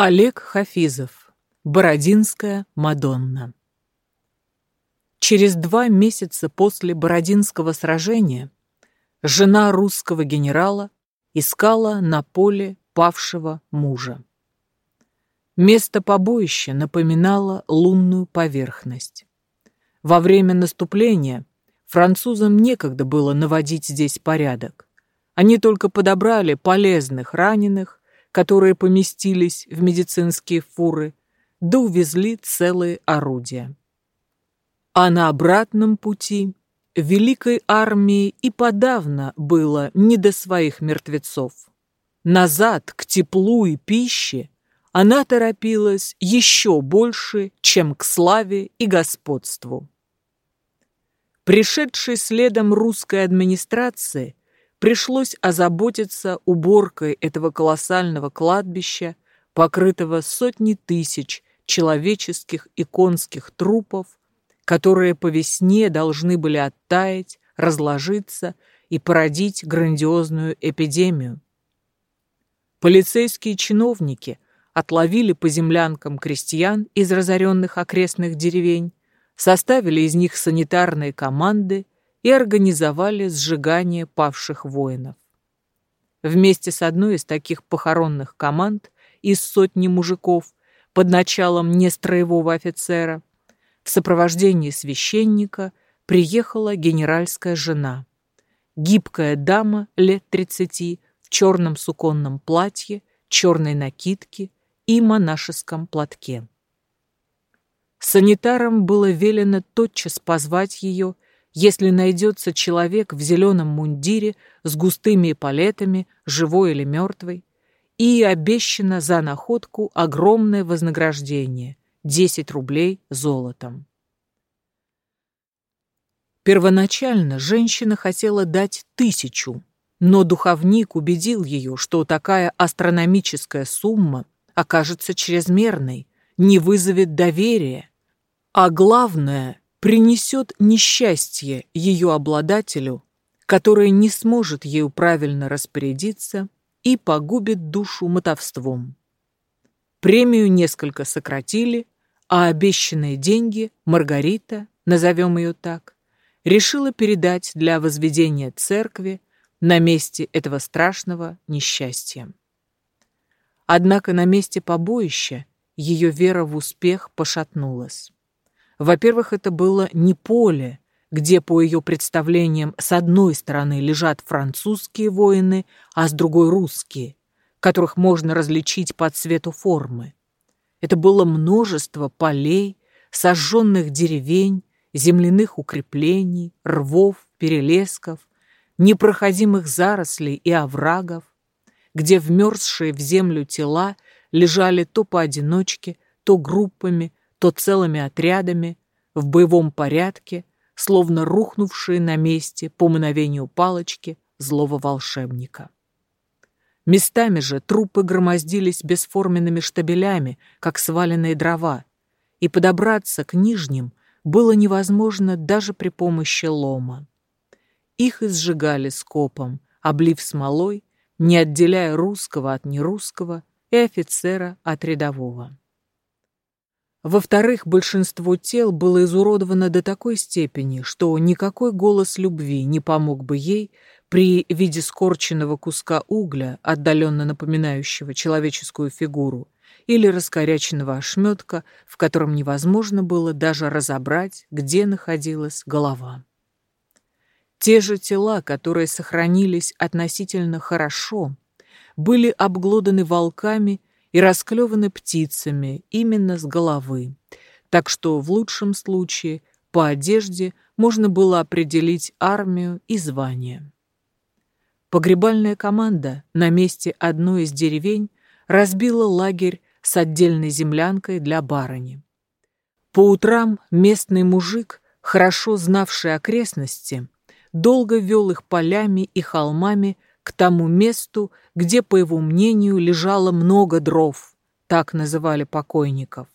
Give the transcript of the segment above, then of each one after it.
Олег Хафизов. Бородинская Мадонна. Через два месяца после Бородинского сражения жена русского генерала искала на поле павшего мужа. Место побоища напоминало лунную поверхность. Во время наступления французам некогда было наводить здесь порядок. Они только подобрали полезных раненых, которые поместились в медицинские фуры, да увезли целые орудия. А на обратном пути великой армии и подавно было не до своих мертвецов. Назад, к теплу и пище, она торопилась еще больше, чем к славе и господству. Пришедшей следом русской администрации пришлось озаботиться уборкой этого колоссального кладбища, покрытого сотни тысяч человеческих и конских трупов, которые по весне должны были оттаять, разложиться и породить грандиозную эпидемию. Полицейские чиновники отловили по землянкам крестьян из разоренных окрестных деревень, составили из них санитарные команды и организовали сжигание павших воинов. Вместе с одной из таких похоронных команд из сотни мужиков под началом нестроевого офицера в сопровождении священника приехала генеральская жена. Гибкая дама лет тридцати в черном суконном платье, черной накидке и монашеском платке. Санитарам было велено тотчас позвать ее если найдется человек в зеленом мундире с густыми эполетами, живой или мертвый, и обещано за находку огромное вознаграждение – 10 рублей золотом. Первоначально женщина хотела дать тысячу, но духовник убедил ее, что такая астрономическая сумма окажется чрезмерной, не вызовет доверия, а главное – принесет несчастье ее обладателю, который не сможет ею правильно распорядиться и погубит душу мотовством. Премию несколько сократили, а обещанные деньги Маргарита, назовем ее так, решила передать для возведения церкви на месте этого страшного несчастья. Однако на месте побоища ее вера в успех пошатнулась. Во-первых, это было не поле, где, по ее представлениям, с одной стороны лежат французские воины, а с другой русские, которых можно различить по цвету формы. Это было множество полей, сожженных деревень, земляных укреплений, рвов, перелесков, непроходимых зарослей и оврагов, где вмерзшие в землю тела лежали то поодиночке, то группами, то целыми отрядами, в боевом порядке, словно рухнувшие на месте по мановению палочки злого волшебника. Местами же трупы громоздились бесформенными штабелями, как сваленные дрова, и подобраться к нижним было невозможно даже при помощи лома. Их изжигали скопом, облив смолой, не отделяя русского от нерусского и офицера от рядового. Во-вторых, большинство тел было изуродовано до такой степени, что никакой голос любви не помог бы ей при виде скорченного куска угля, отдаленно напоминающего человеческую фигуру, или раскоряченного ошметка, в котором невозможно было даже разобрать, где находилась голова. Те же тела, которые сохранились относительно хорошо, были обглоданы волками и расклеваны птицами именно с головы, так что в лучшем случае по одежде можно было определить армию и звание. Погребальная команда на месте одной из деревень разбила лагерь с отдельной землянкой для барыни. По утрам местный мужик, хорошо знавший окрестности, долго вел их полями и холмами к тому месту, где, по его мнению, лежало много дров, так называли покойников.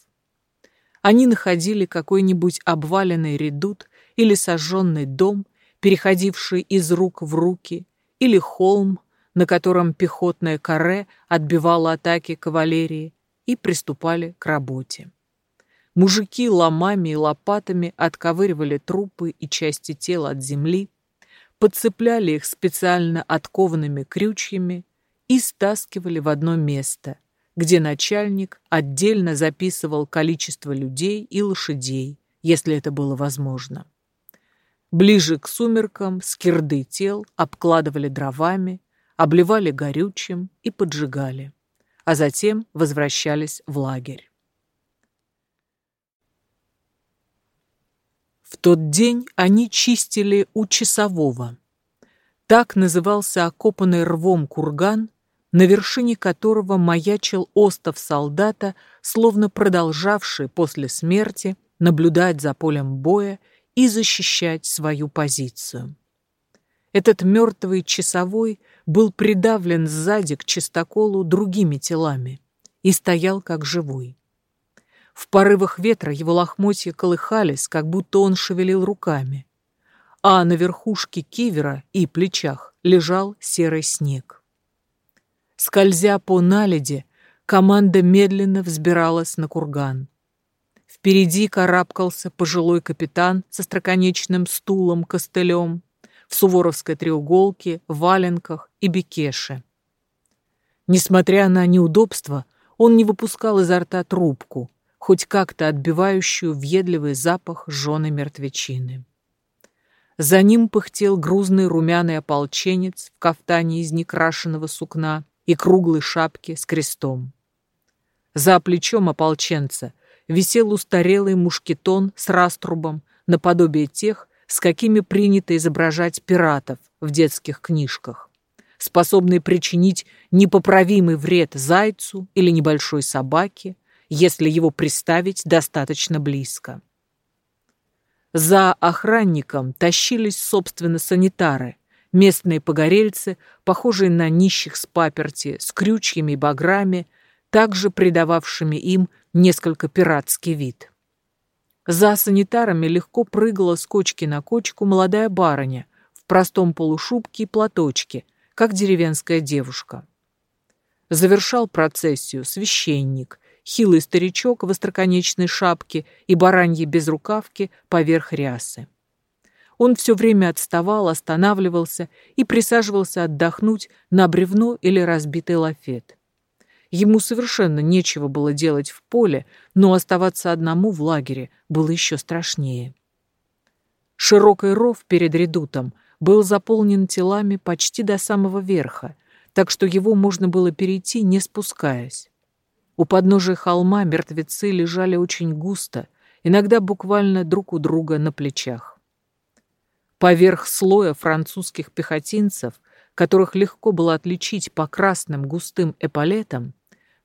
Они находили какой-нибудь обваленный редут или сожженный дом, переходивший из рук в руки, или холм, на котором пехотное каре отбивало атаки кавалерии, и приступали к работе. Мужики ломами и лопатами отковыривали трупы и части тела от земли, подцепляли их специально откованными крючьями и стаскивали в одно место, где начальник отдельно записывал количество людей и лошадей, если это было возможно. Ближе к сумеркам скирды тел обкладывали дровами, обливали горючим и поджигали, а затем возвращались в лагерь. В тот день они чистили у часового. Так назывался окопанный рвом курган, на вершине которого маячил остов солдата, словно продолжавший после смерти наблюдать за полем боя и защищать свою позицию. Этот мертвый часовой был придавлен сзади к чистоколу другими телами и стоял как живой. В порывах ветра его лохмотья колыхались, как будто он шевелил руками. А на верхушке кивера и плечах лежал серый снег. Скользя по наледи, команда медленно взбиралась на курган. Впереди карабкался пожилой капитан со строконечным стулом-костылем в суворовской треуголке, валенках и бекеше. Несмотря на неудобства, он не выпускал изо рта трубку, хоть как-то отбивающую въедливый запах жженой мертвечины. За ним пыхтел грузный румяный ополченец в кафтане из некрашенного сукна и круглой шапке с крестом. За плечом ополченца висел устарелый мушкетон с раструбом, наподобие тех, с какими принято изображать пиратов в детских книжках, способный причинить непоправимый вред зайцу или небольшой собаке, если его приставить достаточно близко. За охранником тащились, собственно, санитары, местные погорельцы, похожие на нищих с паперти, с крючьями и баграми, также придававшими им несколько пиратский вид. За санитарами легко прыгала с кочки на кочку молодая барыня в простом полушубке и платочке, как деревенская девушка. Завершал процессию священник, хилый старичок в остроконечной шапке и бараньей безрукавке поверх рясы. Он все время отставал, останавливался и присаживался отдохнуть на бревно или разбитый лафет. Ему совершенно нечего было делать в поле, но оставаться одному в лагере было еще страшнее. Широкий ров перед редутом был заполнен телами почти до самого верха, так что его можно было перейти, не спускаясь. У подножия холма мертвецы лежали очень густо, иногда буквально друг у друга на плечах. Поверх слоя французских пехотинцев, которых легко было отличить по красным густым эполетам,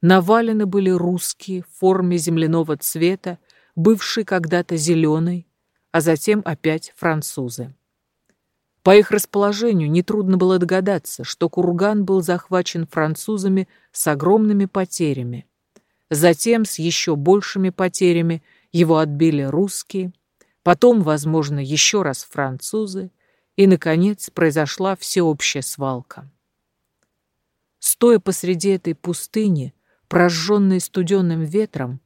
навалены были русские в форме земляного цвета, бывшие когда-то зеленой, а затем опять французы. По их расположению нетрудно было догадаться, что курган был захвачен французами с огромными потерями, Затем с еще большими потерями его отбили русские, потом, возможно, еще раз французы, и, наконец, произошла всеобщая свалка. Стоя посреди этой пустыни, прожженной студенным ветром,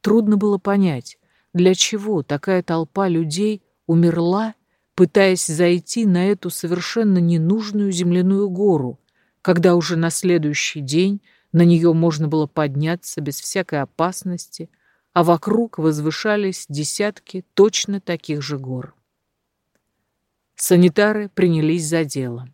трудно было понять, для чего такая толпа людей умерла, пытаясь зайти на эту совершенно ненужную земляную гору, когда уже на следующий день на нее можно было подняться без всякой опасности, а вокруг возвышались десятки точно таких же гор. Санитары принялись за дело.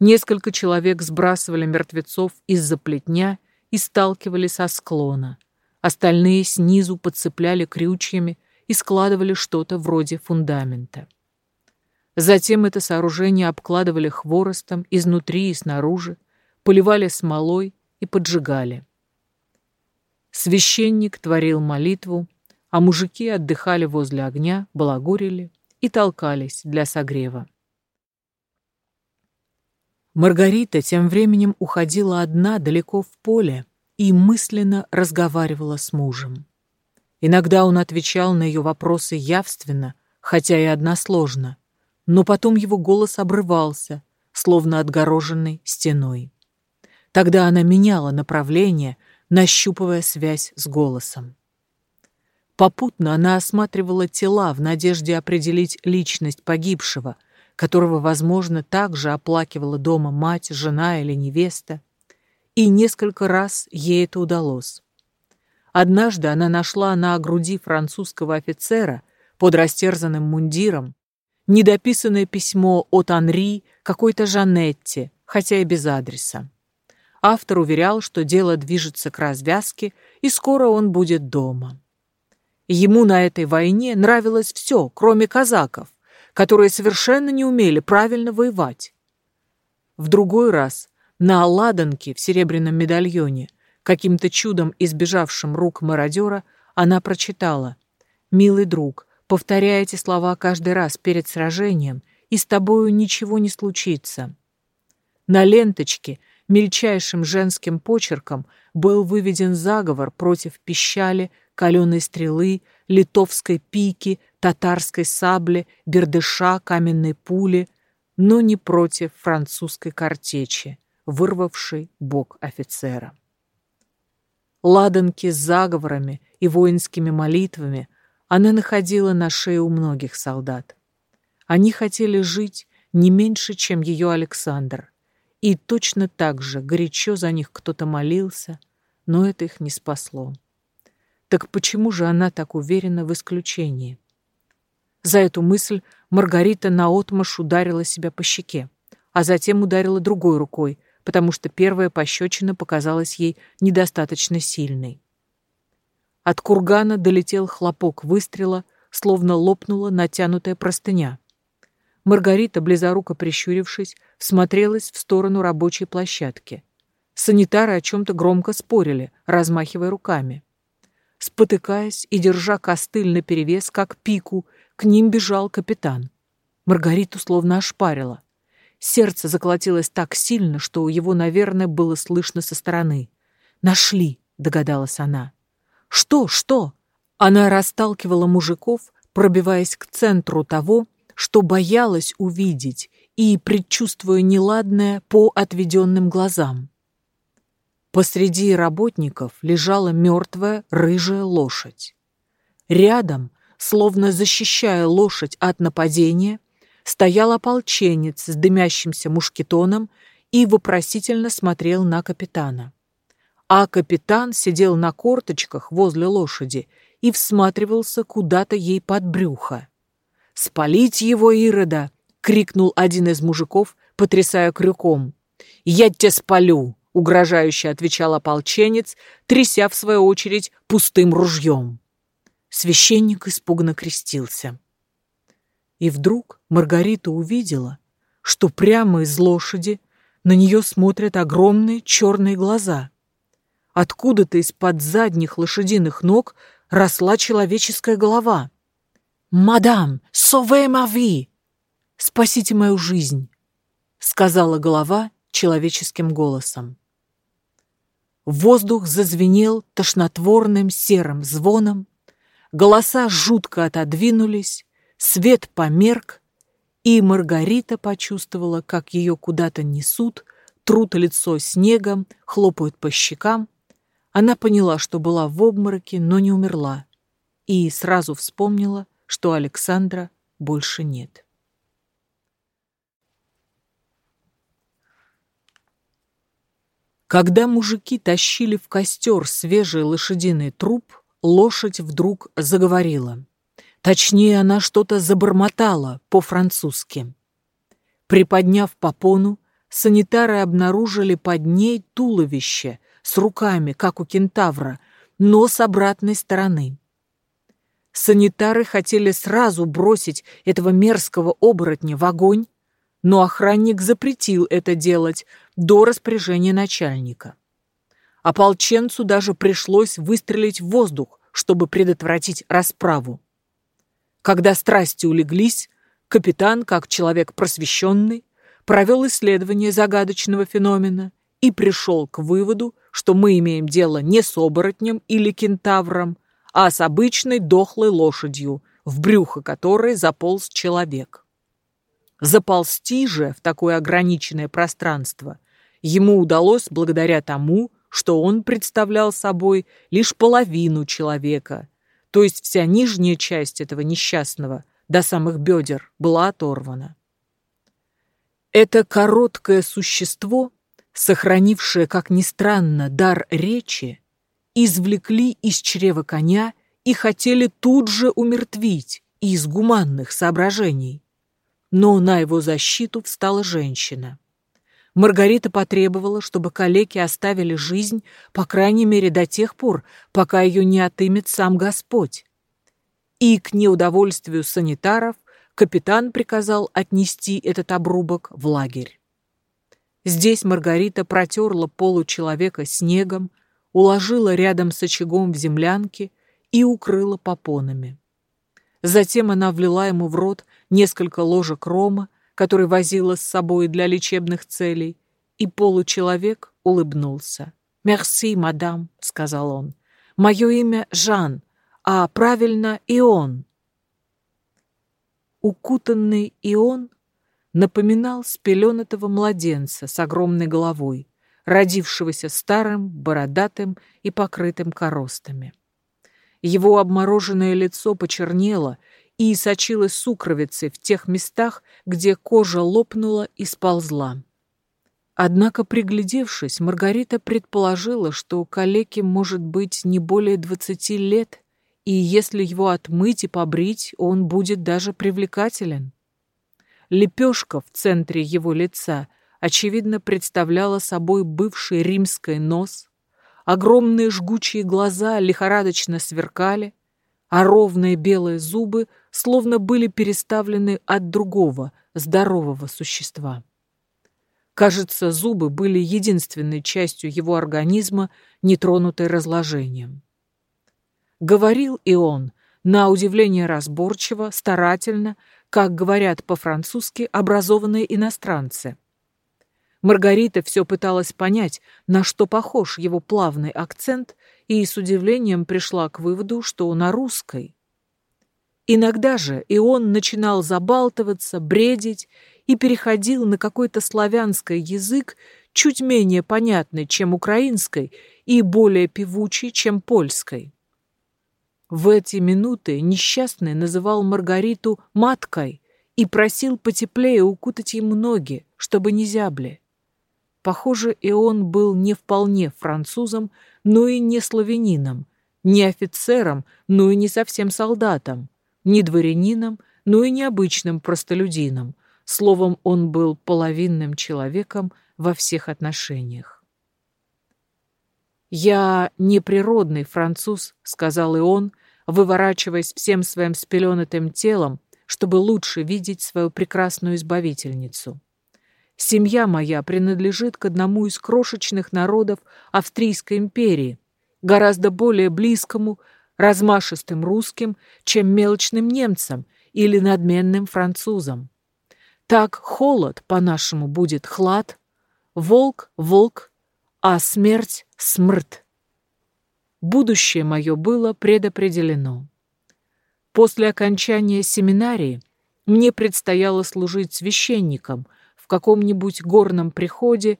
Несколько человек сбрасывали мертвецов из-за плетня и сталкивали со склона. Остальные снизу подцепляли крючьями и складывали что-то вроде фундамента. Затем это сооружение обкладывали хворостом изнутри и снаружи, поливали смолой и поджигали. Священник творил молитву, а мужики отдыхали возле огня, балагурили и толкались для согрева. Маргарита тем временем уходила одна далеко в поле и мысленно разговаривала с мужем. Иногда он отвечал на ее вопросы явственно, хотя и односложно, но потом его голос обрывался, словно отгороженный стеной. Тогда она меняла направление, нащупывая связь с голосом. Попутно она осматривала тела в надежде определить личность погибшего, которого, возможно, также оплакивала дома мать, жена или невеста, и несколько раз ей это удалось. Однажды она нашла на груди французского офицера под растерзанным мундиром недописанное письмо от Анри какой-то Жанетте, хотя и без адреса. Автор уверял, что дело движется к развязке, и скоро он будет дома. Ему на этой войне нравилось все, кроме казаков, которые совершенно не умели правильно воевать. В другой раз на ладанке в серебряном медальоне, каким-то чудом избежавшим рук мародера, она прочитала «Милый друг, повторяя эти слова каждый раз перед сражением, и с тобою ничего не случится». На ленточке мельчайшим женским почерком был выведен заговор против пищали, каленой стрелы, литовской пики, татарской сабли, бердыша, каменной пули, но не против французской картечи, вырвавшей бок офицера. Ладанки с заговорами и воинскими молитвами она находила на шее у многих солдат. Они хотели жить не меньше, чем ее Александр, и точно так же горячо за них кто-то молился, но это их не спасло. Так почему же она так уверена в исключении? За эту мысль Маргарита наотмашь ударила себя по щеке, а затем ударила другой рукой, потому что первая пощечина показалась ей недостаточно сильной. От кургана долетел хлопок выстрела, словно лопнула натянутая простыня. Маргарита, близоруко прищурившись, смотрелась в сторону рабочей площадки. Санитары о чем-то громко спорили, размахивая руками. Спотыкаясь и держа костыль наперевес, как пику, к ним бежал капитан. Маргариту словно ошпарило. Сердце заколотилось так сильно, что его, наверное, было слышно со стороны. «Нашли!» — догадалась она. «Что? Что?» Она расталкивала мужиков, пробиваясь к центру того, что боялась увидеть и предчувствуя неладное по отведенным глазам. Посреди работников лежала мертвая рыжая лошадь. Рядом, словно защищая лошадь от нападения, стоял ополченец с дымящимся мушкетоном и вопросительно смотрел на капитана. А капитан сидел на корточках возле лошади и всматривался куда-то ей под брюхо. «Спалить его, Ирода!» — крикнул один из мужиков, потрясая крюком. «Я тебя спалю!» — угрожающе отвечал ополченец, тряся, в свою очередь, пустым ружьем. Священник испуганно крестился. И вдруг Маргарита увидела, что прямо из лошади на нее смотрят огромные черные глаза. Откуда-то из-под задних лошадиных ног росла человеческая голова. «Мадам, сове мави!» «Спасите мою жизнь!» — сказала голова человеческим голосом. Воздух зазвенел тошнотворным серым звоном, голоса жутко отодвинулись, свет померк, и Маргарита почувствовала, как ее куда-то несут, трут лицо снегом, хлопают по щекам. Она поняла, что была в обмороке, но не умерла, и сразу вспомнила, что Александра больше нет. Когда мужики тащили в костер свежий лошадиный труп, лошадь вдруг заговорила. Точнее, она что-то забормотала по-французски. Приподняв попону, санитары обнаружили под ней туловище с руками, как у кентавра, но с обратной стороны. Санитары хотели сразу бросить этого мерзкого оборотня в огонь, но охранник запретил это делать до распоряжения начальника. Ополченцу даже пришлось выстрелить в воздух, чтобы предотвратить расправу. Когда страсти улеглись, капитан, как человек просвещенный, провел исследование загадочного феномена и пришел к выводу, что мы имеем дело не с оборотнем или кентавром, а с обычной дохлой лошадью, в брюхо которой заполз человек. Заползти же в такое ограниченное пространство ему удалось благодаря тому, что он представлял собой лишь половину человека, то есть вся нижняя часть этого несчастного, до самых бедер, была оторвана. Это короткое существо, сохранившее, как ни странно, дар речи, извлекли из чрева коня и хотели тут же умертвить из гуманных соображений. Но на его защиту встала женщина. Маргарита потребовала, чтобы калеки оставили жизнь, по крайней мере, до тех пор, пока ее не отымет сам Господь. И к неудовольствию санитаров капитан приказал отнести этот обрубок в лагерь. Здесь Маргарита протерла получеловека снегом, уложила рядом с очагом в землянке и укрыла попонами. Затем она влила ему в рот несколько ложек рома, который возила с собой для лечебных целей, и получеловек улыбнулся. «Мерси, мадам», — сказал он. «Мое имя Жан, а правильно Ион». Укутанный Ион напоминал спеленатого младенца с огромной головой, родившегося старым, бородатым и покрытым коростами. Его обмороженное лицо почернело и сочилась сукровицей в тех местах, где кожа лопнула и сползла. Однако, приглядевшись, Маргарита предположила, что калеке может быть не более двадцати лет, и если его отмыть и побрить, он будет даже привлекателен. Лепешка в центре его лица, очевидно, представляла собой бывший римский нос, огромные жгучие глаза лихорадочно сверкали, а ровные белые зубы словно были переставлены от другого, здорового существа. Кажется, зубы были единственной частью его организма, не тронутой разложением. Говорил и он, на удивление разборчиво, старательно, как говорят по-французски образованные иностранцы. Маргарита все пыталась понять, на что похож его плавный акцент, и с удивлением пришла к выводу, что на русской. Иногда же и он начинал забалтываться, бредить и переходил на какой-то славянский язык, чуть менее понятный, чем украинской, и более певучий, чем польской. В эти минуты несчастный называл Маргариту маткой и просил потеплее укутать ему ноги, чтобы не зябли. Похоже, и он был не вполне французом, но и не славянином, не офицером, но и не совсем солдатом, не дворянином, но и необычным простолюдином. Словом, он был половинным человеком во всех отношениях. «Я не природный француз», — сказал и он, выворачиваясь всем своим спеленатым телом, чтобы лучше видеть свою прекрасную избавительницу. Семья моя принадлежит к одному из крошечных народов Австрийской империи, гораздо более близкому размашистым русским, чем мелочным немцам или надменным французам. Так холод, по-нашему, будет хлад, волк — волк, а смерть — смрт. Будущее мое было предопределено. После окончания семинарии мне предстояло служить священником каком-нибудь горном приходе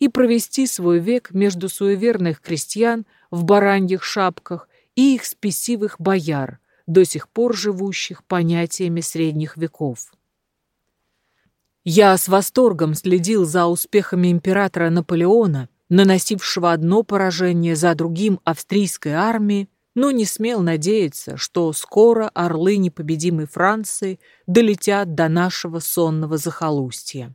и провести свой век между суеверных крестьян в бараньих шапках и их спесивых бояр, до сих пор живущих понятиями средних веков. Я с восторгом следил за успехами императора Наполеона, наносившего одно поражение за другим австрийской армии, но не смел надеяться, что скоро орлы непобедимой Франции долетят до нашего сонного захолустья.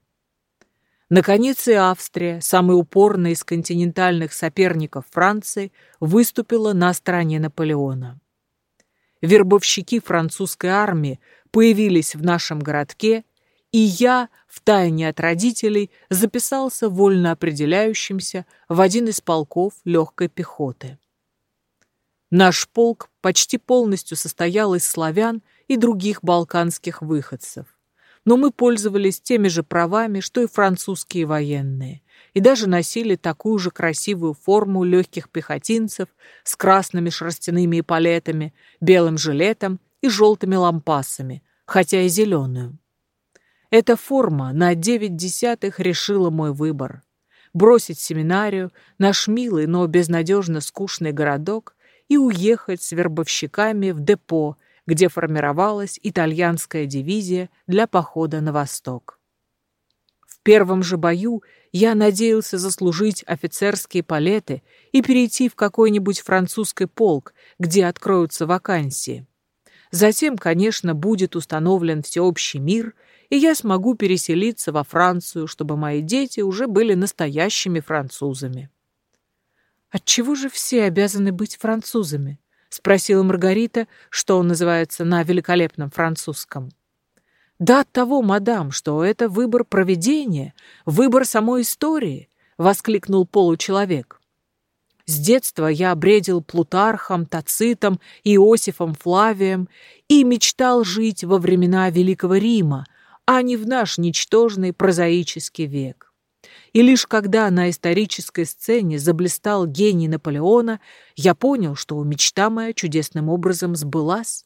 Наконец и Австрия, самый упорный из континентальных соперников Франции, выступила на стороне Наполеона. Вербовщики французской армии появились в нашем городке, и я, втайне от родителей, записался вольно определяющимся в один из полков легкой пехоты. Наш полк почти полностью состоял из славян и других балканских выходцев но мы пользовались теми же правами, что и французские военные, и даже носили такую же красивую форму легких пехотинцев с красными шерстяными эполетами, белым жилетом и желтыми лампасами, хотя и зеленую. Эта форма на девять десятых решила мой выбор. бросить семинарию, наш милый, но безнадежно скучный городок и уехать с вербовщиками в депо, где формировалась итальянская дивизия для похода на восток. В первом же бою я надеялся заслужить офицерские палеты и перейти в какой-нибудь французский полк, где откроются вакансии. Затем, конечно, будет установлен всеобщий мир, и я смогу переселиться во Францию, чтобы мои дети уже были настоящими французами. Отчего же все обязаны быть французами? Спросила Маргарита, что он называется на великолепном французском. Да от того, мадам, что это выбор проведения, выбор самой истории, воскликнул получеловек. С детства я бредил Плутархом, Тацитом, Иосифом Флавием и мечтал жить во времена Великого Рима, а не в наш ничтожный прозаический век. И лишь когда на исторической сцене заблистал гений Наполеона, я понял, что мечта моя чудесным образом сбылась.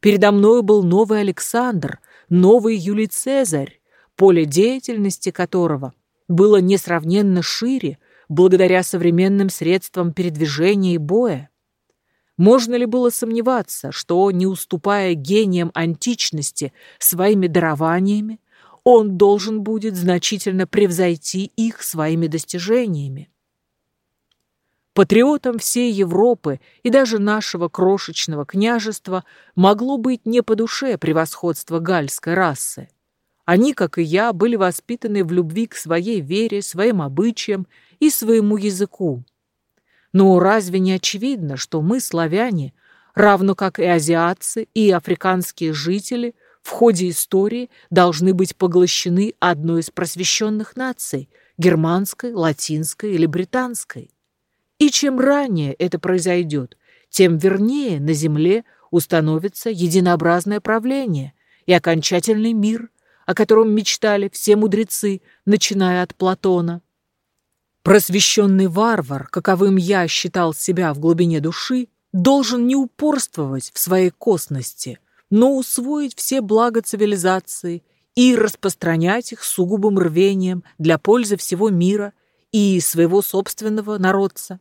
Передо мной был новый Александр, новый Юлий Цезарь, поле деятельности которого было несравненно шире благодаря современным средствам передвижения и боя. Можно ли было сомневаться, что, не уступая гениям античности своими дарованиями, он должен будет значительно превзойти их своими достижениями? Патриотам всей Европы и даже нашего крошечного княжества могло быть не по душе превосходство гальской расы. Они, как и я, были воспитаны в любви к своей вере, своим обычаям и своему языку. Но разве не очевидно, что мы, славяне, равно как и азиатцы и африканские жители, в ходе истории должны быть поглощены одной из просвещенных наций – германской, латинской или британской? И чем ранее это произойдет, тем вернее на Земле установится единообразное правление и окончательный мир, о котором мечтали все мудрецы, начиная от Платона. Просвещенный варвар, каковым я считал себя в глубине души, должен не упорствовать в своей косности, но усвоить все блага цивилизации и распространять их сугубым рвением для пользы всего мира и своего собственного народца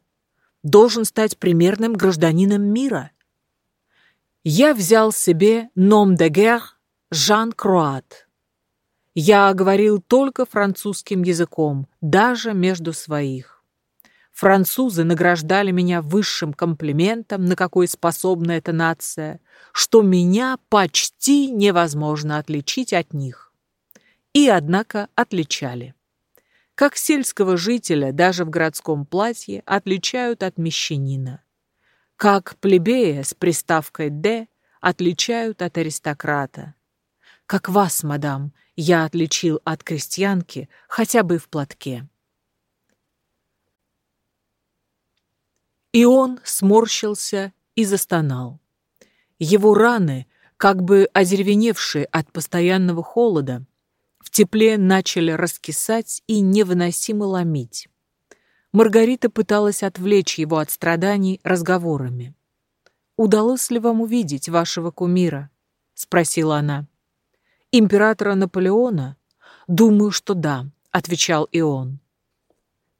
должен стать примерным гражданином мира. Я взял себе ном де гер Жан Круат. Я говорил только французским языком, даже между своих. Французы награждали меня высшим комплиментом, на какой способна эта нация, что меня почти невозможно отличить от них. И, однако, отличали как сельского жителя даже в городском платье отличают от мещанина, как плебея с приставкой «д» отличают от аристократа. Как вас, мадам, я отличил от крестьянки хотя бы в платке. И он сморщился и застонал. Его раны, как бы озеревеневшие от постоянного холода, тепле начали раскисать и невыносимо ломить. Маргарита пыталась отвлечь его от страданий разговорами. «Удалось ли вам увидеть вашего кумира?» — спросила она. «Императора Наполеона?» «Думаю, что да», — отвечал и он.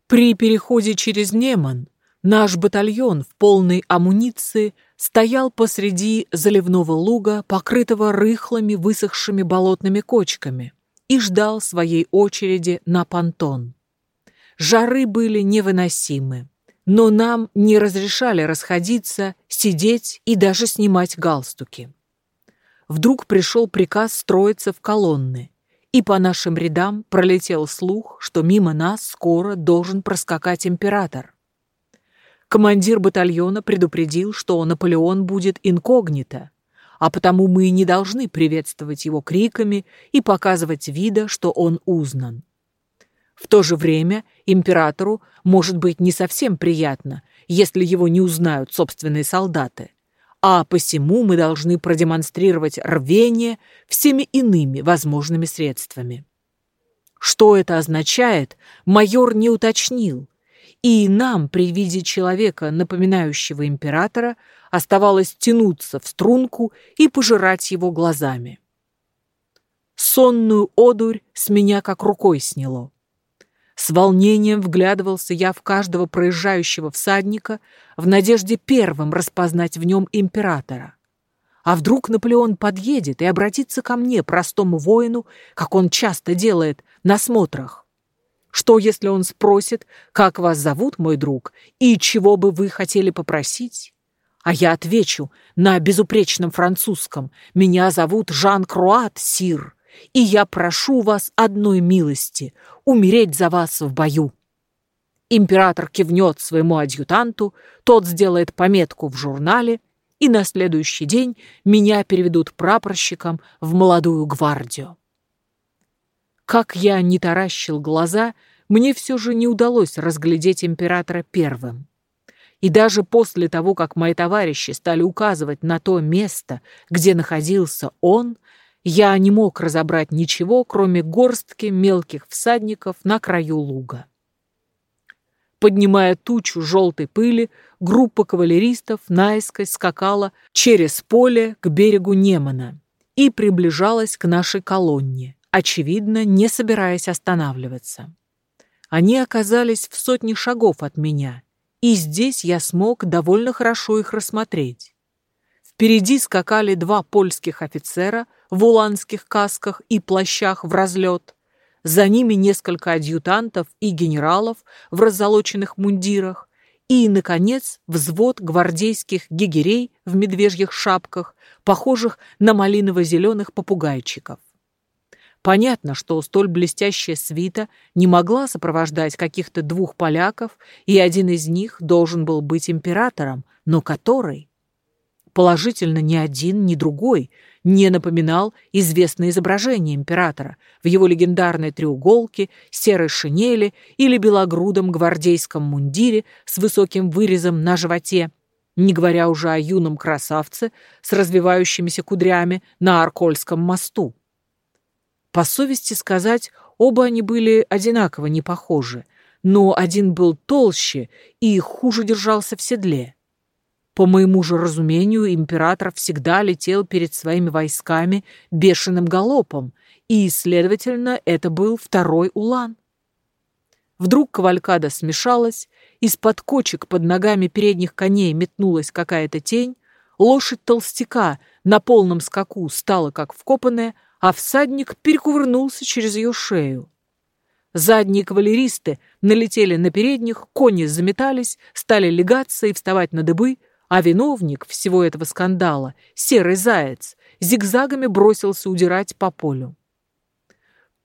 При переходе через Неман наш батальон в полной амуниции стоял посреди заливного луга, покрытого рыхлыми высохшими болотными кочками и ждал своей очереди на понтон. Жары были невыносимы, но нам не разрешали расходиться, сидеть и даже снимать галстуки. Вдруг пришел приказ строиться в колонны, и по нашим рядам пролетел слух, что мимо нас скоро должен проскакать император. Командир батальона предупредил, что Наполеон будет инкогнито, а потому мы не должны приветствовать его криками и показывать вида, что он узнан. В то же время императору может быть не совсем приятно, если его не узнают собственные солдаты, а посему мы должны продемонстрировать рвение всеми иными возможными средствами. Что это означает, майор не уточнил, и нам при виде человека, напоминающего императора, оставалось тянуться в струнку и пожирать его глазами. Сонную одурь с меня как рукой сняло. С волнением вглядывался я в каждого проезжающего всадника в надежде первым распознать в нем императора. А вдруг Наполеон подъедет и обратится ко мне, простому воину, как он часто делает на смотрах? Что, если он спросит, как вас зовут, мой друг, и чего бы вы хотели попросить? А я отвечу на безупречном французском. Меня зовут Жан Круат, сир и я прошу вас одной милости — умереть за вас в бою». Император кивнет своему адъютанту, тот сделает пометку в журнале, и на следующий день меня переведут прапорщиком в молодую гвардию. Как я не таращил глаза, мне все же не удалось разглядеть императора первым. И даже после того, как мои товарищи стали указывать на то место, где находился он, я не мог разобрать ничего, кроме горстки мелких всадников на краю луга. Поднимая тучу желтой пыли, группа кавалеристов наискось скакала через поле к берегу Немана и приближалась к нашей колонне, очевидно, не собираясь останавливаться. Они оказались в сотне шагов от меня, и здесь я смог довольно хорошо их рассмотреть. Впереди скакали два польских офицера в уланских касках и плащах в разлет. За ними несколько адъютантов и генералов в раззолоченных мундирах. И, наконец, взвод гвардейских гигерей в медвежьих шапках, похожих на малиново-зеленых попугайчиков. Понятно, что столь блестящая свита не могла сопровождать каких-то двух поляков, и один из них должен был быть императором, но который? Положительно ни один, ни другой не напоминал известное изображение императора в его легендарной треуголке, серой шинели или белогрудом гвардейском мундире с высоким вырезом на животе, не говоря уже о юном красавце с развивающимися кудрями на Аркольском мосту. По совести сказать, оба они были одинаково не похожи, но один был толще и хуже держался в седле. По моему же разумению, император всегда летел перед своими войсками бешеным галопом, и, следовательно, это был второй улан. Вдруг кавалькада смешалась, из-под кочек под ногами передних коней метнулась какая-то тень, лошадь толстяка на полном скаку стала как вкопанная, а всадник перекувырнулся через ее шею. Задние кавалеристы налетели на передних, кони заметались, стали легаться и вставать на дыбы, а виновник всего этого скандала, серый заяц, зигзагами бросился удирать по полю.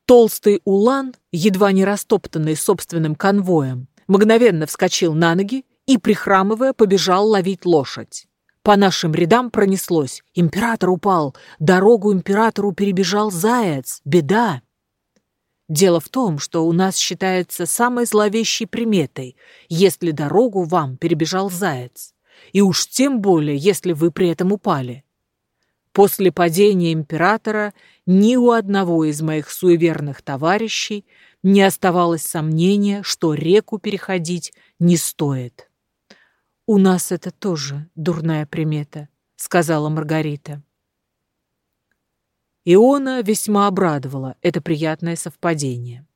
Толстый улан, едва не растоптанный собственным конвоем, мгновенно вскочил на ноги и, прихрамывая, побежал ловить лошадь. По нашим рядам пронеслось. Император упал. Дорогу императору перебежал заяц. Беда. Дело в том, что у нас считается самой зловещей приметой, если дорогу вам перебежал заяц и уж тем более, если вы при этом упали. После падения императора ни у одного из моих суеверных товарищей не оставалось сомнения, что реку переходить не стоит. «У нас это тоже дурная примета», — сказала Маргарита. Иона весьма обрадовала это приятное совпадение.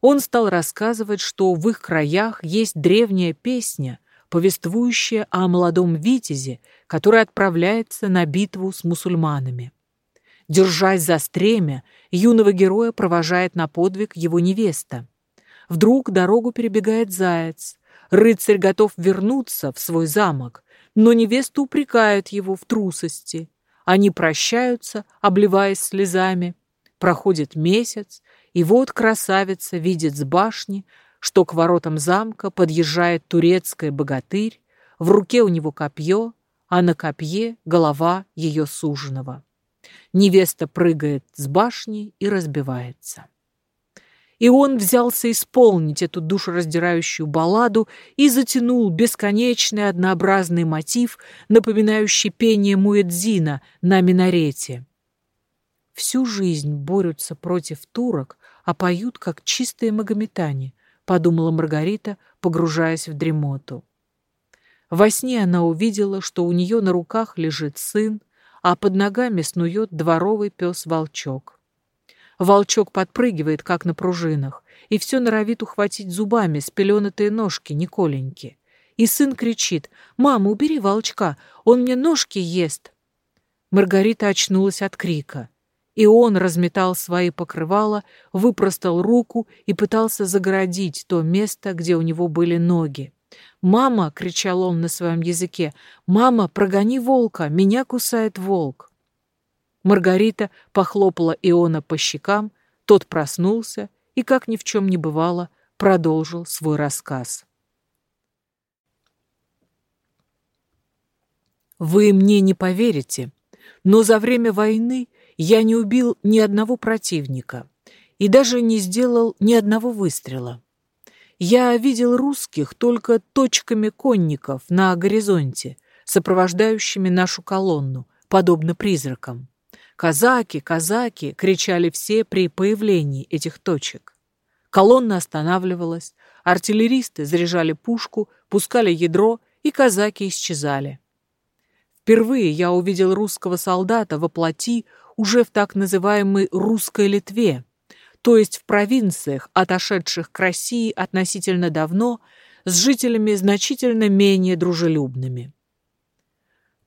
Он стал рассказывать, что в их краях есть древняя песня — повествующая о молодом витязе, который отправляется на битву с мусульманами. Держась за стремя, юного героя провожает на подвиг его невеста. Вдруг дорогу перебегает заяц. Рыцарь готов вернуться в свой замок, но невеста упрекает его в трусости. Они прощаются, обливаясь слезами. Проходит месяц, и вот красавица видит с башни, что к воротам замка подъезжает турецкая богатырь, в руке у него копье, а на копье голова ее суженого. Невеста прыгает с башни и разбивается. И он взялся исполнить эту душераздирающую балладу и затянул бесконечный однообразный мотив, напоминающий пение Муэдзина на минарете. Всю жизнь борются против турок, а поют, как чистые магометане, подумала Маргарита, погружаясь в дремоту. Во сне она увидела, что у нее на руках лежит сын, а под ногами снует дворовый пес-волчок. Волчок подпрыгивает, как на пружинах, и все норовит ухватить зубами спеленатые ножки Николеньки. И сын кричит «Мама, убери волчка, он мне ножки ест!» Маргарита очнулась от крика. И он разметал свои покрывала, выпростал руку и пытался загородить то место, где у него были ноги. «Мама!» — кричал он на своем языке. «Мама, прогони волка! Меня кусает волк!» Маргарита похлопала Иона по щекам, тот проснулся и, как ни в чем не бывало, продолжил свой рассказ. Вы мне не поверите, но за время войны я не убил ни одного противника и даже не сделал ни одного выстрела. Я видел русских только точками конников на горизонте, сопровождающими нашу колонну, подобно призракам. «Казаки! Казаки!» — кричали все при появлении этих точек. Колонна останавливалась, артиллеристы заряжали пушку, пускали ядро, и казаки исчезали. Впервые я увидел русского солдата во плоти уже в так называемой «русской Литве», то есть в провинциях, отошедших к России относительно давно, с жителями значительно менее дружелюбными.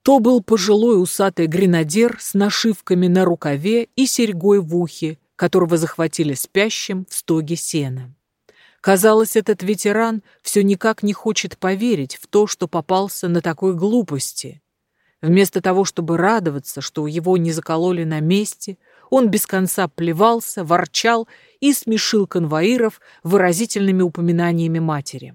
То был пожилой усатый гренадер с нашивками на рукаве и серьгой в ухе, которого захватили спящим в стоге сена. Казалось, этот ветеран все никак не хочет поверить в то, что попался на такой глупости. Вместо того, чтобы радоваться, что его не закололи на месте, он без конца плевался, ворчал и смешил конвоиров выразительными упоминаниями матери.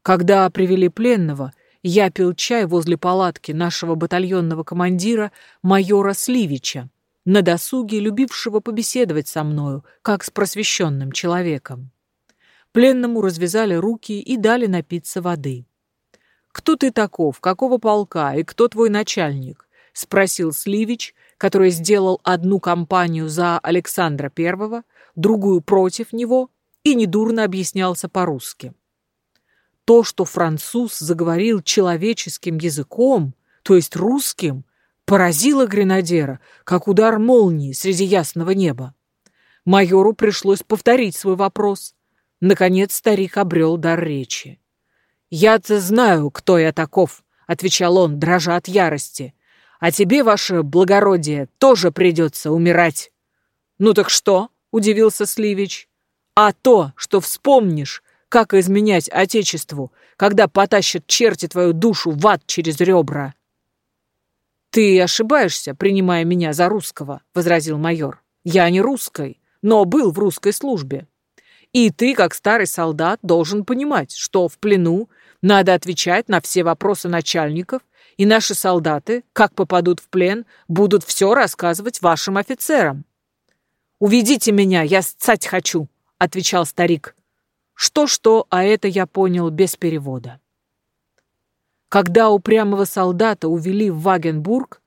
Когда привели пленного, я пил чай возле палатки нашего батальонного командира майора Сливича, на досуге любившего побеседовать со мною, как с просвещенным человеком. Пленному развязали руки и дали напиться воды. «Кто ты таков, какого полка и кто твой начальник?» — спросил Сливич, который сделал одну кампанию за Александра I, другую против него и недурно объяснялся по-русски. То, что француз заговорил человеческим языком, то есть русским, поразило гренадера, как удар молнии среди ясного неба. Майору пришлось повторить свой вопрос. Наконец старик обрел дар речи. «Я-то знаю, кто я таков», — отвечал он, дрожа от ярости. «А тебе, ваше благородие, тоже придется умирать». «Ну так что?» — удивился Сливич. «А то, что вспомнишь, как изменять Отечеству, когда потащат черти твою душу в ад через ребра». «Ты ошибаешься, принимая меня за русского», — возразил майор. «Я не русской, но был в русской службе. И ты, как старый солдат, должен понимать, что в плену надо отвечать на все вопросы начальников, и наши солдаты, как попадут в плен, будут все рассказывать вашим офицерам. «Уведите меня, я ссать хочу», — отвечал старик. Что-что, а это я понял без перевода. Когда упрямого солдата увели в Вагенбург,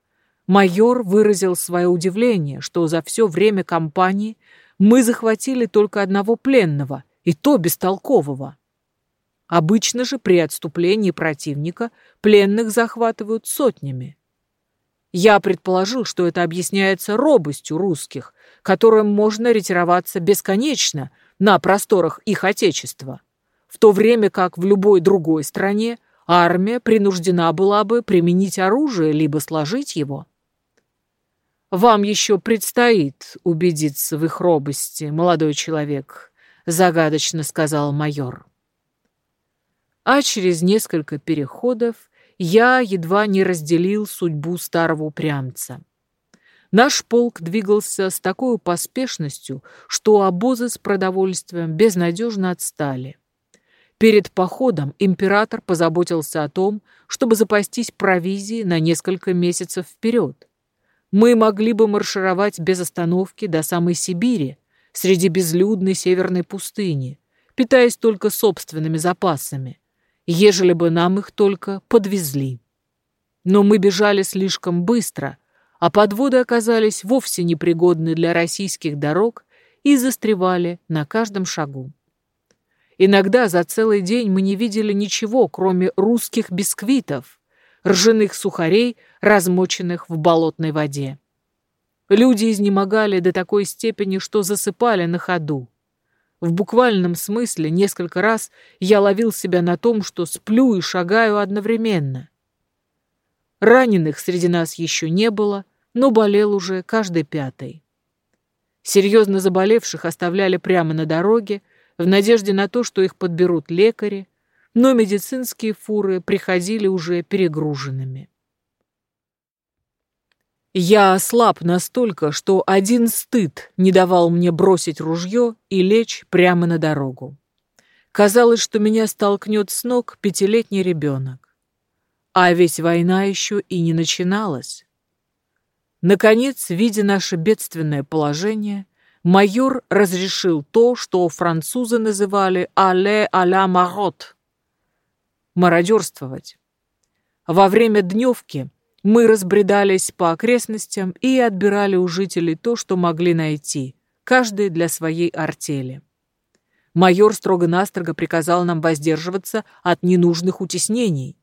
майор выразил свое удивление, что за все время кампании мы захватили только одного пленного, и то бестолкового. Обычно же при отступлении противника пленных захватывают сотнями. Я предположил, что это объясняется робостью русских, которым можно ретироваться бесконечно на просторах их отечества, в то время как в любой другой стране армия принуждена была бы применить оружие либо сложить его. «Вам еще предстоит убедиться в их робости, молодой человек», — загадочно сказал майор а через несколько переходов я едва не разделил судьбу старого упрямца. Наш полк двигался с такой поспешностью, что обозы с продовольствием безнадежно отстали. Перед походом император позаботился о том, чтобы запастись провизией на несколько месяцев вперед. Мы могли бы маршировать без остановки до самой Сибири, среди безлюдной северной пустыни, питаясь только собственными запасами – ежели бы нам их только подвезли. Но мы бежали слишком быстро, а подводы оказались вовсе непригодны для российских дорог и застревали на каждом шагу. Иногда за целый день мы не видели ничего, кроме русских бисквитов, ржаных сухарей, размоченных в болотной воде. Люди изнемогали до такой степени, что засыпали на ходу. В буквальном смысле несколько раз я ловил себя на том, что сплю и шагаю одновременно. Раненых среди нас еще не было, но болел уже каждый пятый. Серьезно заболевших оставляли прямо на дороге, в надежде на то, что их подберут лекари, но медицинские фуры приходили уже перегруженными. Я ослаб настолько, что один стыд не давал мне бросить ружье и лечь прямо на дорогу. Казалось, что меня столкнет с ног пятилетний ребенок. А ведь война еще и не начиналась. Наконец, видя наше бедственное положение, майор разрешил то, что французы называли «але а ла марот» — мародерствовать. Во время дневки мы разбредались по окрестностям и отбирали у жителей то, что могли найти, каждый для своей артели. Майор строго-настрого приказал нам воздерживаться от ненужных утеснений.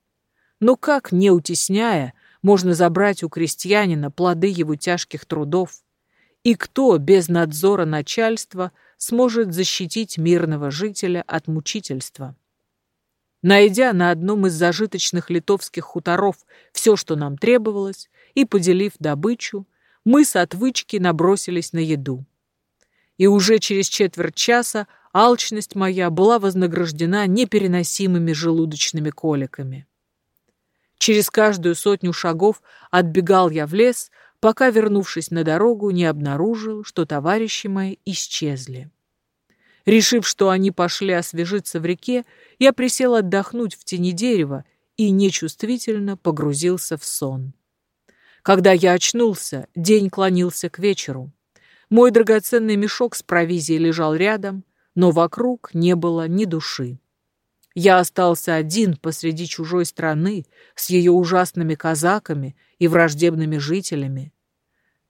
Но как, не утесняя, можно забрать у крестьянина плоды его тяжких трудов? И кто без надзора начальства сможет защитить мирного жителя от мучительства? Найдя на одном из зажиточных литовских хуторов все, что нам требовалось, и поделив добычу, мы с отвычки набросились на еду. И уже через четверть часа алчность моя была вознаграждена непереносимыми желудочными коликами. Через каждую сотню шагов отбегал я в лес, пока, вернувшись на дорогу, не обнаружил, что товарищи мои исчезли. Решив, что они пошли освежиться в реке, я присел отдохнуть в тени дерева и нечувствительно погрузился в сон. Когда я очнулся, день клонился к вечеру. Мой драгоценный мешок с провизией лежал рядом, но вокруг не было ни души. Я остался один посреди чужой страны с ее ужасными казаками и враждебными жителями.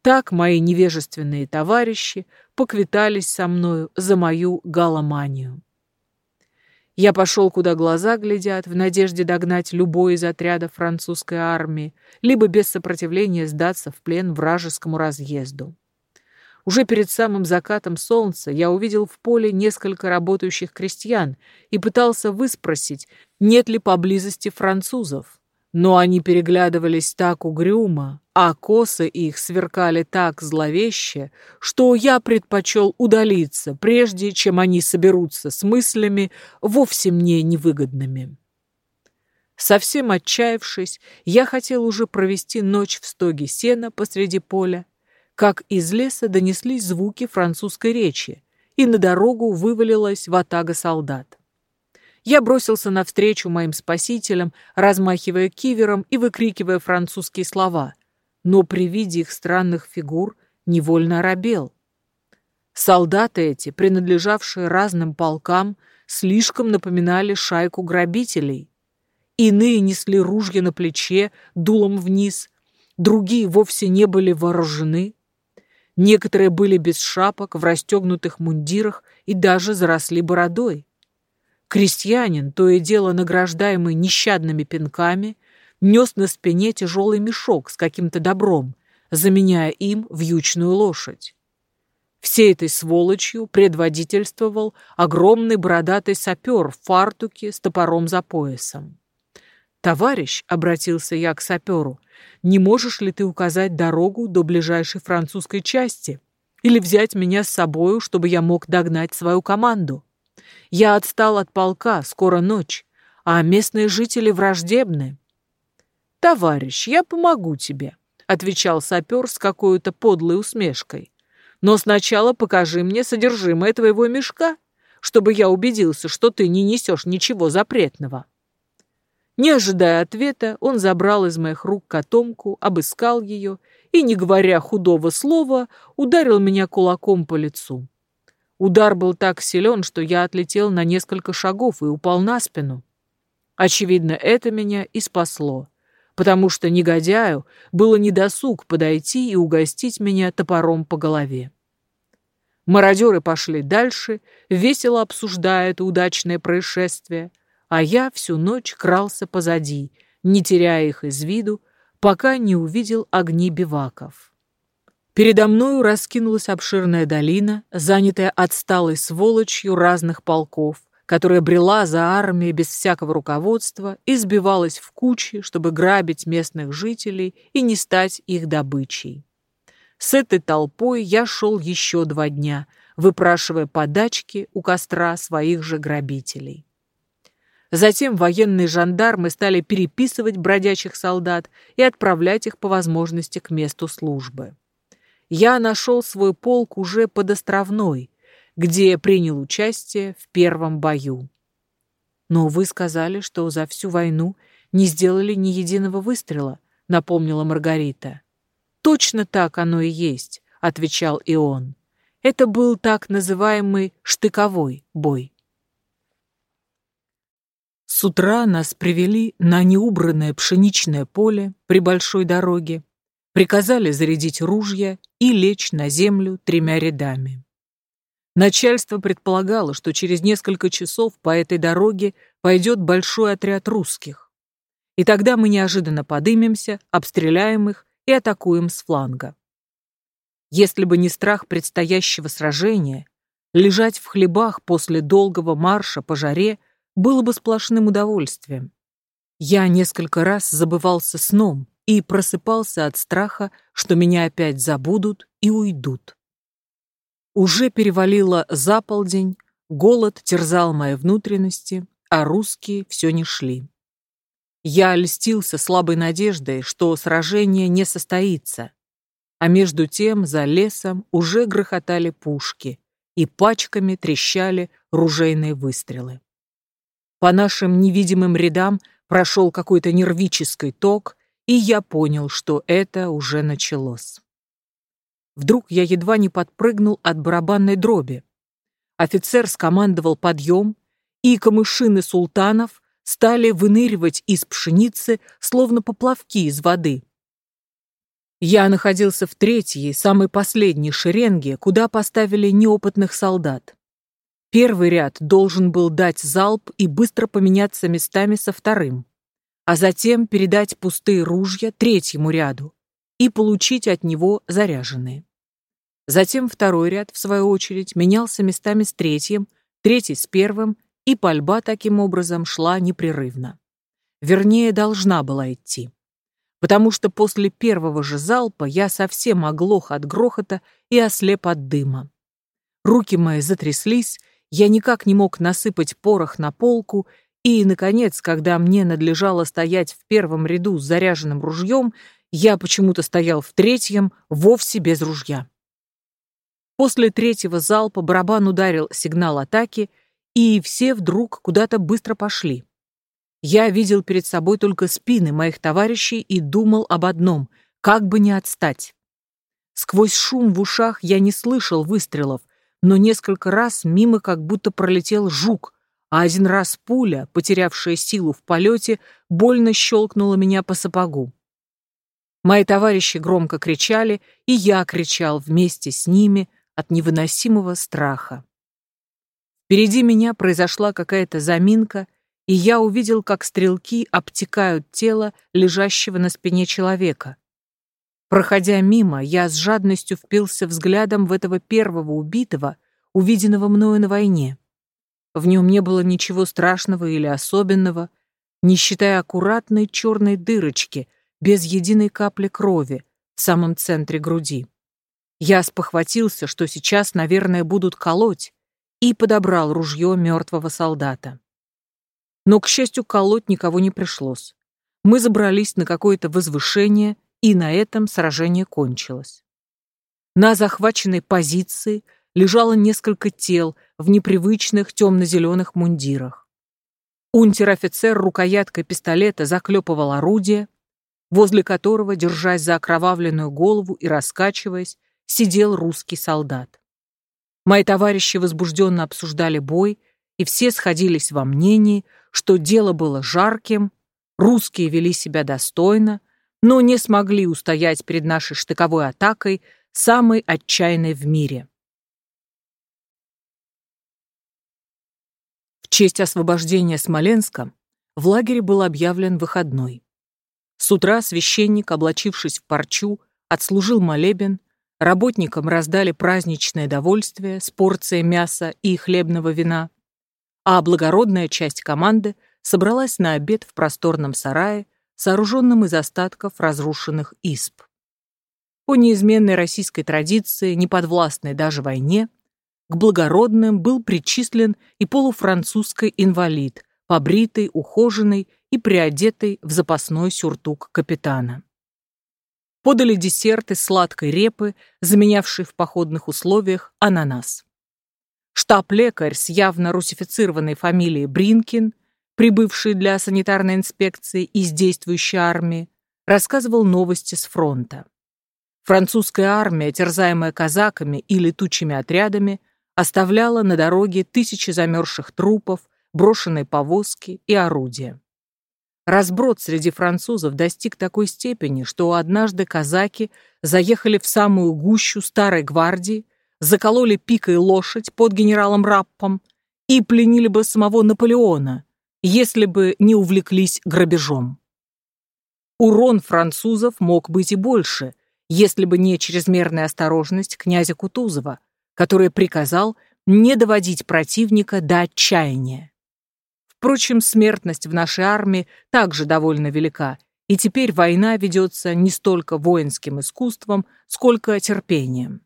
Так мои невежественные товарищи поквитались со мною за мою галоманию. Я пошел, куда глаза глядят, в надежде догнать любой из отрядов французской армии, либо без сопротивления сдаться в плен вражескому разъезду. Уже перед самым закатом солнца я увидел в поле несколько работающих крестьян и пытался выспросить, нет ли поблизости французов. Но они переглядывались так угрюмо, а косы их сверкали так зловеще, что я предпочел удалиться, прежде чем они соберутся с мыслями, вовсе мне невыгодными. Совсем отчаявшись, я хотел уже провести ночь в стоге сена посреди поля, как из леса донеслись звуки французской речи, и на дорогу вывалилась ватага солдат. Я бросился навстречу моим спасителям, размахивая кивером и выкрикивая французские слова, но при виде их странных фигур невольно оробел. Солдаты эти, принадлежавшие разным полкам, слишком напоминали шайку грабителей. Иные несли ружья на плече, дулом вниз, другие вовсе не были вооружены. Некоторые были без шапок, в расстегнутых мундирах и даже заросли бородой. Крестьянин, то и дело награждаемый нещадными пинками, нес на спине тяжелый мешок с каким-то добром, заменяя им вьючную лошадь. Всей этой сволочью предводительствовал огромный бородатый сапер в фартуке с топором за поясом. «Товарищ», — обратился я к саперу, — «не можешь ли ты указать дорогу до ближайшей французской части или взять меня с собою, чтобы я мог догнать свою команду?» Я отстал от полка, скоро ночь, а местные жители враждебны. «Товарищ, я помогу тебе», — отвечал сапер с какой-то подлой усмешкой. «Но сначала покажи мне содержимое твоего мешка, чтобы я убедился, что ты не несешь ничего запретного». Не ожидая ответа, он забрал из моих рук котомку, обыскал ее и, не говоря худого слова, ударил меня кулаком по лицу. Удар был так силен, что я отлетел на несколько шагов и упал на спину. Очевидно, это меня и спасло, потому что негодяю было недосуг подойти и угостить меня топором по голове. Мародеры пошли дальше, весело обсуждая это удачное происшествие, а я всю ночь крался позади, не теряя их из виду, пока не увидел огни биваков. Передо мною раскинулась обширная долина, занятая отсталой сволочью разных полков, которая брела за армией без всякого руководства и сбивалась в кучи, чтобы грабить местных жителей и не стать их добычей. С этой толпой я шел еще два дня, выпрашивая подачки у костра своих же грабителей. Затем военные жандармы стали переписывать бродячих солдат и отправлять их по возможности к месту службы я нашел свой полк уже под Островной, где принял участие в первом бою. Но вы сказали, что за всю войну не сделали ни единого выстрела, напомнила Маргарита. Точно так оно и есть, отвечал и он. Это был так называемый штыковой бой. С утра нас привели на неубранное пшеничное поле при большой дороге, приказали зарядить ружья и лечь на землю тремя рядами. Начальство предполагало, что через несколько часов по этой дороге пойдет большой отряд русских. И тогда мы неожиданно подымемся, обстреляем их и атакуем с фланга. Если бы не страх предстоящего сражения, лежать в хлебах после долгого марша по жаре было бы сплошным удовольствием. Я несколько раз забывался сном, и просыпался от страха, что меня опять забудут и уйдут. Уже перевалило за полдень, голод терзал мои внутренности, а русские все не шли. Я льстился слабой надеждой, что сражение не состоится, а между тем за лесом уже грохотали пушки и пачками трещали ружейные выстрелы. По нашим невидимым рядам прошел какой-то нервический ток, и я понял, что это уже началось. Вдруг я едва не подпрыгнул от барабанной дроби. Офицер скомандовал подъем, и камышины султанов стали выныривать из пшеницы, словно поплавки из воды. Я находился в третьей, самой последней шеренге, куда поставили неопытных солдат. Первый ряд должен был дать залп и быстро поменяться местами со вторым а затем передать пустые ружья третьему ряду и получить от него заряженные. Затем второй ряд, в свою очередь, менялся местами с третьим, третий с первым, и пальба таким образом шла непрерывно. Вернее, должна была идти. Потому что после первого же залпа я совсем оглох от грохота и ослеп от дыма. Руки мои затряслись, я никак не мог насыпать порох на полку и, наконец, когда мне надлежало стоять в первом ряду с заряженным ружьем, я почему-то стоял в третьем, вовсе без ружья. После третьего залпа барабан ударил сигнал атаки, и все вдруг куда-то быстро пошли. Я видел перед собой только спины моих товарищей и думал об одном — как бы не отстать. Сквозь шум в ушах я не слышал выстрелов, но несколько раз мимо как будто пролетел жук, а один раз пуля, потерявшая силу в полете, больно щелкнула меня по сапогу. Мои товарищи громко кричали, и я кричал вместе с ними от невыносимого страха. Впереди меня произошла какая-то заминка, и я увидел, как стрелки обтекают тело лежащего на спине человека. Проходя мимо, я с жадностью впился взглядом в этого первого убитого, увиденного мною на войне. В нем не было ничего страшного или особенного, не считая аккуратной черной дырочки, без единой капли крови, в самом центре груди. Я спохватился, что сейчас, наверное, будут колоть, и подобрал ружье мертвого солдата. Но, к счастью, колоть никого не пришлось. Мы забрались на какое-то возвышение, и на этом сражение кончилось. На захваченной позиции лежало несколько тел в непривычных темно-зеленых мундирах. Унтер-офицер рукояткой пистолета заклепывал орудие, возле которого, держась за окровавленную голову и раскачиваясь, сидел русский солдат. Мои товарищи возбужденно обсуждали бой, и все сходились во мнении, что дело было жарким, русские вели себя достойно, но не смогли устоять перед нашей штыковой атакой, самой отчаянной в мире. честь освобождения Смоленска в лагере был объявлен выходной. С утра священник, облачившись в парчу, отслужил молебен, работникам раздали праздничное довольствие с порцией мяса и хлебного вина, а благородная часть команды собралась на обед в просторном сарае, сооруженном из остатков разрушенных исп. По неизменной российской традиции, не подвластной даже войне, к благородным был причислен и полуфранцузский инвалид, побритый, ухоженный и приодетый в запасной сюртук капитана. Подали десерт из сладкой репы, заменявший в походных условиях ананас. Штаб-лекарь с явно русифицированной фамилией Бринкин, прибывший для санитарной инспекции из действующей армии, рассказывал новости с фронта. Французская армия, терзаемая казаками и летучими отрядами, оставляла на дороге тысячи замерзших трупов, брошенные повозки и орудия. Разброд среди французов достиг такой степени, что однажды казаки заехали в самую гущу старой гвардии, закололи пикой лошадь под генералом Раппом и пленили бы самого Наполеона, если бы не увлеклись грабежом. Урон французов мог быть и больше – если бы не чрезмерная осторожность князя Кутузова, который приказал не доводить противника до отчаяния. Впрочем, смертность в нашей армии также довольно велика, и теперь война ведется не столько воинским искусством, сколько терпением.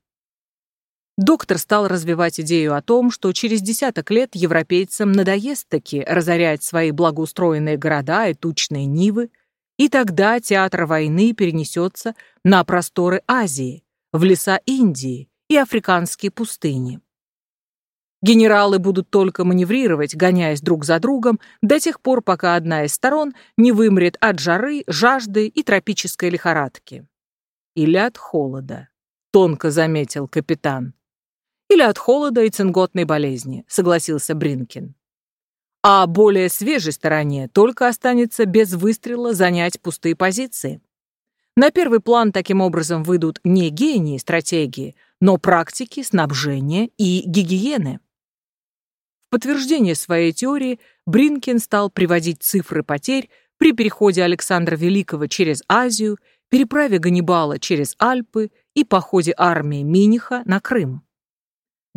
Доктор стал развивать идею о том, что через десяток лет европейцам надоест таки разорять свои благоустроенные города и тучные нивы, и тогда театр войны перенесется на просторы Азии, в леса Индии и африканские пустыни. Генералы будут только маневрировать, гоняясь друг за другом, до тех пор, пока одна из сторон не вымрет от жары, жажды и тропической лихорадки. Или от холода, тонко заметил капитан. Или от холода и цинготной болезни, согласился Бринкин а более свежей стороне только останется без выстрела занять пустые позиции. На первый план таким образом выйдут не гении стратегии, но практики снабжения и гигиены. В подтверждение своей теории Бринкин стал приводить цифры потерь при переходе Александра Великого через Азию, переправе Ганнибала через Альпы и походе армии Миниха на Крым.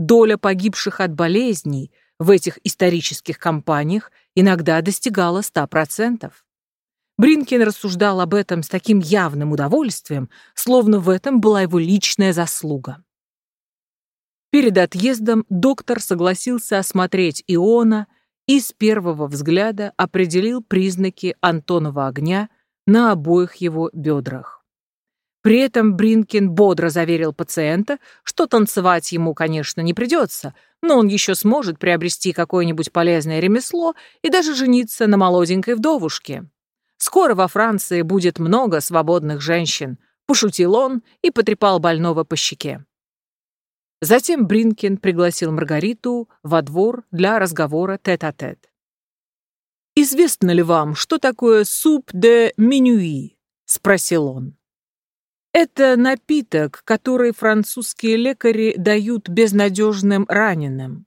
Доля погибших от болезней – в этих исторических кампаниях иногда достигала 100%. Бринкин рассуждал об этом с таким явным удовольствием, словно в этом была его личная заслуга. Перед отъездом доктор согласился осмотреть Иона и с первого взгляда определил признаки Антонова огня на обоих его бедрах. При этом Бринкин бодро заверил пациента, что танцевать ему, конечно, не придется, но он еще сможет приобрести какое-нибудь полезное ремесло и даже жениться на молоденькой вдовушке. Скоро во Франции будет много свободных женщин, пошутил он и потрепал больного по щеке. Затем Бринкин пригласил Маргариту во двор для разговора тет-а-тет. -тет. «Известно ли вам, что такое суп де минюи?» — спросил он. Это напиток, который французские лекари дают безнадежным раненым.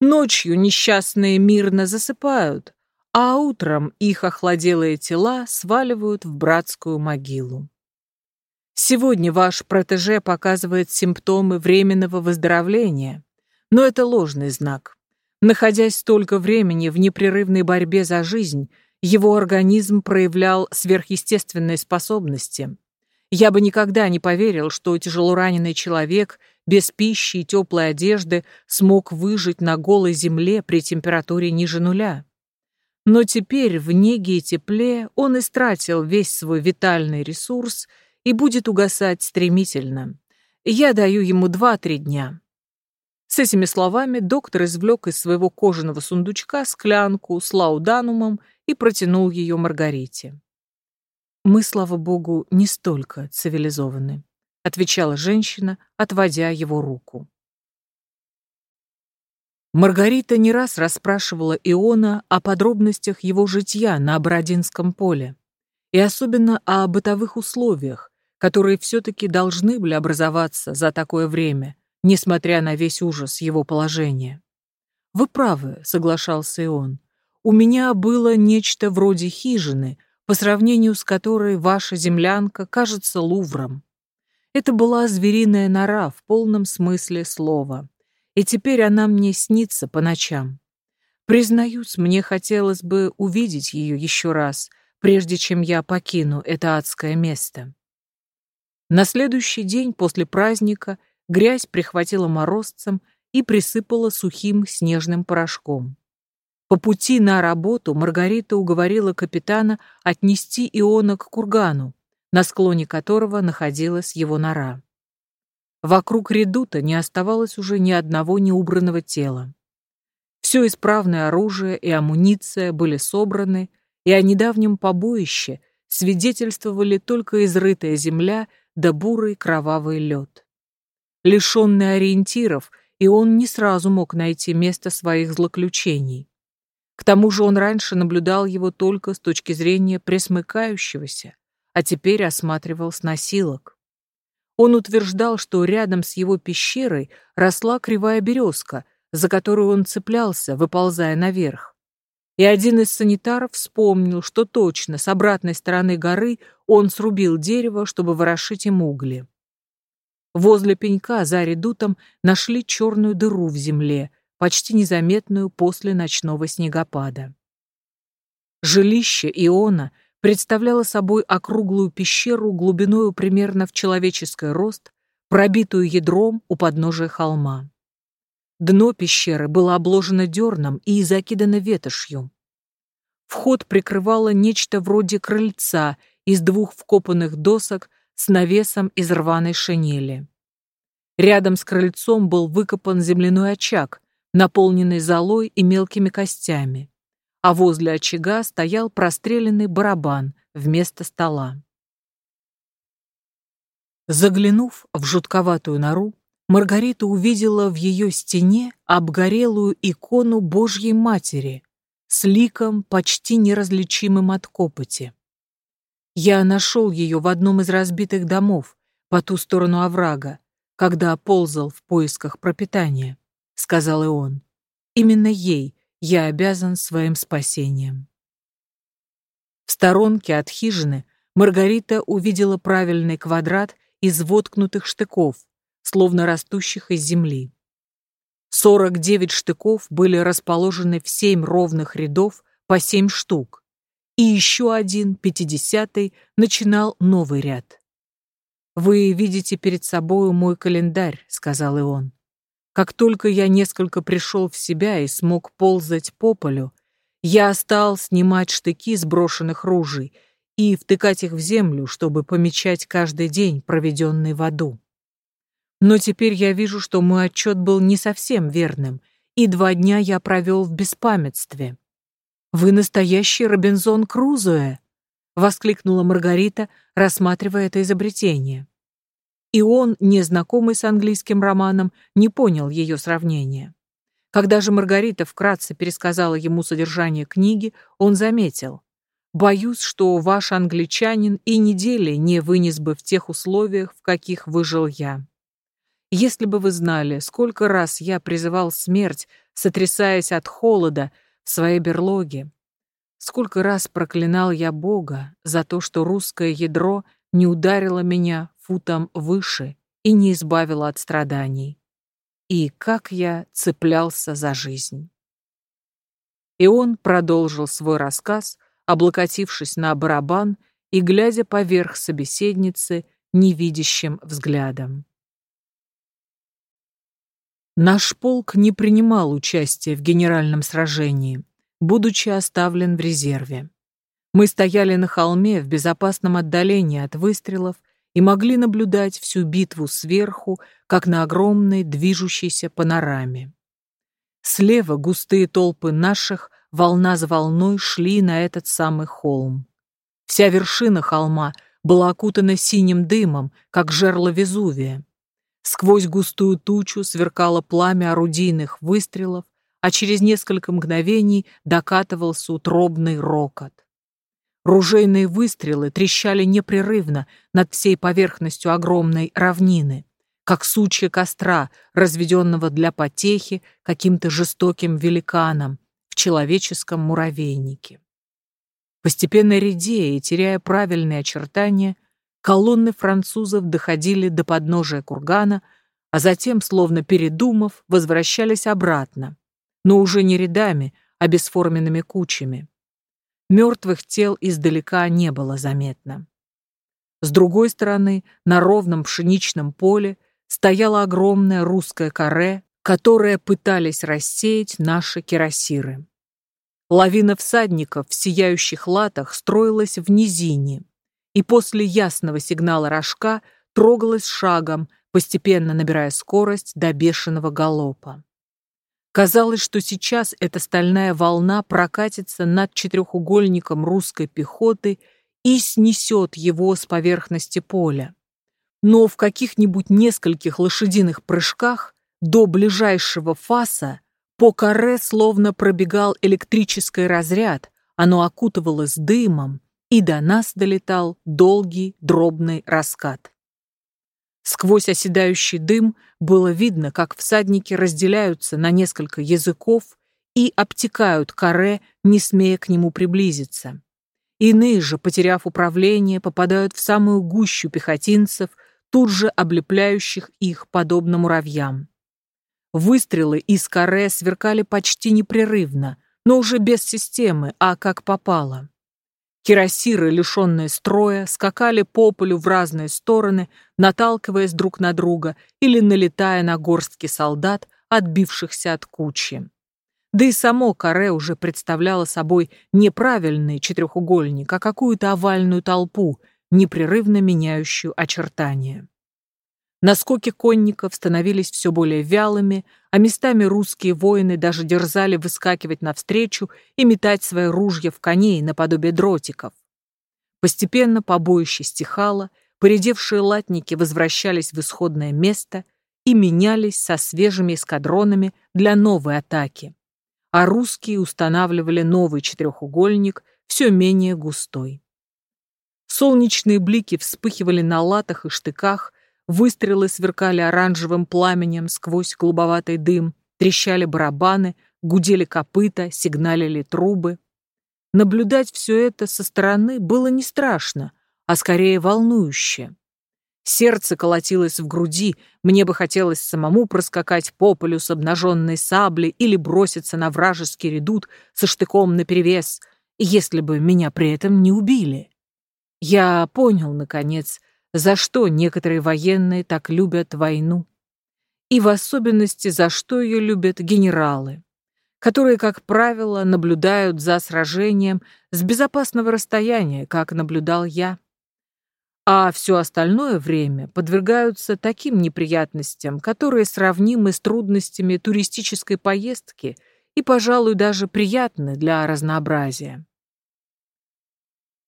Ночью несчастные мирно засыпают, а утром их охладелые тела сваливают в братскую могилу. Сегодня ваш протеже показывает симптомы временного выздоровления, но это ложный знак. Находясь столько времени в непрерывной борьбе за жизнь, его организм проявлял сверхъестественные способности – я бы никогда не поверил, что тяжелораненый человек без пищи и теплой одежды смог выжить на голой земле при температуре ниже нуля. Но теперь в неге и тепле он истратил весь свой витальный ресурс и будет угасать стремительно. Я даю ему два-три дня. С этими словами доктор извлек из своего кожаного сундучка склянку с лауданумом и протянул ее Маргарите. «Мы, слава богу, не столько цивилизованы», — отвечала женщина, отводя его руку. Маргарита не раз расспрашивала Иона о подробностях его житья на Бородинском поле, и особенно о бытовых условиях, которые все-таки должны были образоваться за такое время, несмотря на весь ужас его положения. «Вы правы», — соглашался и он. «У меня было нечто вроде хижины, по сравнению с которой ваша землянка кажется Лувром. Это была звериная нора в полном смысле слова. И теперь она мне снится по ночам. Признаюсь, мне хотелось бы увидеть ее еще раз, прежде чем я покину это адское место. На следующий день после праздника грязь прихватила морозцем и присыпала сухим снежным порошком. По пути на работу Маргарита уговорила капитана отнести Иона к кургану, на склоне которого находилась его нора. Вокруг редута не оставалось уже ни одного неубранного тела. Все исправное оружие и амуниция были собраны, и о недавнем побоище свидетельствовали только изрытая земля да бурый кровавый лед. Лишенный ориентиров, и он не сразу мог найти место своих злоключений. К тому же он раньше наблюдал его только с точки зрения пресмыкающегося, а теперь осматривал с носилок. Он утверждал, что рядом с его пещерой росла кривая березка, за которую он цеплялся, выползая наверх. И один из санитаров вспомнил, что точно с обратной стороны горы он срубил дерево, чтобы ворошить им угли. Возле пенька за редутом нашли черную дыру в земле, почти незаметную после ночного снегопада. Жилище Иона представляло собой округлую пещеру глубиною примерно в человеческий рост, пробитую ядром у подножия холма. Дно пещеры было обложено дерном и закидано ветошью. Вход прикрывало нечто вроде крыльца из двух вкопанных досок с навесом из рваной шинели. Рядом с крыльцом был выкопан земляной очаг, наполненный золой и мелкими костями, а возле очага стоял простреленный барабан вместо стола. Заглянув в жутковатую нору, Маргарита увидела в ее стене обгорелую икону Божьей Матери с ликом, почти неразличимым от копоти. Я нашел ее в одном из разбитых домов по ту сторону оврага, когда ползал в поисках пропитания, — сказал и он. Именно ей я обязан своим спасением. В сторонке от хижины Маргарита увидела правильный квадрат из воткнутых штыков, словно растущих из земли. 49 штыков были расположены в семь ровных рядов по семь штук, и еще один, пятидесятый, начинал новый ряд. «Вы видите перед собою мой календарь», — сказал и он. «Как только я несколько пришел в себя и смог ползать по полю, я стал снимать штыки с брошенных ружей и втыкать их в землю, чтобы помечать каждый день, проведенный в аду. Но теперь я вижу, что мой отчет был не совсем верным, и два дня я провел в беспамятстве. «Вы настоящий Робинзон Крузуэ!» — воскликнула Маргарита, рассматривая это изобретение. И он, незнакомый с английским романом, не понял ее сравнения. Когда же Маргарита вкратце пересказала ему содержание книги, он заметил. «Боюсь, что ваш англичанин и недели не вынес бы в тех условиях, в каких выжил я». Если бы вы знали, сколько раз я призывал смерть, сотрясаясь от холода в своей берлоге, сколько раз проклинал я Бога за то, что русское ядро не ударило меня футом выше и не избавило от страданий. И как я цеплялся за жизнь. И он продолжил свой рассказ, облокотившись на барабан и глядя поверх собеседницы невидящим взглядом. Наш полк не принимал участия в генеральном сражении, будучи оставлен в резерве. Мы стояли на холме в безопасном отдалении от выстрелов и могли наблюдать всю битву сверху, как на огромной движущейся панораме. Слева густые толпы наших волна за волной шли на этот самый холм. Вся вершина холма была окутана синим дымом, как жерло Везувия. Сквозь густую тучу сверкало пламя орудийных выстрелов, а через несколько мгновений докатывался утробный рокот. Ружейные выстрелы трещали непрерывно над всей поверхностью огромной равнины, как сучья костра, разведенного для потехи каким-то жестоким великаном в человеческом муравейнике. Постепенно редея и теряя правильные очертания, колонны французов доходили до подножия кургана, а затем, словно передумав, возвращались обратно, но уже не рядами, а бесформенными кучами. Мертвых тел издалека не было заметно. С другой стороны, на ровном пшеничном поле стояла огромная русская каре, которое пытались рассеять наши кирасиры. Лавина всадников в сияющих латах строилась в низине, и после ясного сигнала рожка трогалась шагом, постепенно набирая скорость до бешеного галопа. Казалось, что сейчас эта стальная волна прокатится над четырехугольником русской пехоты и снесет его с поверхности поля. Но в каких-нибудь нескольких лошадиных прыжках до ближайшего фаса по каре словно пробегал электрический разряд, оно окутывалось дымом, и до нас долетал долгий дробный раскат. Сквозь оседающий дым было видно, как всадники разделяются на несколько языков и обтекают каре, не смея к нему приблизиться. Иные же, потеряв управление, попадают в самую гущу пехотинцев, тут же облепляющих их, подобно муравьям. Выстрелы из каре сверкали почти непрерывно, но уже без системы, а как попало. Кирасиры, лишенные строя, скакали по полю в разные стороны, наталкиваясь друг на друга или налетая на горстки солдат, отбившихся от кучи. Да и само каре уже представляло собой не правильный четырехугольник, а какую-то овальную толпу, непрерывно меняющую очертания. Наскоки конников становились все более вялыми, а местами русские воины даже дерзали выскакивать навстречу и метать свои ружья в коней наподобие дротиков. Постепенно побоище стихало, поредевшие латники возвращались в исходное место и менялись со свежими эскадронами для новой атаки, а русские устанавливали новый четырехугольник, все менее густой. Солнечные блики вспыхивали на латах и штыках, Выстрелы сверкали оранжевым пламенем сквозь голубоватый дым, трещали барабаны, гудели копыта, сигналили трубы. Наблюдать все это со стороны было не страшно, а скорее волнующе. Сердце колотилось в груди, мне бы хотелось самому проскакать по полю с обнаженной саблей или броситься на вражеский редут со штыком наперевес, если бы меня при этом не убили. Я понял, наконец, за что некоторые военные так любят войну, и в особенности за что ее любят генералы, которые, как правило, наблюдают за сражением с безопасного расстояния, как наблюдал я. А все остальное время подвергаются таким неприятностям, которые сравнимы с трудностями туристической поездки и, пожалуй, даже приятны для разнообразия.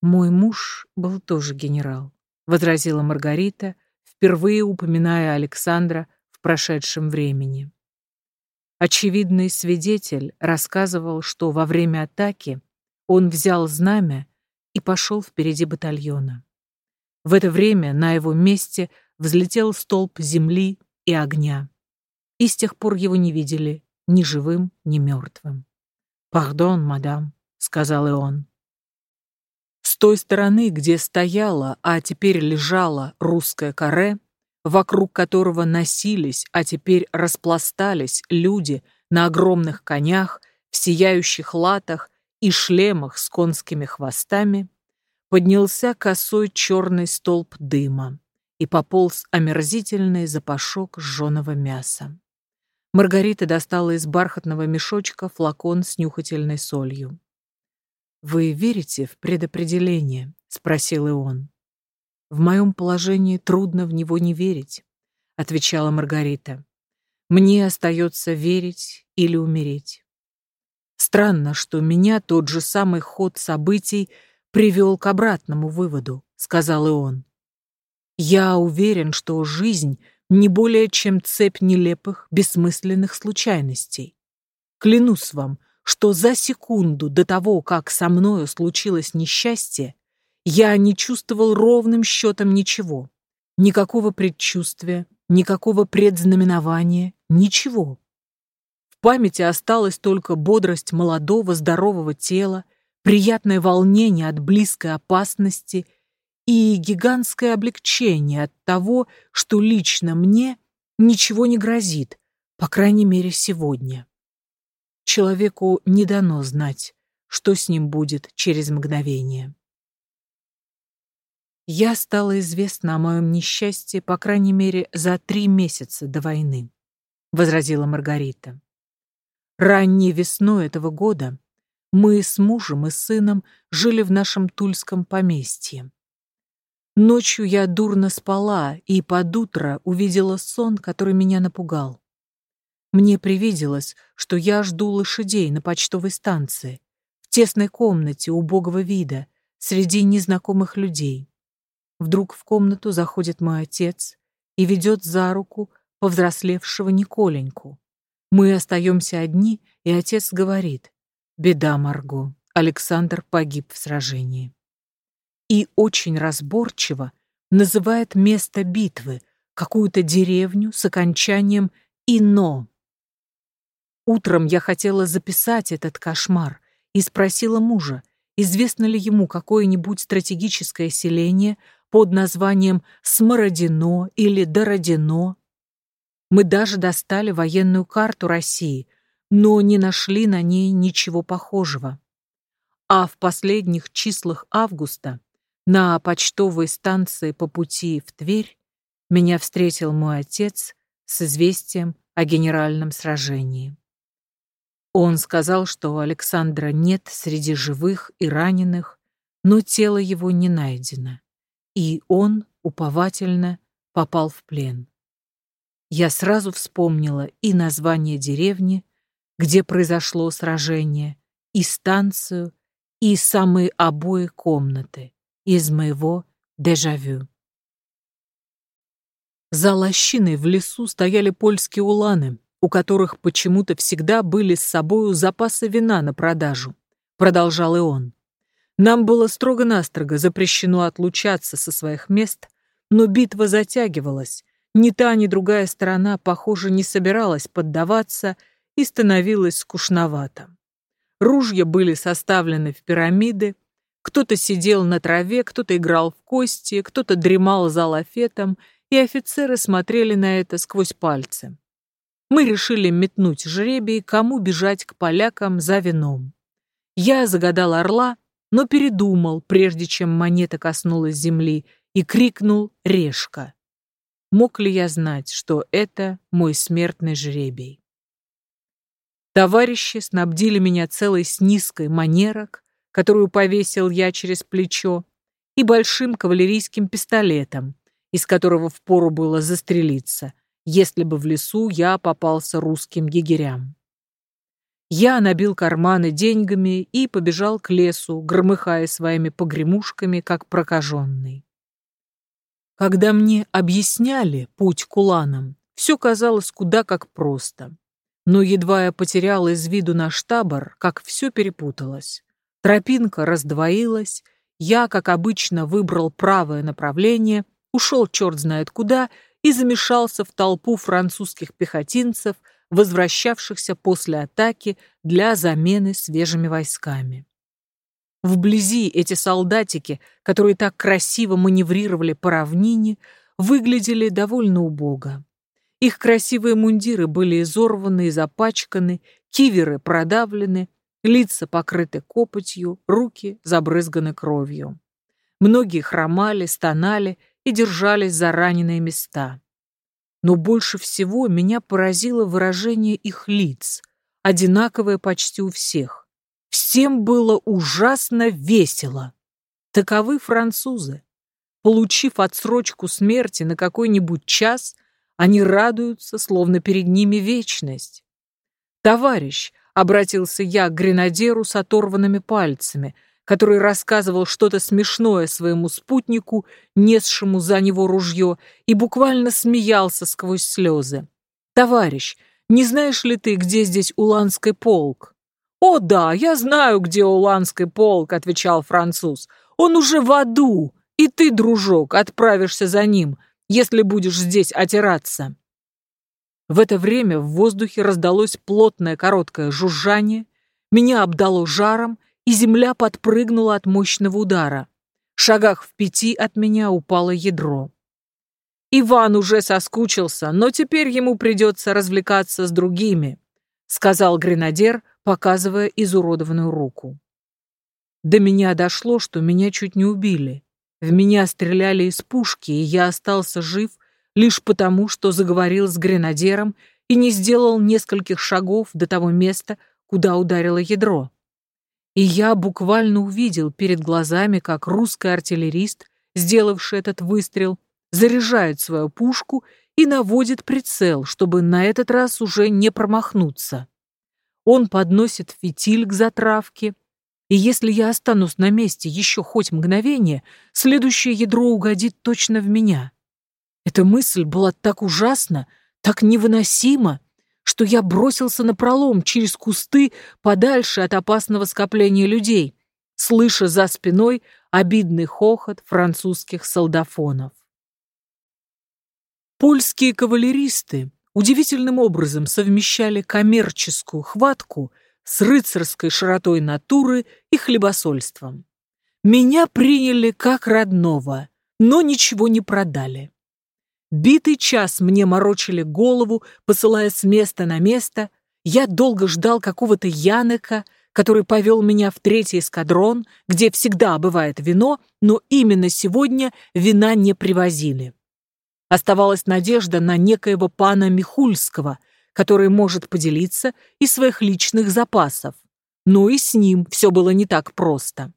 Мой муж был тоже генерал. — возразила Маргарита, впервые упоминая Александра в прошедшем времени. Очевидный свидетель рассказывал, что во время атаки он взял знамя и пошел впереди батальона. В это время на его месте взлетел столб земли и огня, и с тех пор его не видели ни живым, ни мертвым. «Пардон, мадам», — сказал и он. С той стороны, где стояла, а теперь лежала русская каре, вокруг которого носились, а теперь распластались люди на огромных конях, в сияющих латах и шлемах с конскими хвостами, поднялся косой черный столб дыма и пополз омерзительный запашок сжженного мяса. Маргарита достала из бархатного мешочка флакон с нюхательной солью. «Вы верите в предопределение?» — спросил и он. «В моем положении трудно в него не верить», — отвечала Маргарита. «Мне остается верить или умереть». Странно, что меня тот же самый ход событий привел к обратному выводу, сказал и он. Я уверен, что жизнь не более чем цепь нелепых, бессмысленных случайностей. Клянусь вам, что за секунду до того, как со мною случилось несчастье, я не чувствовал ровным счетом ничего. Никакого предчувствия, никакого предзнаменования, ничего. В памяти осталась только бодрость молодого, здорового тела, приятное волнение от близкой опасности и гигантское облегчение от того, что лично мне ничего не грозит, по крайней мере сегодня. Человеку не дано знать, что с ним будет через мгновение. Я стала известна о моем несчастье, по крайней мере, за три месяца до войны, — возразила Маргарита. Ранней весной этого года мы с мужем и сыном жили в нашем тульском поместье. Ночью я дурно спала и под утро увидела сон, который меня напугал. Мне привиделось, что я жду лошадей на почтовой станции, в тесной комнате убогого вида, среди незнакомых людей. Вдруг в комнату заходит мой отец и ведет за руку повзрослевшего Николеньку. Мы остаемся одни, и отец говорит, «Беда, Марго, Александр погиб в сражении» и очень разборчиво называет место битвы, какую-то деревню с окончанием «ино». Утром я хотела записать этот кошмар и спросила мужа, известно ли ему какое-нибудь стратегическое селение под названием Смородино или Дородино. Мы даже достали военную карту России, но не нашли на ней ничего похожего. А в последних числах августа на почтовой станции по пути в Тверь меня встретил мой отец с известием о генеральном сражении. Он сказал, что Александра нет среди живых и раненых, но тело его не найдено, и он, уповательно, попал в плен. Я сразу вспомнила и название деревни, где произошло сражение, и станцию, и самые обои комнаты из моего дежавю. За лощиной в лесу стояли польские уланы, у которых почему-то всегда были с собою запасы вина на продажу, продолжал и он. Нам было строго-настрого запрещено отлучаться со своих мест, но битва затягивалась, ни та, ни другая сторона, похоже, не собиралась поддаваться и становилась скучновато. Ружья были составлены в пирамиды, кто-то сидел на траве, кто-то играл в кости, кто-то дремал за лафетом, и офицеры смотрели на это сквозь пальцы. Мы решили метнуть жребий, кому бежать к полякам за вином. Я загадал орла, но передумал, прежде чем монета коснулась земли, и крикнул «Решка!». Мог ли я знать, что это мой смертный жребий? Товарищи снабдили меня целой снизкой манерок, которую повесил я через плечо, и большим кавалерийским пистолетом, из которого впору было застрелиться, если бы в лесу я попался русским егерям. Я набил карманы деньгами и побежал к лесу, громыхая своими погремушками, как прокаженный. Когда мне объясняли путь к уланам, все казалось куда как просто. Но едва я потерял из виду наш табор, как все перепуталось. Тропинка раздвоилась, я, как обычно, выбрал правое направление, ушел черт знает куда и замешался в толпу французских пехотинцев, возвращавшихся после атаки для замены свежими войсками. Вблизи эти солдатики, которые так красиво маневрировали по равнине, выглядели довольно убого. Их красивые мундиры были изорваны и запачканы, киверы продавлены, Лица покрыты копотью, руки забрызганы кровью. Многие хромали, стонали и держались за раненые места. Но больше всего меня поразило выражение их лиц, одинаковое почти у всех. Всем было ужасно весело. Таковы французы. Получив отсрочку смерти на какой-нибудь час, они радуются, словно перед ними вечность. «Товарищ, Обратился я к гренадеру с оторванными пальцами, который рассказывал что-то смешное своему спутнику, несшему за него ружье, и буквально смеялся сквозь слезы. «Товарищ, не знаешь ли ты, где здесь Уланский полк?» «О да, я знаю, где Уланский полк», — отвечал француз. «Он уже в аду, и ты, дружок, отправишься за ним, если будешь здесь отираться». В это время в воздухе раздалось плотное короткое жужжание, меня обдало жаром, и земля подпрыгнула от мощного удара. Шагах в пяти от меня упало ядро. Иван уже соскучился, но теперь ему придется развлекаться с другими, сказал гренадер, показывая изуродованную руку. До меня дошло, что меня чуть не убили. В меня стреляли из пушки, и я остался жив лишь потому, что заговорил с гренадером и не сделал нескольких шагов до того места, куда ударило ядро. И я буквально увидел перед глазами, как русский артиллерист, сделавший этот выстрел, заряжает свою пушку и наводит прицел, чтобы на этот раз уже не промахнуться. Он подносит фитиль к затравке, и если я останусь на месте еще хоть мгновение, следующее ядро угодит точно в меня. Эта мысль была так ужасна, так невыносима, что я бросился на пролом через кусты подальше от опасного скопления людей, слыша за спиной обидный хохот французских солдафонов. Польские кавалеристы удивительным образом совмещали коммерческую хватку с рыцарской широтой натуры и хлебосольством. Меня приняли как родного, но ничего не продали. Битый час мне морочили голову, посылая с места на место. Я долго ждал какого-то Янека, который повел меня в третий эскадрон, где всегда бывает вино, но именно сегодня вина не привозили. Оставалась надежда на некоего пана Михульского, который может поделиться из своих личных запасов. Но и с ним все было не так просто.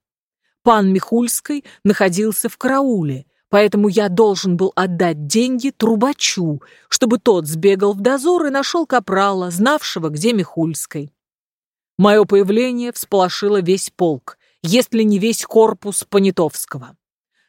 Пан Михульский находился в карауле, Поэтому я должен был отдать деньги трубачу, чтобы тот сбегал в дозор и нашел капрала, знавшего, где Михульской. Мое появление всполошило весь полк, если не весь корпус Понятовского.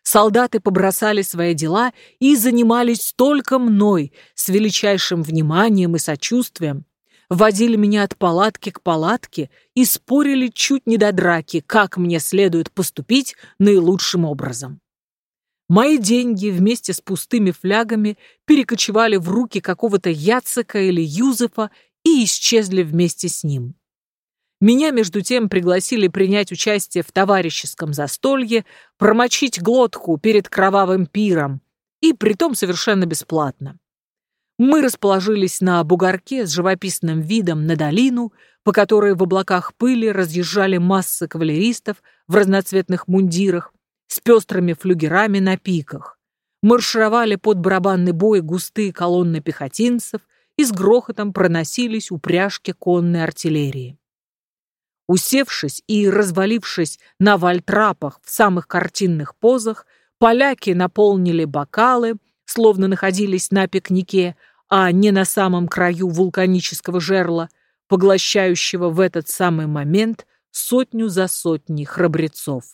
Солдаты побросали свои дела и занимались только мной с величайшим вниманием и сочувствием, водили меня от палатки к палатке и спорили чуть не до драки, как мне следует поступить наилучшим образом. Мои деньги вместе с пустыми флягами перекочевали в руки какого-то Яцека или Юзефа и исчезли вместе с ним. Меня, между тем, пригласили принять участие в товарищеском застолье, промочить глотку перед кровавым пиром, и притом совершенно бесплатно. Мы расположились на бугорке с живописным видом на долину, по которой в облаках пыли разъезжали массы кавалеристов в разноцветных мундирах, с пестрыми флюгерами на пиках. Маршировали под барабанный бой густые колонны пехотинцев и с грохотом проносились упряжки конной артиллерии. Усевшись и развалившись на вальтрапах в самых картинных позах, поляки наполнили бокалы, словно находились на пикнике, а не на самом краю вулканического жерла, поглощающего в этот самый момент сотню за сотней храбрецов.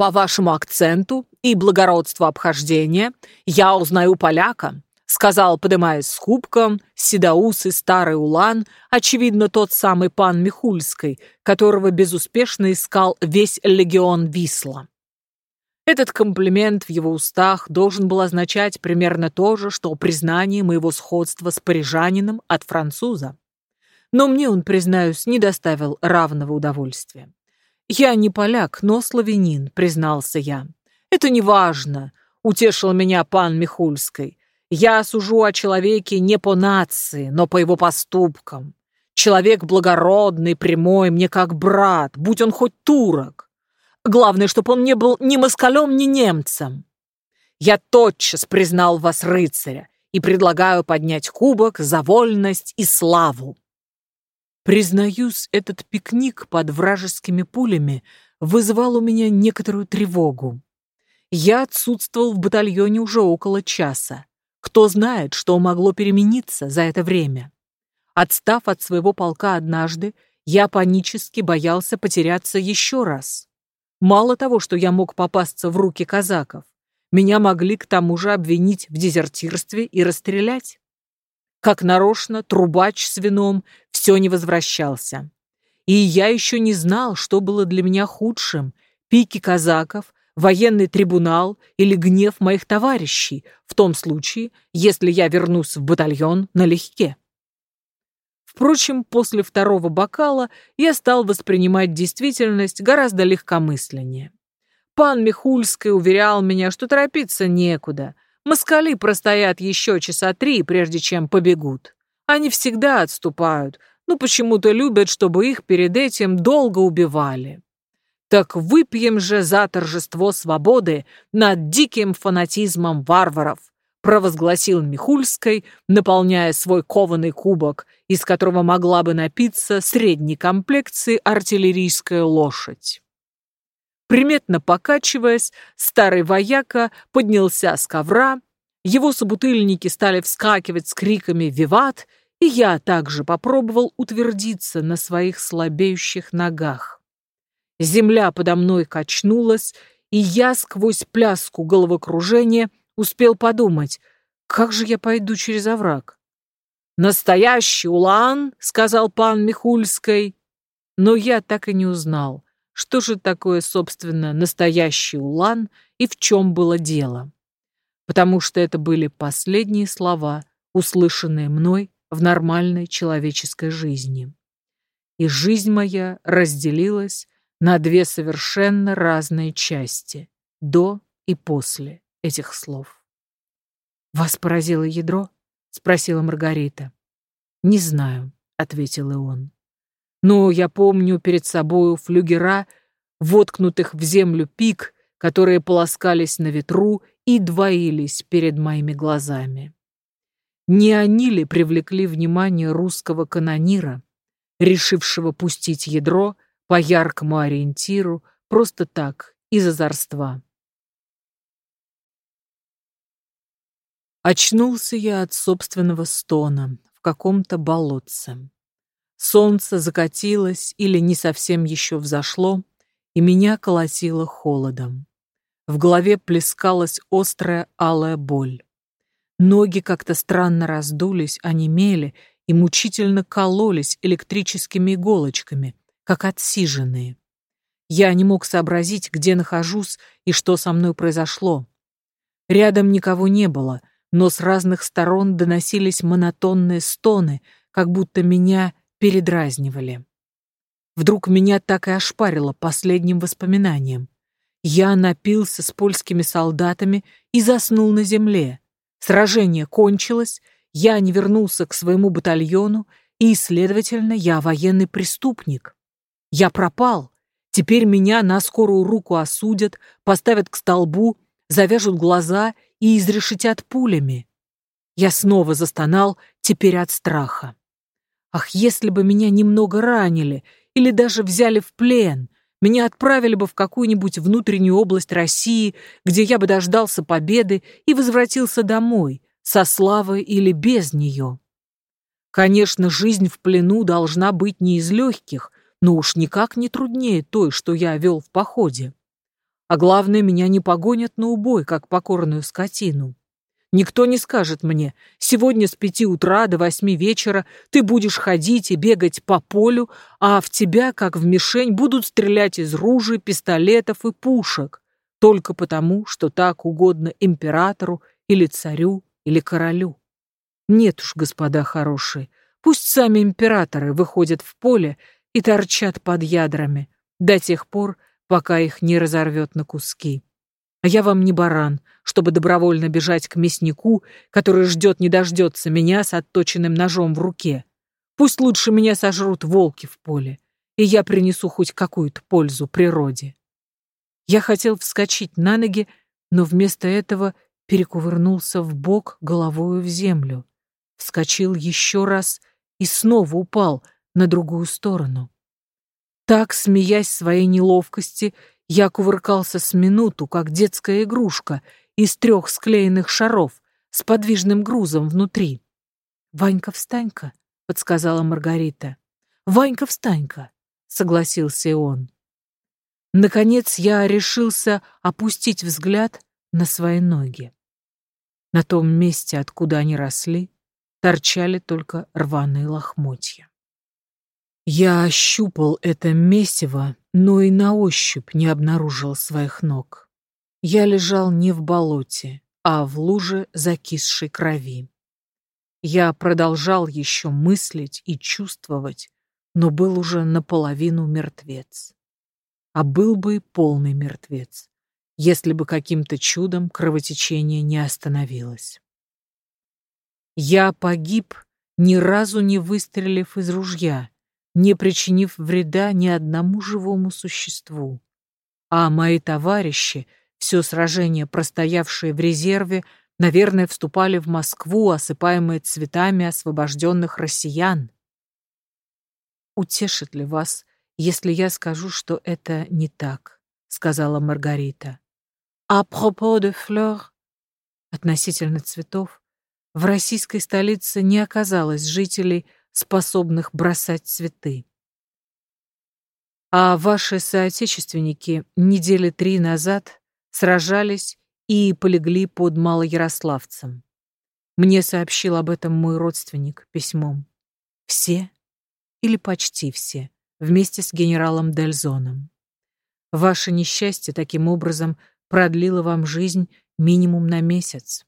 По вашему акценту и благородству обхождения я узнаю поляка, сказал, подымаясь с кубком, седоусый старый улан, очевидно, тот самый пан Михульский, которого безуспешно искал весь легион Висла. Этот комплимент в его устах должен был означать примерно то же, что признание моего сходства с парижанином от француза. Но мне он, признаюсь, не доставил равного удовольствия. «Я не поляк, но славянин», — признался я. «Это не важно», — утешил меня пан Михульский. «Я сужу о человеке не по нации, но по его поступкам. Человек благородный, прямой, мне как брат, будь он хоть турок. Главное, чтобы он не был ни москалем, ни немцем. Я тотчас признал вас рыцаря и предлагаю поднять кубок за вольность и славу. Признаюсь, этот пикник под вражескими пулями вызывал у меня некоторую тревогу. Я отсутствовал в батальоне уже около часа. Кто знает, что могло перемениться за это время. Отстав от своего полка однажды, я панически боялся потеряться еще раз. Мало того, что я мог попасться в руки казаков, меня могли к тому же обвинить в дезертирстве и расстрелять. Как нарочно, трубач с вином все не возвращался. И я еще не знал, что было для меня худшим — пики казаков, военный трибунал или гнев моих товарищей, в том случае, если я вернусь в батальон налегке. Впрочем, после второго бокала я стал воспринимать действительность гораздо легкомысленнее. Пан Михульский уверял меня, что торопиться некуда. Москали простоят еще часа три, прежде чем побегут. Они всегда отступают, но почему-то любят, чтобы их перед этим долго убивали. Так выпьем же за торжество свободы над диким фанатизмом варваров, провозгласил Михульской, наполняя свой кованый кубок, из которого могла бы напиться средней комплекции артиллерийская лошадь. Приметно покачиваясь, старый вояка поднялся с ковра, его собутыльники стали вскакивать с криками «Виват!», и я также попробовал утвердиться на своих слабеющих ногах. Земля подо мной качнулась, и я сквозь пляску головокружения успел подумать, как же я пойду через овраг. «Настоящий улан!» — сказал пан Михульской. Но я так и не узнал, что же такое, собственно, настоящий улан и в чем было дело. Потому что это были последние слова, услышанные мной в нормальной человеческой жизни. И жизнь моя разделилась на две совершенно разные части, до и после этих слов. «Вас поразило ядро?» — спросила Маргарита. «Не знаю», — ответил и он. Но я помню перед собою флюгера, воткнутых в землю пик, которые полоскались на ветру и двоились перед моими глазами. Не они ли привлекли внимание русского канонира, решившего пустить ядро по яркому ориентиру просто так, из озорства? Очнулся я от собственного стона в каком-то болотце. Солнце закатилось или не совсем еще взошло, и меня колотило холодом. В голове плескалась острая алая боль. Ноги как-то странно раздулись, онемели и мучительно кололись электрическими иголочками, как отсиженные. Я не мог сообразить, где нахожусь и что со мной произошло. Рядом никого не было, но с разных сторон доносились монотонные стоны, как будто меня передразнивали. Вдруг меня так и ошпарило последним воспоминанием. Я напился с польскими солдатами и заснул на земле. Сражение кончилось, я не вернулся к своему батальону, и, следовательно, я военный преступник. Я пропал. Теперь меня на скорую руку осудят, поставят к столбу, завяжут глаза и изрешетят пулями. Я снова застонал, теперь от страха. Ах, если бы меня немного ранили или даже взяли в плен, меня отправили бы в какую-нибудь внутреннюю область России, где я бы дождался победы и возвратился домой, со славой или без нее. Конечно, жизнь в плену должна быть не из легких, но уж никак не труднее той, что я вел в походе. А главное, меня не погонят на убой, как покорную скотину. Никто не скажет мне, сегодня с пяти утра до восьми вечера ты будешь ходить и бегать по полю, а в тебя, как в мишень, будут стрелять из ружей, пистолетов и пушек, только потому, что так угодно императору или царю или королю. Нет уж, господа хорошие, пусть сами императоры выходят в поле и торчат под ядрами до тех пор, пока их не разорвет на куски. А я вам не баран, чтобы добровольно бежать к мяснику, который ждет не дождется меня с отточенным ножом в руке. Пусть лучше меня сожрут волки в поле, и я принесу хоть какую-то пользу природе. Я хотел вскочить на ноги, но вместо этого перекувырнулся в бок головою в землю, вскочил еще раз и снова упал на другую сторону. Так, смеясь своей неловкости, я кувыркался с минуту, как детская игрушка из трех склеенных шаров с подвижным грузом внутри. «Ванька, встань-ка», — подсказала Маргарита. «Ванька, встань-ка», — согласился он. Наконец я решился опустить взгляд на свои ноги. На том месте, откуда они росли, торчали только рваные лохмотья. Я ощупал это месиво, но и на ощупь не обнаружил своих ног. Я лежал не в болоте, а в луже закисшей крови. Я продолжал еще мыслить и чувствовать, но был уже наполовину мертвец. А был бы полный мертвец, если бы каким-то чудом кровотечение не остановилось. Я погиб, ни разу не выстрелив из ружья, не причинив вреда ни одному живому существу. А мои товарищи, все сражение простоявшие в резерве, наверное, вступали в Москву, осыпаемые цветами освобожденных россиян. «Утешит ли вас, если я скажу, что это не так?» — сказала Маргарита. «А пропos de fleurs?» Относительно цветов, в российской столице не оказалось жителей, способных бросать цветы. А ваши соотечественники недели три назад сражались и полегли под Малоярославцем. Мне сообщил об этом мой родственник письмом. Все или почти все, вместе с генералом Дельзоном. Ваше несчастье таким образом продлило вам жизнь минимум на месяц.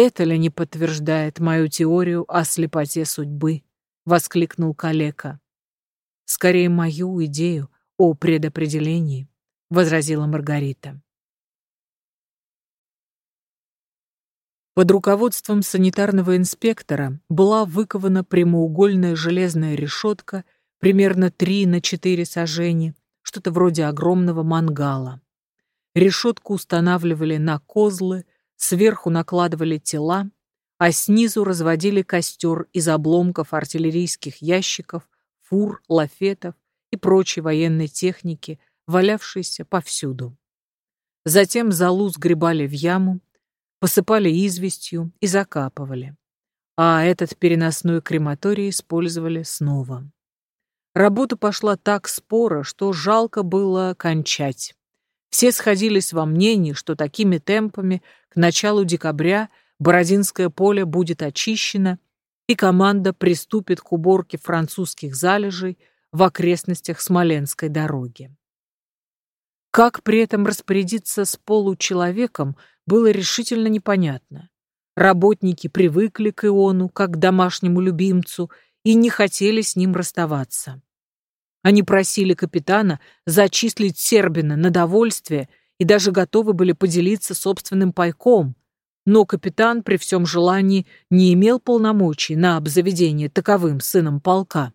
Это ли не подтверждает мою теорию о слепоте судьбы? Воскликнул калека. Скорее мою идею о предопределении, возразила Маргарита. Под руководством санитарного инспектора была выкована прямоугольная железная решетка примерно 3 на 4 сажени, что-то вроде огромного мангала. Решетку устанавливали на козлы, сверху накладывали тела, а снизу разводили костер из обломков артиллерийских ящиков, фур, лафетов и прочей военной техники, валявшейся повсюду. Затем залу сгребали в яму, посыпали известью и закапывали. А этот переносной крематорий использовали снова. Работа пошла так споро, что жалко было кончать. Все сходились во мнении, что такими темпами к началу декабря Бородинское поле будет очищено, и команда приступит к уборке французских залежей в окрестностях Смоленской дороги. Как при этом распорядиться с получеловеком, было решительно непонятно. Работники привыкли к Иону, как к домашнему любимцу, и не хотели с ним расставаться. Они просили капитана зачислить Сербина на довольствие и даже готовы были поделиться собственным пайком, но капитан при всем желании не имел полномочий на обзаведение таковым сыном полка.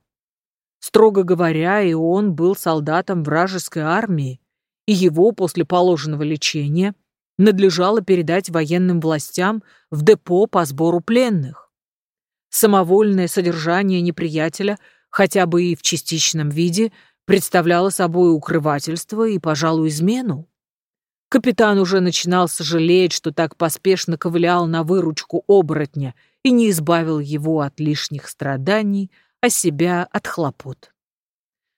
Строго говоря, и он был солдатом вражеской армии, и его после положенного лечения надлежало передать военным властям в депо по сбору пленных. Самовольное содержание неприятеля, хотя бы и в частичном виде, представляло собой укрывательство и, пожалуй, измену. Капитан уже начинал сожалеть, что так поспешно ковылял на выручку оборотня и не избавил его от лишних страданий, а себя от хлопот.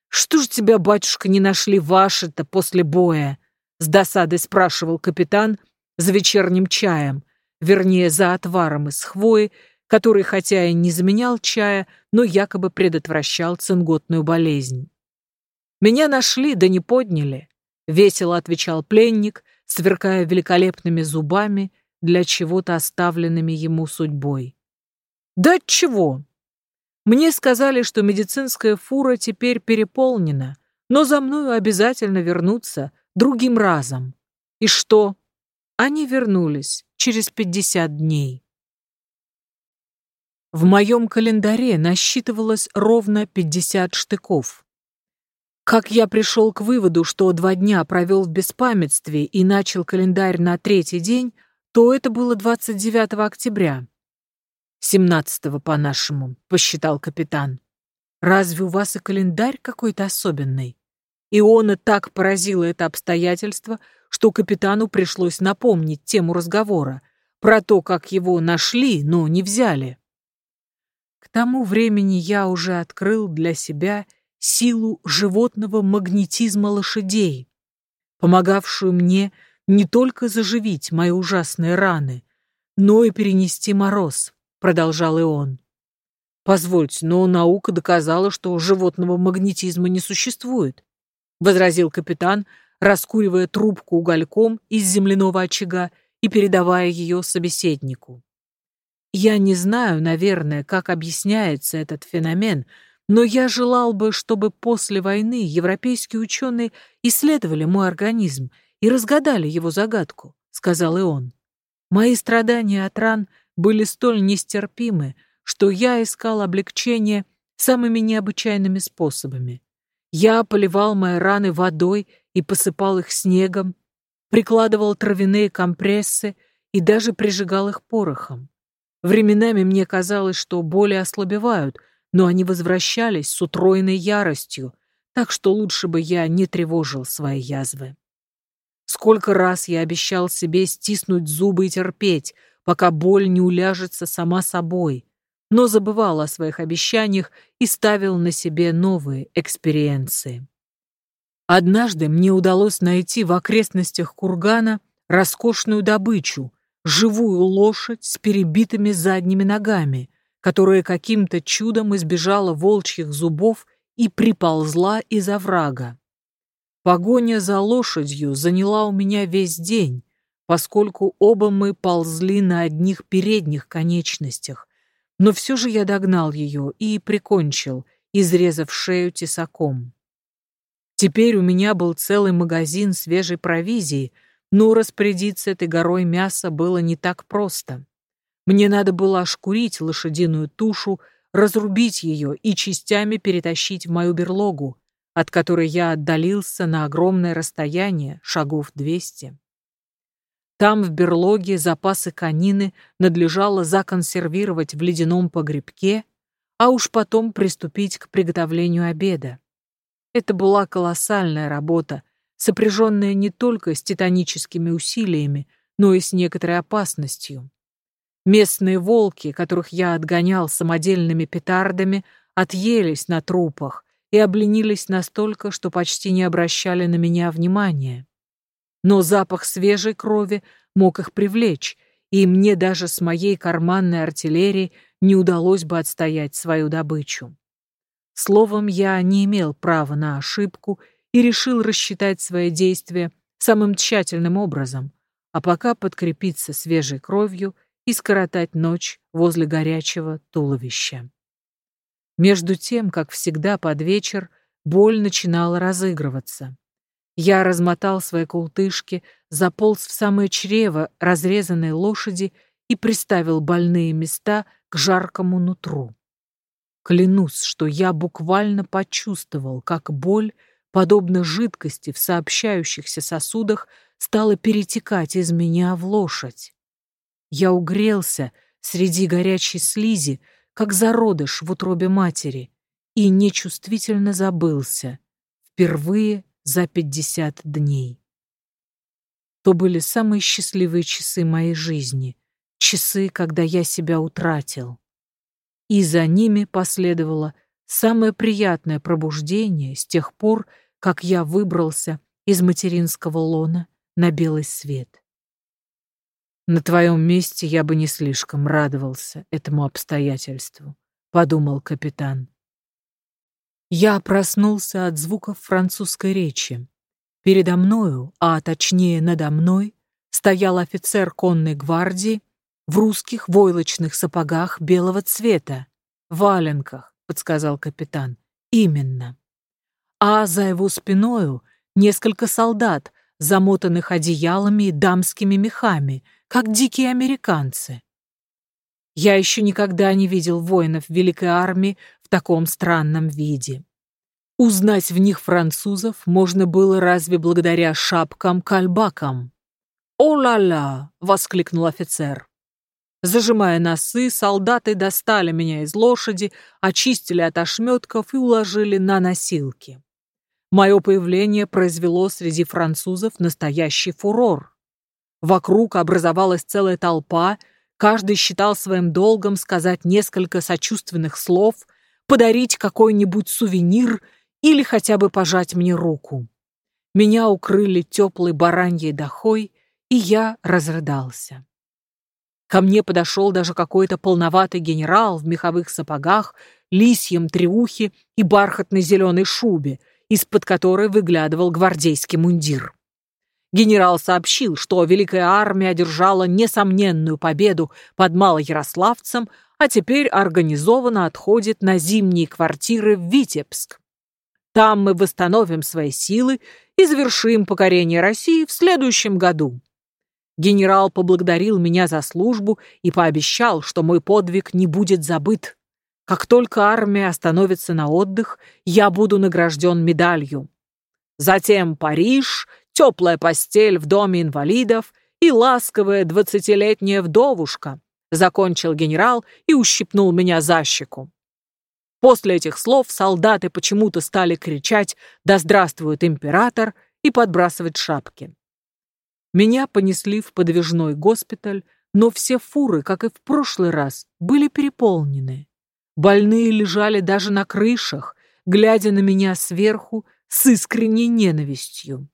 «Что ж тебя, батюшка, не нашли ваши-то после боя?» С досадой спрашивал капитан за вечерним чаем, вернее, за отваром из хвои, который хотя и не заменял чая, но якобы предотвращал цинготную болезнь. «Меня нашли, да не подняли», — весело отвечал пленник, сверкая великолепными зубами для чего-то оставленными ему судьбой. «Да чего? Мне сказали, что медицинская фура теперь переполнена, но за мною обязательно вернутся другим разом. И что? Они вернулись через 50 дней. В моем календаре насчитывалось ровно 50 штыков. Как я пришел к выводу, что два дня провел в беспамятстве и начал календарь на третий день, то это было 29 октября. 17 по-нашему, посчитал капитан. Разве у вас и календарь какой-то особенный? Иона так поразило это обстоятельство, что капитану пришлось напомнить тему разговора про то, как его нашли, но не взяли. К тому времени я уже открыл для себя силу животного магнетизма лошадей, помогавшую мне не только заживить мои ужасные раны, но и перенести мороз, продолжал и он. Позвольте, но наука доказала, что животного магнетизма не существует. — возразил капитан, раскуривая трубку угольком из земляного очага и передавая ее собеседнику. «Я не знаю, наверное, как объясняется этот феномен, но я желал бы, чтобы после войны европейские ученые исследовали мой организм и разгадали его загадку, сказал и он. Мои страдания от ран были столь нестерпимы, что я искал облегчение самыми необычайными способами. Я поливал мои раны водой и посыпал их снегом, прикладывал травяные компрессы и даже прижигал их порохом. Временами мне казалось, что боли ослабевают, но они возвращались с утроенной яростью, так что лучше бы я не тревожил свои язвы. Сколько раз я обещал себе стиснуть зубы и терпеть, пока боль не уляжется сама собой, но забывал о своих обещаниях и ставил на себе новые экспериенции. Однажды мне удалось найти в окрестностях кургана роскошную добычу, живую лошадь с перебитыми задними ногами, которая каким-то чудом избежала волчьих зубов и приползла из оврага. Погоня за лошадью заняла у меня весь день, поскольку оба мы ползли на одних передних конечностях, но все же я догнал ее и прикончил, изрезав шею тесаком. Теперь у меня был целый магазин свежей провизии, но распорядиться этой горой мяса было не так просто. Мне надо было ошкурить лошадиную тушу, разрубить ее и частями перетащить в мою берлогу, от которой я отдалился на огромное расстояние, шагов двести. Там, в берлоге, запасы конины надлежало законсервировать в ледяном погребке, а уж потом приступить к приготовлению обеда. Это была колоссальная работа, сопряженная не только с титаническими усилиями, но и с некоторой опасностью. Местные волки, которых я отгонял самодельными петардами, отъелись на трупах и обленились настолько, что почти не обращали на меня внимания но запах свежей крови мог их привлечь, и мне даже с моей карманной артиллерией не удалось бы отстоять свою добычу. Словом, я не имел права на ошибку и решил рассчитать свои действия самым тщательным образом, а пока подкрепиться свежей кровью и скоротать ночь возле горячего туловища. Между тем, как всегда под вечер, боль начинала разыгрываться. Я размотал свои култышки, заполз в самое чрево разрезанной лошади и приставил больные места к жаркому нутру. Клянусь, что я буквально почувствовал, как боль, подобно жидкости в сообщающихся сосудах, стала перетекать из меня в лошадь. Я угрелся среди горячей слизи, как зародыш в утробе матери, и нечувствительно забылся. Впервые за пятьдесят дней. То были самые счастливые часы моей жизни, часы, когда я себя утратил. И за ними последовало самое приятное пробуждение с тех пор, как я выбрался из материнского лона на белый свет. На твоем месте я бы не слишком радовался этому обстоятельству, подумал капитан. Я проснулся от звуков французской речи. Передо мною, а точнее надо мной, стоял офицер конной гвардии в русских войлочных сапогах белого цвета, валенках, подсказал капитан. Именно. А за его спиною несколько солдат, замотанных одеялами и дамскими мехами, как дикие американцы. Я еще никогда не видел воинов Великой Армии в таком странном виде. Узнать в них французов можно было разве благодаря шапкам-кальбакам. «О-ла-ла!» — воскликнул офицер. Зажимая носы, солдаты достали меня из лошади, очистили от ошметков и уложили на носилки. Мое появление произвело среди французов настоящий фурор. Вокруг образовалась целая толпа, каждый считал своим долгом сказать несколько сочувственных слов — подарить какой-нибудь сувенир или хотя бы пожать мне руку. Меня укрыли теплой бараньей дохой, и я разрыдался. Ко мне подошел даже какой-то полноватый генерал в меховых сапогах, лисьем триухе и бархатной зеленой шубе, из-под которой выглядывал гвардейский мундир. Генерал сообщил, что Великая Армия одержала несомненную победу под Малоярославцем, а теперь организованно отходит на зимние квартиры в Витебск. Там мы восстановим свои силы и завершим покорение России в следующем году. Генерал поблагодарил меня за службу и пообещал, что мой подвиг не будет забыт. Как только армия остановится на отдых, я буду награжден медалью. Затем Париж, теплая постель в доме инвалидов и ласковая двадцатилетняя вдовушка, закончил генерал и ущипнул меня за щеку. После этих слов солдаты почему-то стали кричать «Да здравствует император!» и подбрасывать шапки. Меня понесли в подвижной госпиталь, но все фуры, как и в прошлый раз, были переполнены. Больные лежали даже на крышах, глядя на меня сверху с искренней ненавистью.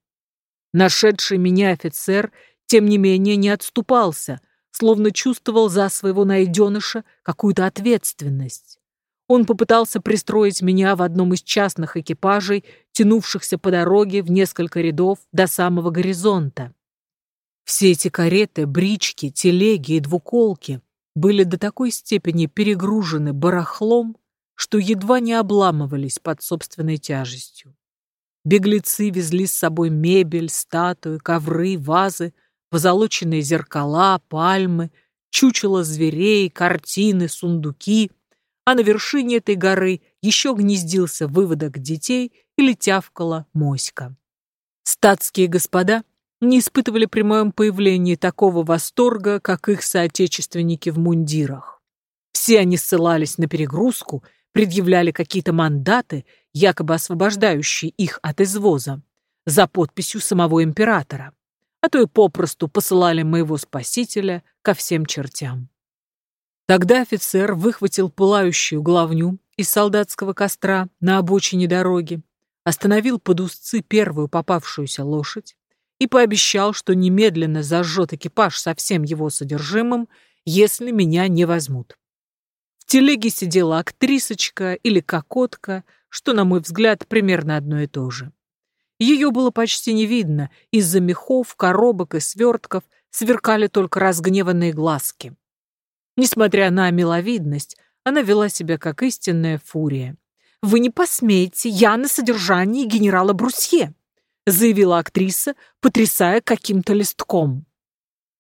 Нашедший меня офицер, тем не менее, не отступался, словно чувствовал за своего найденыша какую-то ответственность. Он попытался пристроить меня в одном из частных экипажей, тянувшихся по дороге в несколько рядов до самого горизонта. Все эти кареты, брички, телеги и двуколки были до такой степени перегружены барахлом, что едва не обламывались под собственной тяжестью. Беглецы везли с собой мебель, статуи, ковры, вазы, позолоченные зеркала, пальмы, чучело зверей, картины, сундуки, а на вершине этой горы еще гнездился выводок детей или тявкала моська. Статские господа не испытывали при моем появлении такого восторга, как их соотечественники в мундирах. Все они ссылались на перегрузку, предъявляли какие-то мандаты, якобы освобождающие их от извоза, за подписью самого императора, а то и попросту посылали моего спасителя ко всем чертям. Тогда офицер выхватил пылающую главню из солдатского костра на обочине дороги, остановил под узцы первую попавшуюся лошадь, и пообещал, что немедленно зажжет экипаж со всем его содержимым, если меня не возьмут. Телеге сидела актрисочка или кокотка, что, на мой взгляд, примерно одно и то же. Ее было почти не видно, из-за мехов, коробок и свертков сверкали только разгневанные глазки. Несмотря на миловидность, она вела себя как истинная фурия. «Вы не посмеете, я на содержании генерала Брусье!» заявила актриса, потрясая каким-то листком.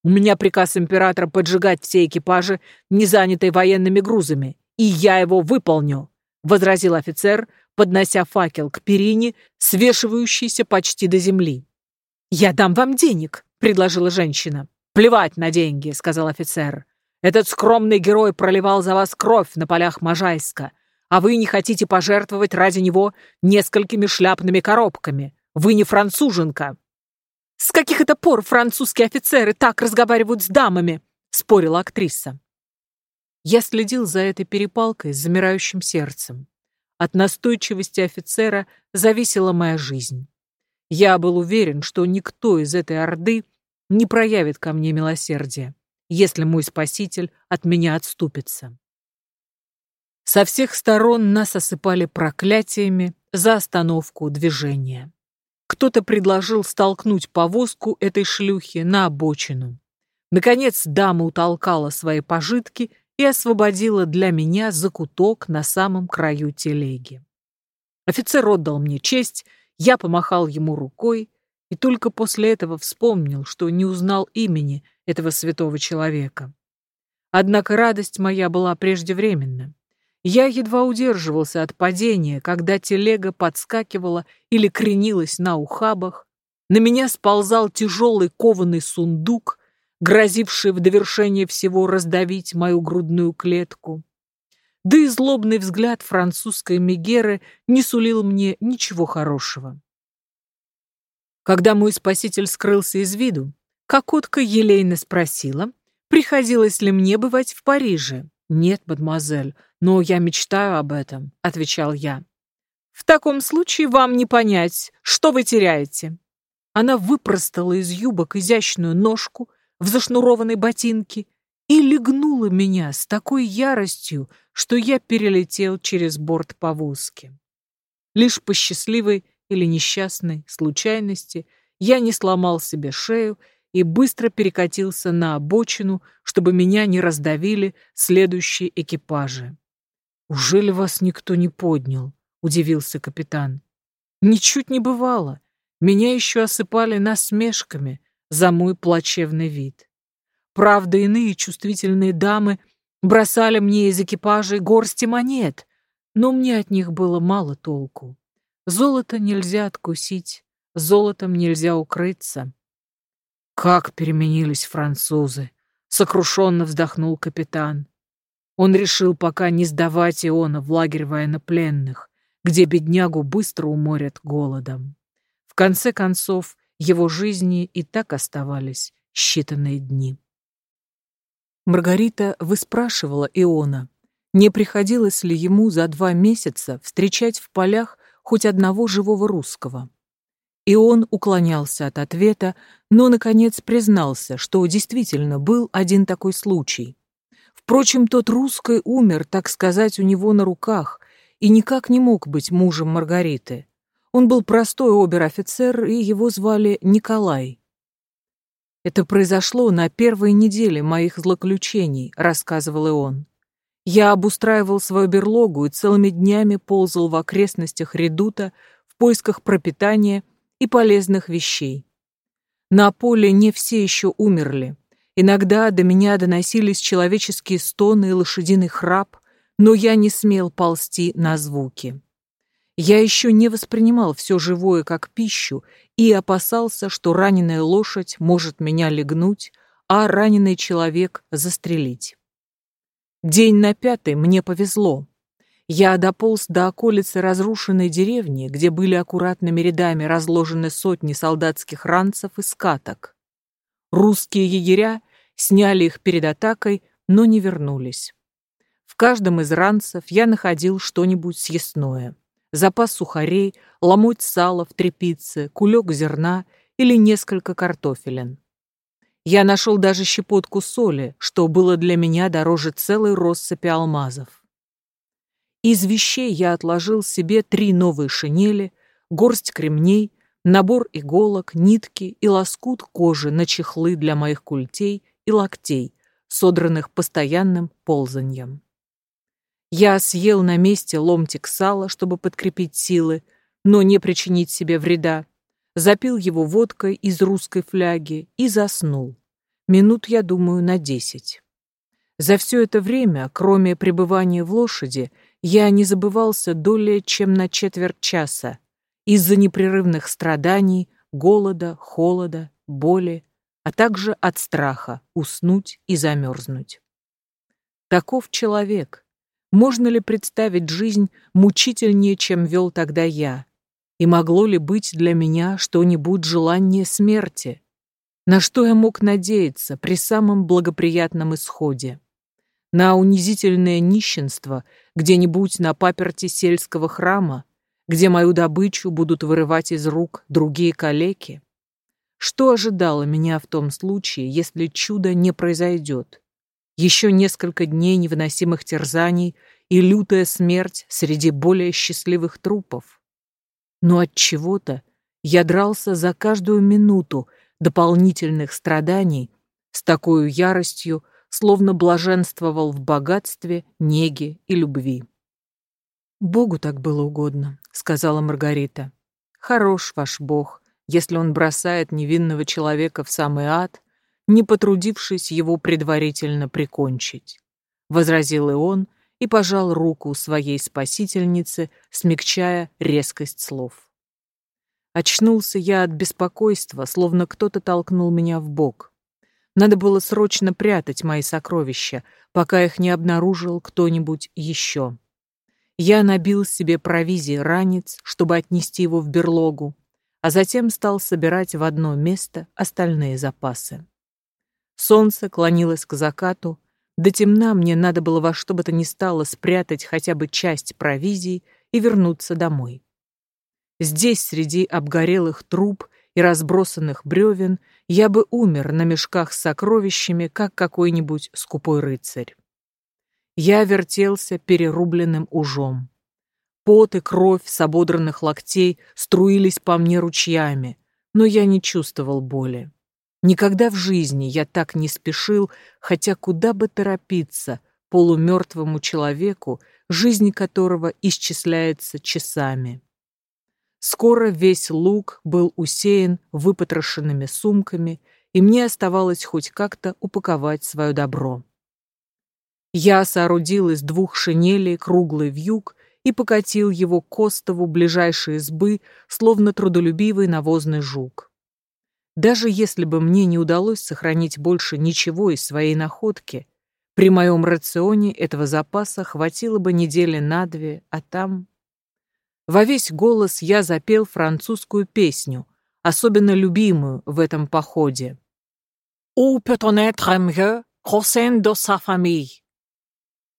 «У меня приказ императора поджигать все экипажи, не занятые военными грузами, и я его выполню», — возразил офицер, поднося факел к перине, свешивающейся почти до земли. «Я дам вам денег», — предложила женщина. «Плевать на деньги», — сказал офицер. «Этот скромный герой проливал за вас кровь на полях Можайска, а вы не хотите пожертвовать ради него несколькими шляпными коробками. Вы не француженка!» «С каких это пор французские офицеры так разговаривают с дамами?» — спорила актриса. Я следил за этой перепалкой с замирающим сердцем. От настойчивости офицера зависела моя жизнь. Я был уверен, что никто из этой орды не проявит ко мне милосердия, если мой спаситель от меня отступится. Со всех сторон нас осыпали проклятиями за остановку движения. Кто-то предложил столкнуть повозку этой шлюхи на обочину. Наконец дама утолкала свои пожитки и освободила для меня закуток на самом краю телеги. Офицер отдал мне честь, я помахал ему рукой и только после этого вспомнил, что не узнал имени этого святого человека. Однако радость моя была преждевременна. Я едва удерживался от падения, когда телега подскакивала или кренилась на ухабах. На меня сползал тяжелый кованый сундук, грозивший в довершение всего раздавить мою грудную клетку. Да и злобный взгляд французской Мегеры не сулил мне ничего хорошего. Когда мой спаситель скрылся из виду, Кокотка елейно спросила, приходилось ли мне бывать в Париже. «Нет, мадемуазель, но я мечтаю об этом», — отвечал я. «В таком случае вам не понять, что вы теряете». Она выпростала из юбок изящную ножку в зашнурованной ботинке и легнула меня с такой яростью, что я перелетел через борт повозки. Лишь по счастливой или несчастной случайности я не сломал себе шею и быстро перекатился на обочину, чтобы меня не раздавили следующие экипажи. «Ужели вас никто не поднял?» — удивился капитан. «Ничуть не бывало. Меня еще осыпали насмешками за мой плачевный вид. Правда, иные чувствительные дамы бросали мне из экипажей горсти монет, но мне от них было мало толку. Золото нельзя откусить, золотом нельзя укрыться. Как переменились французы! Сокрушенно вздохнул капитан. Он решил пока не сдавать Иона в лагерь военнопленных, где беднягу быстро уморят голодом. В конце концов, его жизни и так оставались считанные дни. Маргарита выспрашивала Иона, не приходилось ли ему за два месяца встречать в полях хоть одного живого русского. И он уклонялся от ответа, но, наконец, признался, что действительно был один такой случай. Впрочем, тот русский умер, так сказать, у него на руках, и никак не мог быть мужем Маргариты. Он был простой обер-офицер, и его звали Николай. «Это произошло на первой неделе моих злоключений», — рассказывал и он. «Я обустраивал свою берлогу и целыми днями ползал в окрестностях редута в поисках пропитания и полезных вещей. На поле не все еще умерли. Иногда до меня доносились человеческие стоны и лошадиный храп, но я не смел ползти на звуки. Я еще не воспринимал все живое как пищу и опасался, что раненая лошадь может меня легнуть, а раненый человек застрелить. День на пятый мне повезло. Я дополз до околицы разрушенной деревни, где были аккуратными рядами разложены сотни солдатских ранцев и скаток. Русские егеря сняли их перед атакой, но не вернулись. В каждом из ранцев я находил что-нибудь съестное. Запас сухарей, ломоть сала в трепице, кулек зерна или несколько картофелин. Я нашел даже щепотку соли, что было для меня дороже целой россыпи алмазов. Из вещей я отложил себе три новые шинели, горсть кремней, набор иголок, нитки и лоскут кожи на чехлы для моих культей и локтей, содранных постоянным ползаньем. Я съел на месте ломтик сала, чтобы подкрепить силы, но не причинить себе вреда, запил его водкой из русской фляги и заснул. Минут, я думаю, на десять. За все это время, кроме пребывания в лошади, я не забывался долее, чем на четверть часа, из-за непрерывных страданий, голода, холода, боли, а также от страха уснуть и замерзнуть. Таков человек. Можно ли представить жизнь мучительнее, чем вел тогда я? И могло ли быть для меня что-нибудь желание смерти? На что я мог надеяться при самом благоприятном исходе? на унизительное нищенство где-нибудь на паперти сельского храма, где мою добычу будут вырывать из рук другие калеки? Что ожидало меня в том случае, если чудо не произойдет? Еще несколько дней невыносимых терзаний и лютая смерть среди более счастливых трупов. Но от чего-то я дрался за каждую минуту дополнительных страданий с такой яростью, словно блаженствовал в богатстве, неге и любви. «Богу так было угодно», — сказала Маргарита. «Хорош ваш Бог, если он бросает невинного человека в самый ад, не потрудившись его предварительно прикончить», — возразил и он и пожал руку своей спасительнице, смягчая резкость слов. Очнулся я от беспокойства, словно кто-то толкнул меня в бок. Надо было срочно прятать мои сокровища, пока их не обнаружил кто-нибудь еще. Я набил себе провизии ранец, чтобы отнести его в берлогу, а затем стал собирать в одно место остальные запасы. Солнце клонилось к закату, до темна мне надо было во что бы то ни стало спрятать хотя бы часть провизий и вернуться домой. Здесь, среди обгорелых труб и разбросанных бревен, я бы умер на мешках с сокровищами, как какой-нибудь скупой рыцарь. Я вертелся перерубленным ужом. Пот и кровь с ободранных локтей струились по мне ручьями, но я не чувствовал боли. Никогда в жизни я так не спешил, хотя куда бы торопиться полумертвому человеку, жизнь которого исчисляется часами. Скоро весь луг был усеян выпотрошенными сумками, и мне оставалось хоть как-то упаковать свое добро. Я соорудил из двух шинелей круглый вьюг и покатил его к остову ближайшей избы, словно трудолюбивый навозный жук. Даже если бы мне не удалось сохранить больше ничего из своей находки, при моем рационе этого запаса хватило бы недели на две, а там... Во весь голос я запел французскую песню, особенно любимую в этом походе. «Où peut-on être mieux sein de sa famille?»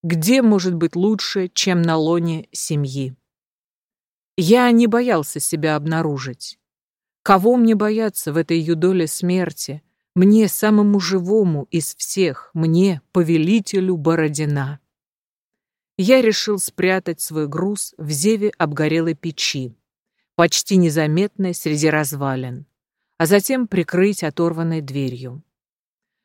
Где может быть лучше, чем на лоне семьи? Я не боялся себя обнаружить. Кого мне бояться в этой юдоле смерти? Мне, самому живому из всех, мне, повелителю Бородина. Я решил спрятать свой груз в зеве обгорелой печи, почти незаметной среди развалин, а затем прикрыть оторванной дверью.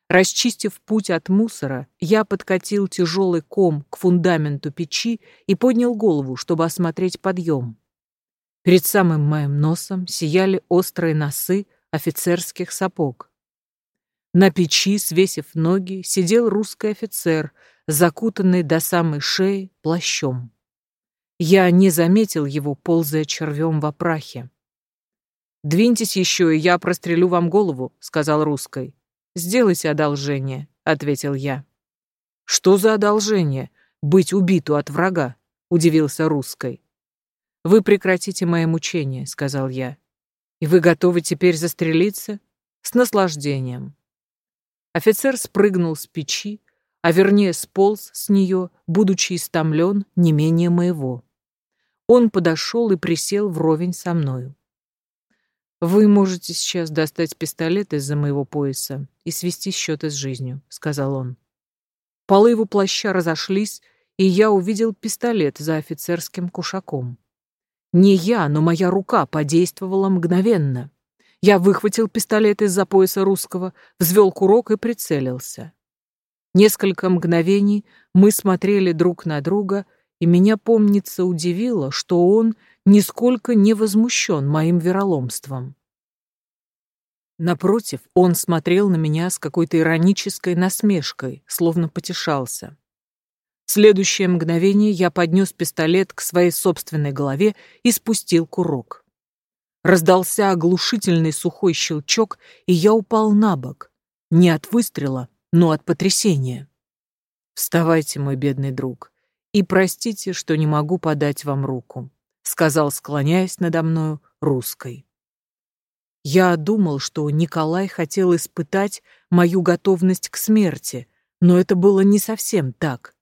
Расчистив путь от мусора, я подкатил тяжелый ком к фундаменту печи и поднял голову, чтобы осмотреть подъем. Перед самым моим носом сияли острые носы офицерских сапог. На печи, свесив ноги, сидел русский офицер, закутанный до самой шеи плащом. Я не заметил его, ползая червем в опрахе. «Двиньтесь еще, и я прострелю вам голову», — сказал русской. «Сделайте одолжение», — ответил я. «Что за одолжение? Быть убиту от врага?» — удивился русской. «Вы прекратите мои мучения», — сказал я. «И вы готовы теперь застрелиться?» «С наслаждением». Офицер спрыгнул с печи, а вернее сполз с нее, будучи истомлен не менее моего. Он подошел и присел вровень со мною. «Вы можете сейчас достать пистолет из-за моего пояса и свести счеты с жизнью», — сказал он. Полы его плаща разошлись, и я увидел пистолет за офицерским кушаком. Не я, но моя рука подействовала мгновенно. Я выхватил пистолет из-за пояса русского, взвел курок и прицелился. Несколько мгновений мы смотрели друг на друга, и меня, помнится, удивило, что он нисколько не возмущен моим вероломством. Напротив, он смотрел на меня с какой-то иронической насмешкой, словно потешался. В следующее мгновение я поднес пистолет к своей собственной голове и спустил курок. Раздался оглушительный сухой щелчок, и я упал на бок. Не от выстрела, но от потрясения. «Вставайте, мой бедный друг, и простите, что не могу подать вам руку сказал, склоняясь надо мною русской. Я думал, что Николай хотел испытать мою готовность к смерти, но это было не совсем так.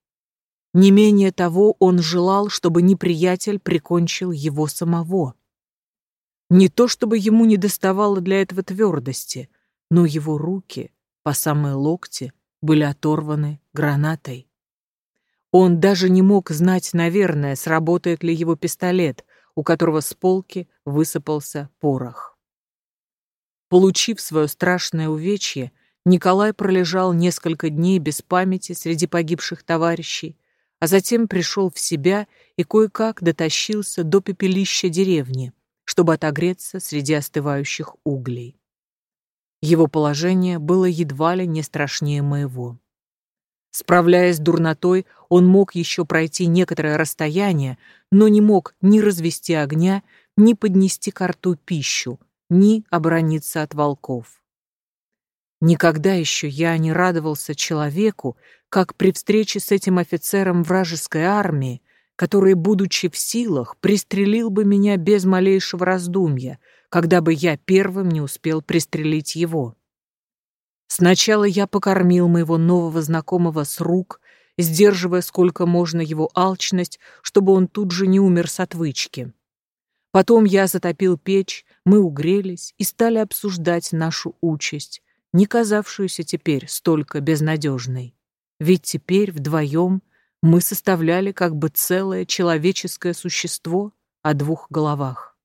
Не менее того, он желал, чтобы неприятель прикончил его самого. Не то чтобы ему не доставало для этого твердости, но его руки, по самые локти, были оторваны гранатой. Он даже не мог знать, наверное, сработает ли его пистолет, у которого с полки высыпался порох. Получив свое страшное увечье, Николай пролежал несколько дней без памяти среди погибших товарищей, а затем пришел в себя и кое-как дотащился до пепелища деревни, чтобы отогреться среди остывающих углей. Его положение было едва ли не страшнее моего. Справляясь с дурнотой, он мог еще пройти некоторое расстояние, но не мог ни развести огня, ни поднести к рту пищу, ни оборониться от волков. Никогда еще я не радовался человеку, как при встрече с этим офицером вражеской армии, который, будучи в силах, пристрелил бы меня без малейшего раздумья, когда бы я первым не успел пристрелить его. Сначала я покормил моего нового знакомого с рук, сдерживая сколько можно его алчность, чтобы он тут же не умер с отвычки. Потом я затопил печь, мы угрелись и стали обсуждать нашу участь, не казавшуюся теперь столько безнадежной. Ведь теперь вдвоем мы составляли как бы целое человеческое существо о двух головах.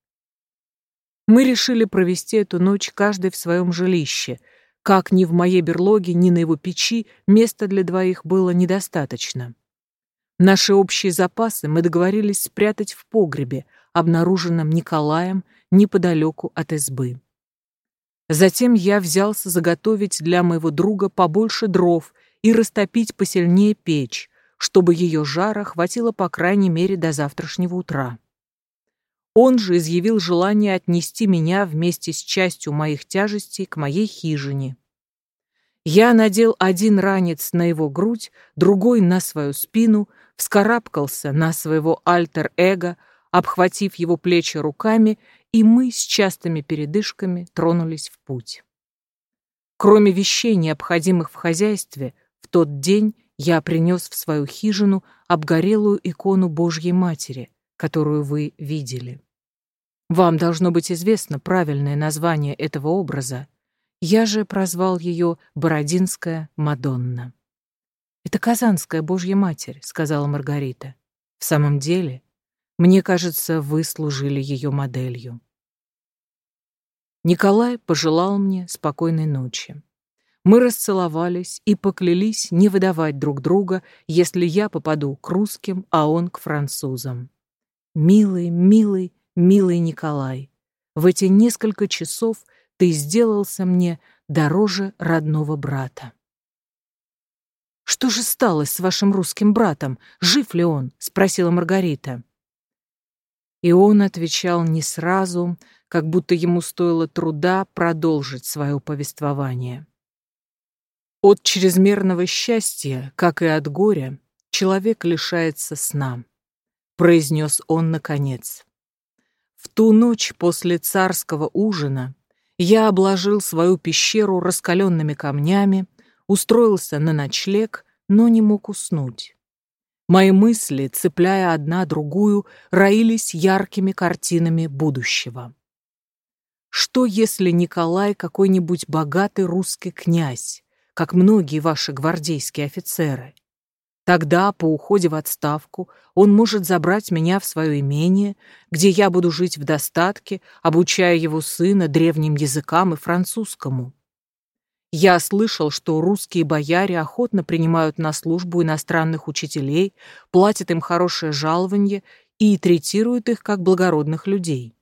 Мы решили провести эту ночь каждый в своем жилище — как ни в моей берлоге, ни на его печи места для двоих было недостаточно. Наши общие запасы мы договорились спрятать в погребе, обнаруженном Николаем неподалеку от избы. Затем я взялся заготовить для моего друга побольше дров и растопить посильнее печь, чтобы ее жара хватило по крайней мере до завтрашнего утра. Он же изъявил желание отнести меня вместе с частью моих тяжестей к моей хижине. Я надел один ранец на его грудь, другой на свою спину, вскарабкался на своего альтер-эго, обхватив его плечи руками, и мы с частыми передышками тронулись в путь. Кроме вещей, необходимых в хозяйстве, в тот день я принес в свою хижину обгорелую икону Божьей Матери, которую вы видели. Вам должно быть известно правильное название этого образа. Я же прозвал ее Бородинская Мадонна. «Это Казанская Божья Матерь», — сказала Маргарита. «В самом деле, мне кажется, вы служили ее моделью». Николай пожелал мне спокойной ночи. Мы расцеловались и поклялись не выдавать друг друга, если я попаду к русским, а он к французам. Милый, милый, милый Николай, в эти несколько часов ты сделался мне дороже родного брата. «Что же стало с вашим русским братом? Жив ли он?» — спросила Маргарита. И он отвечал не сразу, как будто ему стоило труда продолжить свое повествование. От чрезмерного счастья, как и от горя, человек лишается сна, произнес он наконец. В ту ночь после царского ужина я обложил свою пещеру раскаленными камнями, устроился на ночлег, но не мог уснуть. Мои мысли, цепляя одна другую, роились яркими картинами будущего. Что, если Николай какой-нибудь богатый русский князь, как многие ваши гвардейские офицеры. Тогда, по уходе в отставку, он может забрать меня в свое имение, где я буду жить в достатке, обучая его сына древним языкам и французскому. Я слышал, что русские бояре охотно принимают на службу иностранных учителей, платят им хорошее жалование и третируют их как благородных людей.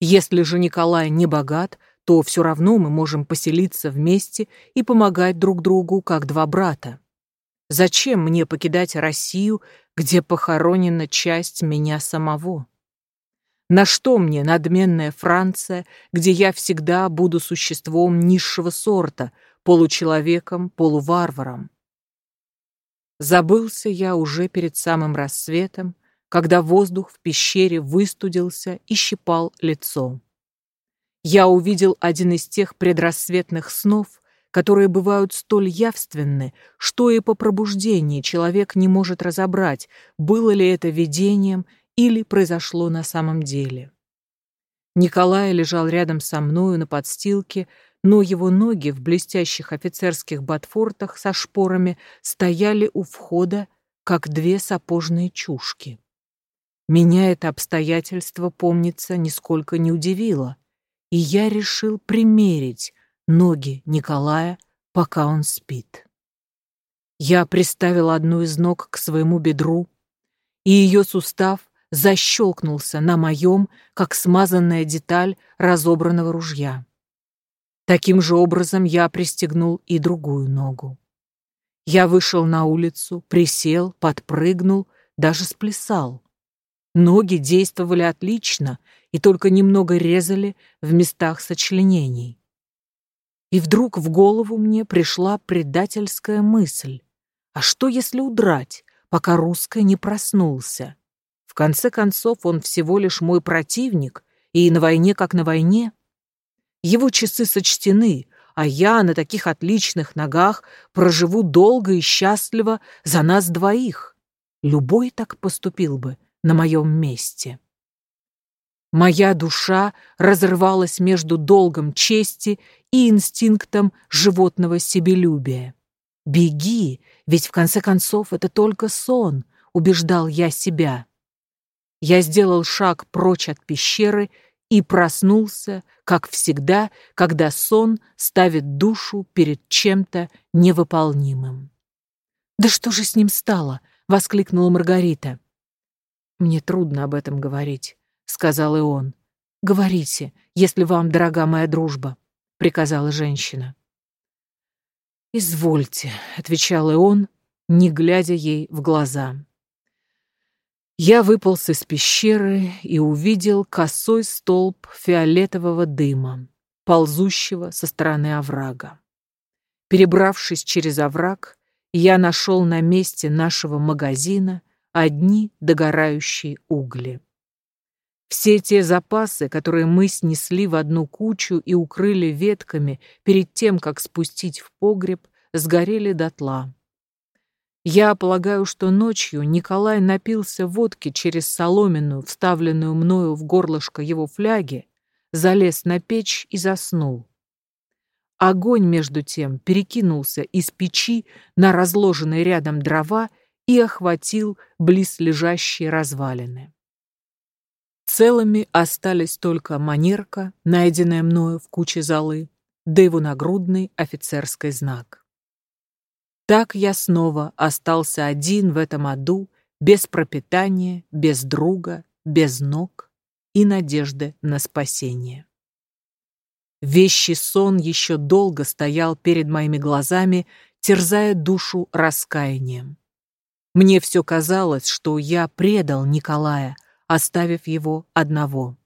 Если же Николай не богат, то все равно мы можем поселиться вместе и помогать друг другу, как два брата. Зачем мне покидать Россию, где похоронена часть меня самого? На что мне надменная Франция, где я всегда буду существом низшего сорта, получеловеком, полуварваром? Забылся я уже перед самым рассветом, когда воздух в пещере выстудился и щипал лицо я увидел один из тех предрассветных снов, которые бывают столь явственны, что и по пробуждении человек не может разобрать, было ли это видением или произошло на самом деле. Николай лежал рядом со мною на подстилке, но его ноги в блестящих офицерских ботфортах со шпорами стояли у входа, как две сапожные чушки. Меня это обстоятельство, помнится, нисколько не удивило и я решил примерить ноги Николая, пока он спит. Я приставил одну из ног к своему бедру, и ее сустав защелкнулся на моем, как смазанная деталь разобранного ружья. Таким же образом я пристегнул и другую ногу. Я вышел на улицу, присел, подпрыгнул, даже сплясал. Ноги действовали отлично и только немного резали в местах сочленений. И вдруг в голову мне пришла предательская мысль. А что, если удрать, пока русский не проснулся? В конце концов, он всего лишь мой противник, и на войне как на войне. Его часы сочтены, а я на таких отличных ногах проживу долго и счастливо за нас двоих. Любой так поступил бы на моем месте. Моя душа разрывалась между долгом чести и инстинктом животного себелюбия. «Беги, ведь в конце концов это только сон», — убеждал я себя. Я сделал шаг прочь от пещеры и проснулся, как всегда, когда сон ставит душу перед чем-то невыполнимым. «Да что же с ним стало?» — воскликнула Маргарита. «Мне трудно об этом говорить», — сказал и он. «Говорите, если вам дорога моя дружба», — приказала женщина. «Извольте», — отвечал он, не глядя ей в глаза. Я выполз из пещеры и увидел косой столб фиолетового дыма, ползущего со стороны оврага. Перебравшись через овраг, я нашел на месте нашего магазина одни догорающие угли. Все те запасы, которые мы снесли в одну кучу и укрыли ветками перед тем, как спустить в погреб, сгорели дотла. Я полагаю, что ночью Николай напился водки через соломенную, вставленную мною в горлышко его фляги, залез на печь и заснул. Огонь, между тем, перекинулся из печи на разложенные рядом дрова и охватил близлежащие развалины. Целыми остались только манерка, найденная мною в куче золы, да его нагрудный офицерский знак. Так я снова остался один в этом аду, без пропитания, без друга, без ног и надежды на спасение. Вещий сон еще долго стоял перед моими глазами, терзая душу раскаянием. Мне все казалось, что я предал Николая, оставив его одного.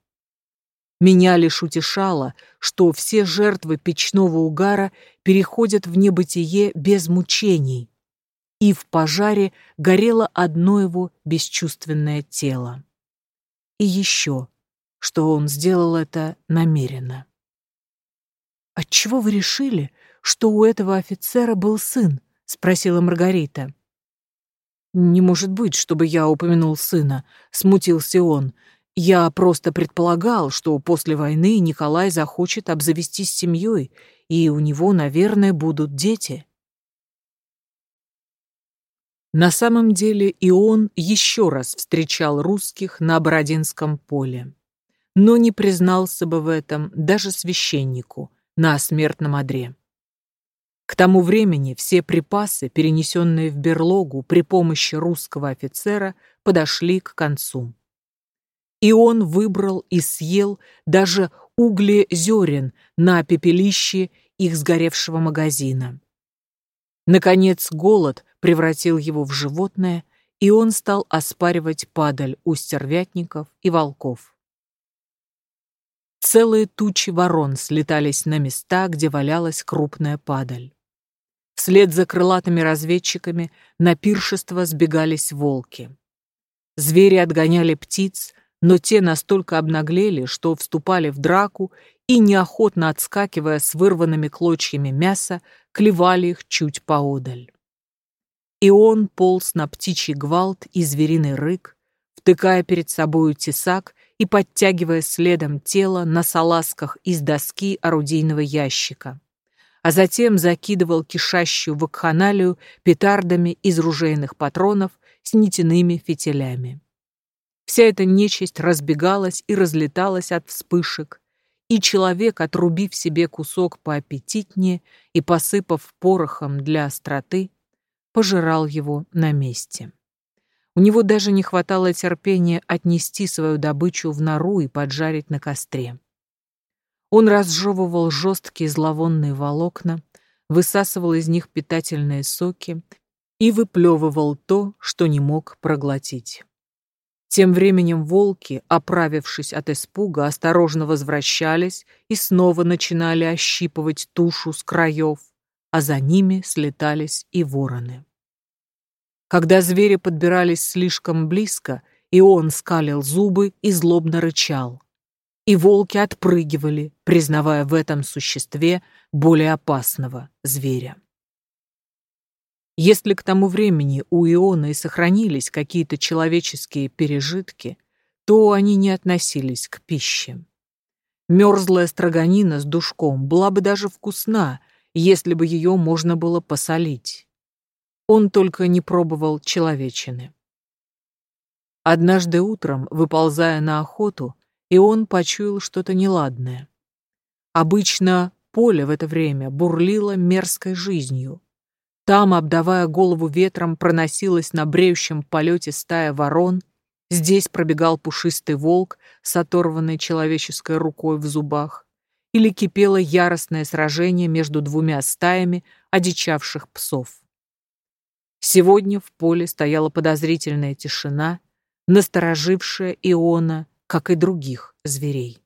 Меня лишь утешало, что все жертвы печного угара переходят в небытие без мучений, и в пожаре горело одно его бесчувственное тело. И еще, что он сделал это намеренно. «Отчего вы решили, что у этого офицера был сын?» — спросила Маргарита. «Не может быть, чтобы я упомянул сына», — смутился он. «Я просто предполагал, что после войны Николай захочет обзавестись семьей, и у него, наверное, будут дети». На самом деле и он еще раз встречал русских на Бородинском поле, но не признался бы в этом даже священнику на смертном одре. К тому времени все припасы, перенесенные в берлогу при помощи русского офицера, подошли к концу. И он выбрал и съел даже угли зерен на пепелище их сгоревшего магазина. Наконец голод превратил его в животное, и он стал оспаривать падаль у стервятников и волков. Целые тучи ворон слетались на места, где валялась крупная падаль. Вслед за крылатыми разведчиками на пиршество сбегались волки. Звери отгоняли птиц, но те настолько обнаглели, что вступали в драку и, неохотно отскакивая с вырванными клочьями мяса, клевали их чуть поодаль. И он полз на птичий гвалт и звериный рык, втыкая перед собою тесак и подтягивая следом тело на салазках из доски орудийного ящика а затем закидывал кишащую вакханалию петардами из ружейных патронов с нитяными фитилями. Вся эта нечисть разбегалась и разлеталась от вспышек, и человек, отрубив себе кусок поаппетитнее и посыпав порохом для остроты, пожирал его на месте. У него даже не хватало терпения отнести свою добычу в нору и поджарить на костре. Он разжевывал жесткие зловонные волокна, высасывал из них питательные соки и выплевывал то, что не мог проглотить. Тем временем волки, оправившись от испуга, осторожно возвращались и снова начинали ощипывать тушу с краев, а за ними слетались и вороны. Когда звери подбирались слишком близко, и он скалил зубы и злобно рычал и волки отпрыгивали, признавая в этом существе более опасного зверя. Если к тому времени у Иона и сохранились какие-то человеческие пережитки, то они не относились к пище. Мерзлая строганина с душком была бы даже вкусна, если бы ее можно было посолить. Он только не пробовал человечины. Однажды утром, выползая на охоту, и он почуял что-то неладное. Обычно поле в это время бурлило мерзкой жизнью. Там, обдавая голову ветром, проносилась на бреющем полете стая ворон, Здесь пробегал пушистый волк с оторванной человеческой рукой в зубах. Или кипело яростное сражение между двумя стаями одичавших псов. Сегодня в поле стояла подозрительная тишина, насторожившая Иона, как и других зверей.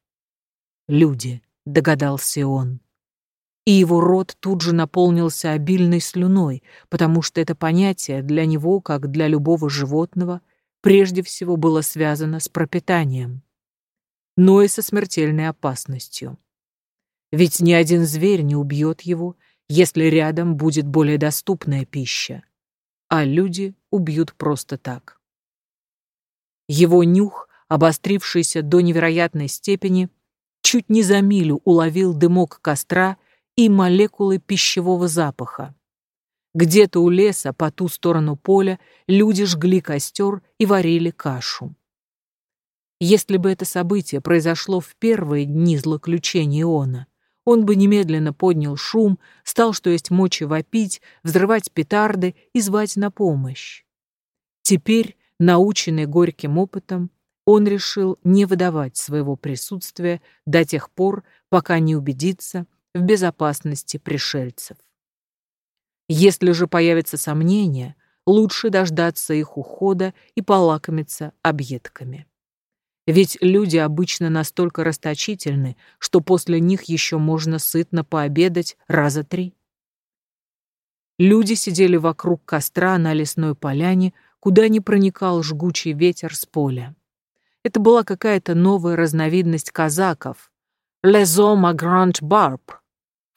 «Люди», — догадался он. И его рот тут же наполнился обильной слюной, потому что это понятие для него, как для любого животного, прежде всего было связано с пропитанием, но и со смертельной опасностью. Ведь ни один зверь не убьет его, если рядом будет более доступная пища, а люди убьют просто так. Его нюх, обострившийся до невероятной степени, чуть не за милю уловил дымок костра и молекулы пищевого запаха. Где-то у леса, по ту сторону поля, люди жгли костер и варили кашу. Если бы это событие произошло в первые дни злоключения Иона, он бы немедленно поднял шум, стал, что есть мочи, вопить, взрывать петарды и звать на помощь. Теперь, наученный горьким опытом, он решил не выдавать своего присутствия до тех пор, пока не убедится в безопасности пришельцев. Если же появятся сомнения, лучше дождаться их ухода и полакомиться объедками. Ведь люди обычно настолько расточительны, что после них еще можно сытно пообедать раза три. Люди сидели вокруг костра на лесной поляне, куда не проникал жгучий ветер с поля. Это была какая-то новая разновидность казаков. «Les hommes à grande barbe»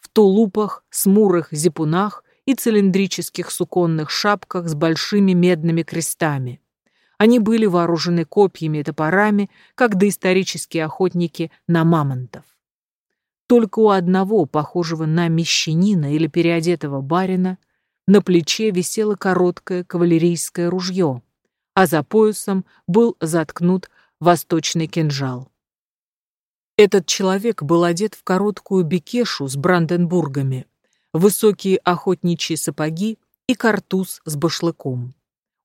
в тулупах, смурых зипунах и цилиндрических суконных шапках с большими медными крестами. Они были вооружены копьями и топорами, как доисторические охотники на мамонтов. Только у одного, похожего на мещанина или переодетого барина, на плече висело короткое кавалерийское ружье, а за поясом был заткнут восточный кинжал. Этот человек был одет в короткую бекешу с бранденбургами, высокие охотничьи сапоги и картуз с башлыком.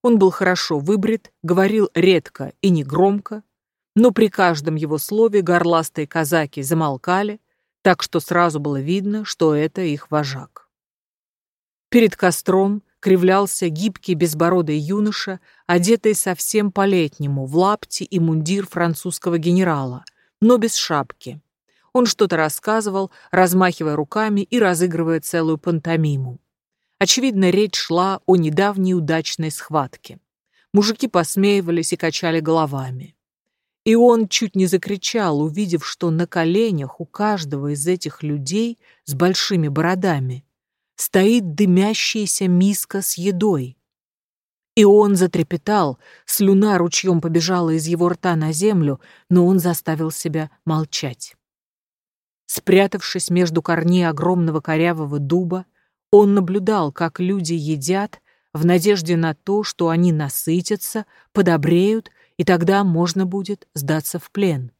Он был хорошо выбрит, говорил редко и негромко, но при каждом его слове горластые казаки замолкали, так что сразу было видно, что это их вожак. Перед костром кривлялся гибкий безбородый юноша, одетый совсем по-летнему в лапти и мундир французского генерала, но без шапки. Он что-то рассказывал, размахивая руками и разыгрывая целую пантомиму. Очевидно, речь шла о недавней удачной схватке. Мужики посмеивались и качали головами. И он чуть не закричал, увидев, что на коленях у каждого из этих людей с большими бородами стоит дымящаяся миска с едой. И он затрепетал, слюна ручьем побежала из его рта на землю, но он заставил себя молчать. Спрятавшись между корней огромного корявого дуба, он наблюдал, как люди едят в надежде на то, что они насытятся, подобреют, и тогда можно будет сдаться в плен.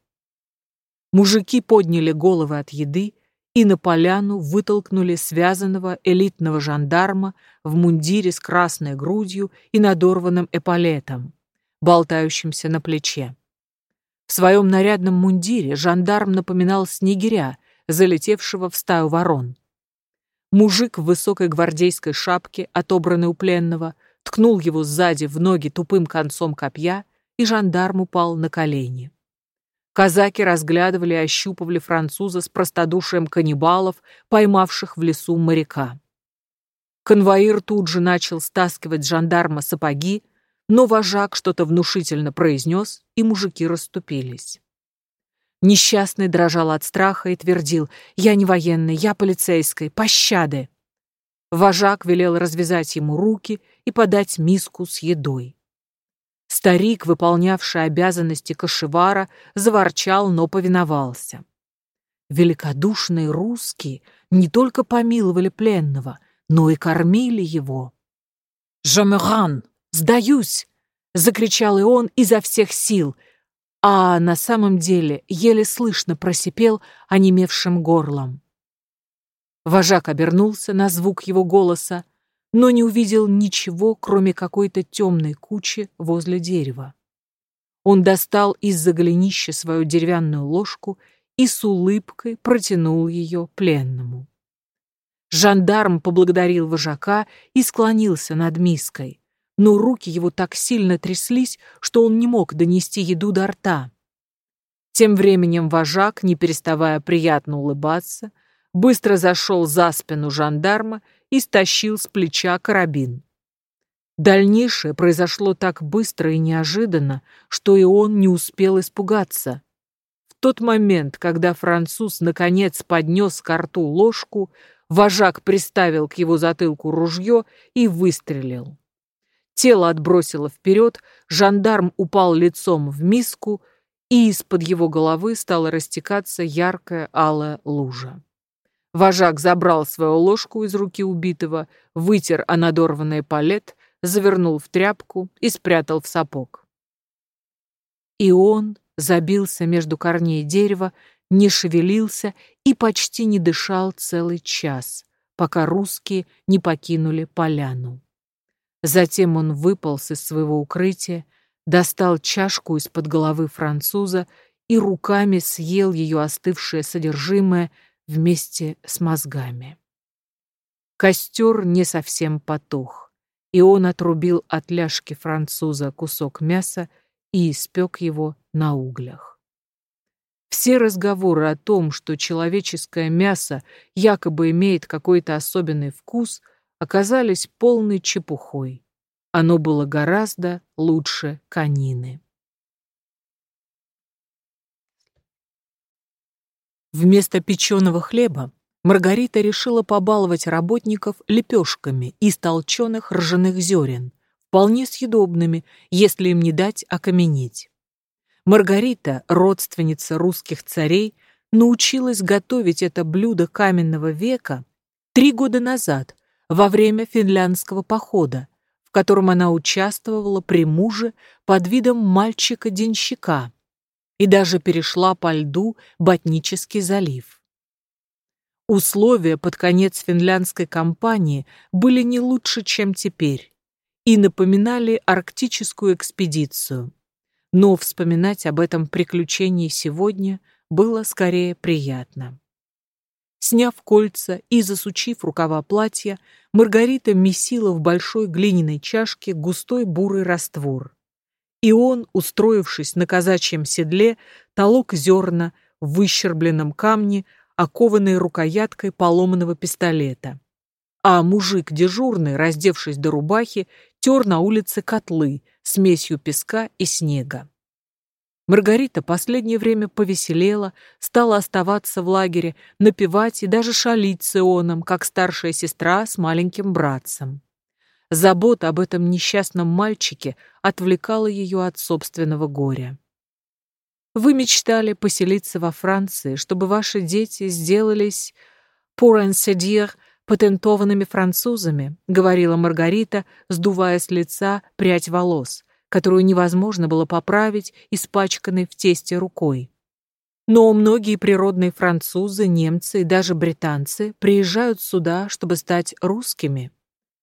Мужики подняли головы от еды и на поляну вытолкнули связанного элитного жандарма в мундире с красной грудью и надорванным эполетом, болтающимся на плече. В своем нарядном мундире жандарм напоминал снегиря, залетевшего в стаю ворон. Мужик в высокой гвардейской шапке, отобранный у пленного, ткнул его сзади в ноги тупым концом копья, и жандарм упал на колени. Казаки разглядывали и ощупывали француза с простодушием каннибалов, поймавших в лесу моряка. Конвоир тут же начал стаскивать жандарма сапоги, но вожак что-то внушительно произнес, и мужики расступились. Несчастный дрожал от страха и твердил «Я не военный, я полицейский, пощады!» Вожак велел развязать ему руки и подать миску с едой. Старик, выполнявший обязанности кошевара, заворчал, но повиновался. Великодушные русские не только помиловали пленного, но и кормили его. «Жамеран! Сдаюсь!» — закричал и он изо всех сил, а на самом деле еле слышно просипел онемевшим горлом. Вожак обернулся на звук его голоса, но не увидел ничего, кроме какой-то темной кучи возле дерева. Он достал из-за голенища свою деревянную ложку и с улыбкой протянул ее пленному. Жандарм поблагодарил вожака и склонился над миской, но руки его так сильно тряслись, что он не мог донести еду до рта. Тем временем вожак, не переставая приятно улыбаться, быстро зашел за спину жандарма и стащил с плеча карабин. Дальнейшее произошло так быстро и неожиданно, что и он не успел испугаться. В тот момент, когда француз наконец поднес к рту ложку, вожак приставил к его затылку ружье и выстрелил. Тело отбросило вперед, жандарм упал лицом в миску, и из-под его головы стала растекаться яркая алая лужа. Вожак забрал свою ложку из руки убитого, вытер о надорванный палет, завернул в тряпку и спрятал в сапог. И он забился между корней дерева, не шевелился и почти не дышал целый час, пока русские не покинули поляну. Затем он выполз из своего укрытия, достал чашку из-под головы француза и руками съел ее остывшее содержимое вместе с мозгами. Костер не совсем потух, и он отрубил от ляжки француза кусок мяса и испек его на углях. Все разговоры о том, что человеческое мясо якобы имеет какой-то особенный вкус, оказались полной чепухой. Оно было гораздо лучше конины. Вместо печеного хлеба Маргарита решила побаловать работников лепешками из толченых ржаных зерен, вполне съедобными, если им не дать окаменеть. Маргарита, родственница русских царей, научилась готовить это блюдо каменного века три года назад, во время финляндского похода, в котором она участвовала при муже под видом мальчика-денщика и даже перешла по льду Ботнический залив. Условия под конец финляндской кампании были не лучше, чем теперь, и напоминали арктическую экспедицию. Но вспоминать об этом приключении сегодня было скорее приятно. Сняв кольца и засучив рукава платья, Маргарита месила в большой глиняной чашке густой бурый раствор. И он, устроившись на казачьем седле, толок зерна в выщербленном камне, окованной рукояткой поломанного пистолета. А мужик дежурный, раздевшись до рубахи, тер на улице котлы, смесью песка и снега. Маргарита последнее время повеселела, стала оставаться в лагере, напевать и даже шалить с Ионом, как старшая сестра с маленьким братцем. Забота об этом несчастном мальчике отвлекала ее от собственного горя. Вы мечтали поселиться во Франции, чтобы ваши дети сделались, pour патентованными французами, говорила Маргарита, сдувая с лица прядь волос, которую невозможно было поправить испачканной в тесте рукой. Но многие природные французы, немцы и даже британцы приезжают сюда, чтобы стать русскими.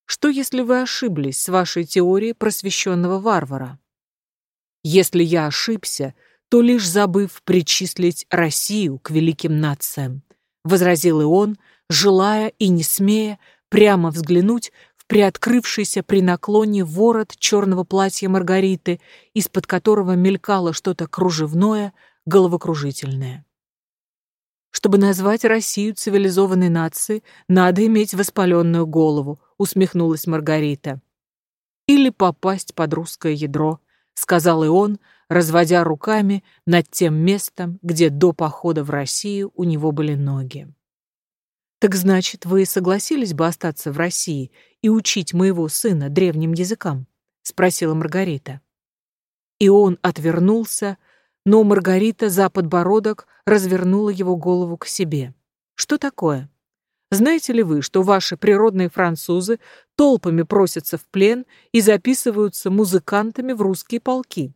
Что, если вы ошиблись с вашей теорией просвещенного варвара? Если я ошибся, то лишь забыв причислить Россию к великим нациям, возразил и он, желая и не смея прямо взглянуть приоткрывшийся при наклоне ворот черного платья Маргариты, из-под которого мелькало что-то кружевное, головокружительное. Чтобы назвать Россию цивилизованной нацией, надо иметь воспаленную голову, усмехнулась Маргарита. Или попасть под русское ядро, сказал и он, разводя руками над тем местом, где до похода в Россию у него были ноги. Так значит, вы согласились бы остаться в России и учить моего сына древним языкам? спросила Маргарита. И он отвернулся, но Маргарита за подбородок развернула его голову к себе. Что такое? Знаете ли вы, что ваши природные французы толпами просятся в плен и записываются музыкантами в русские полки?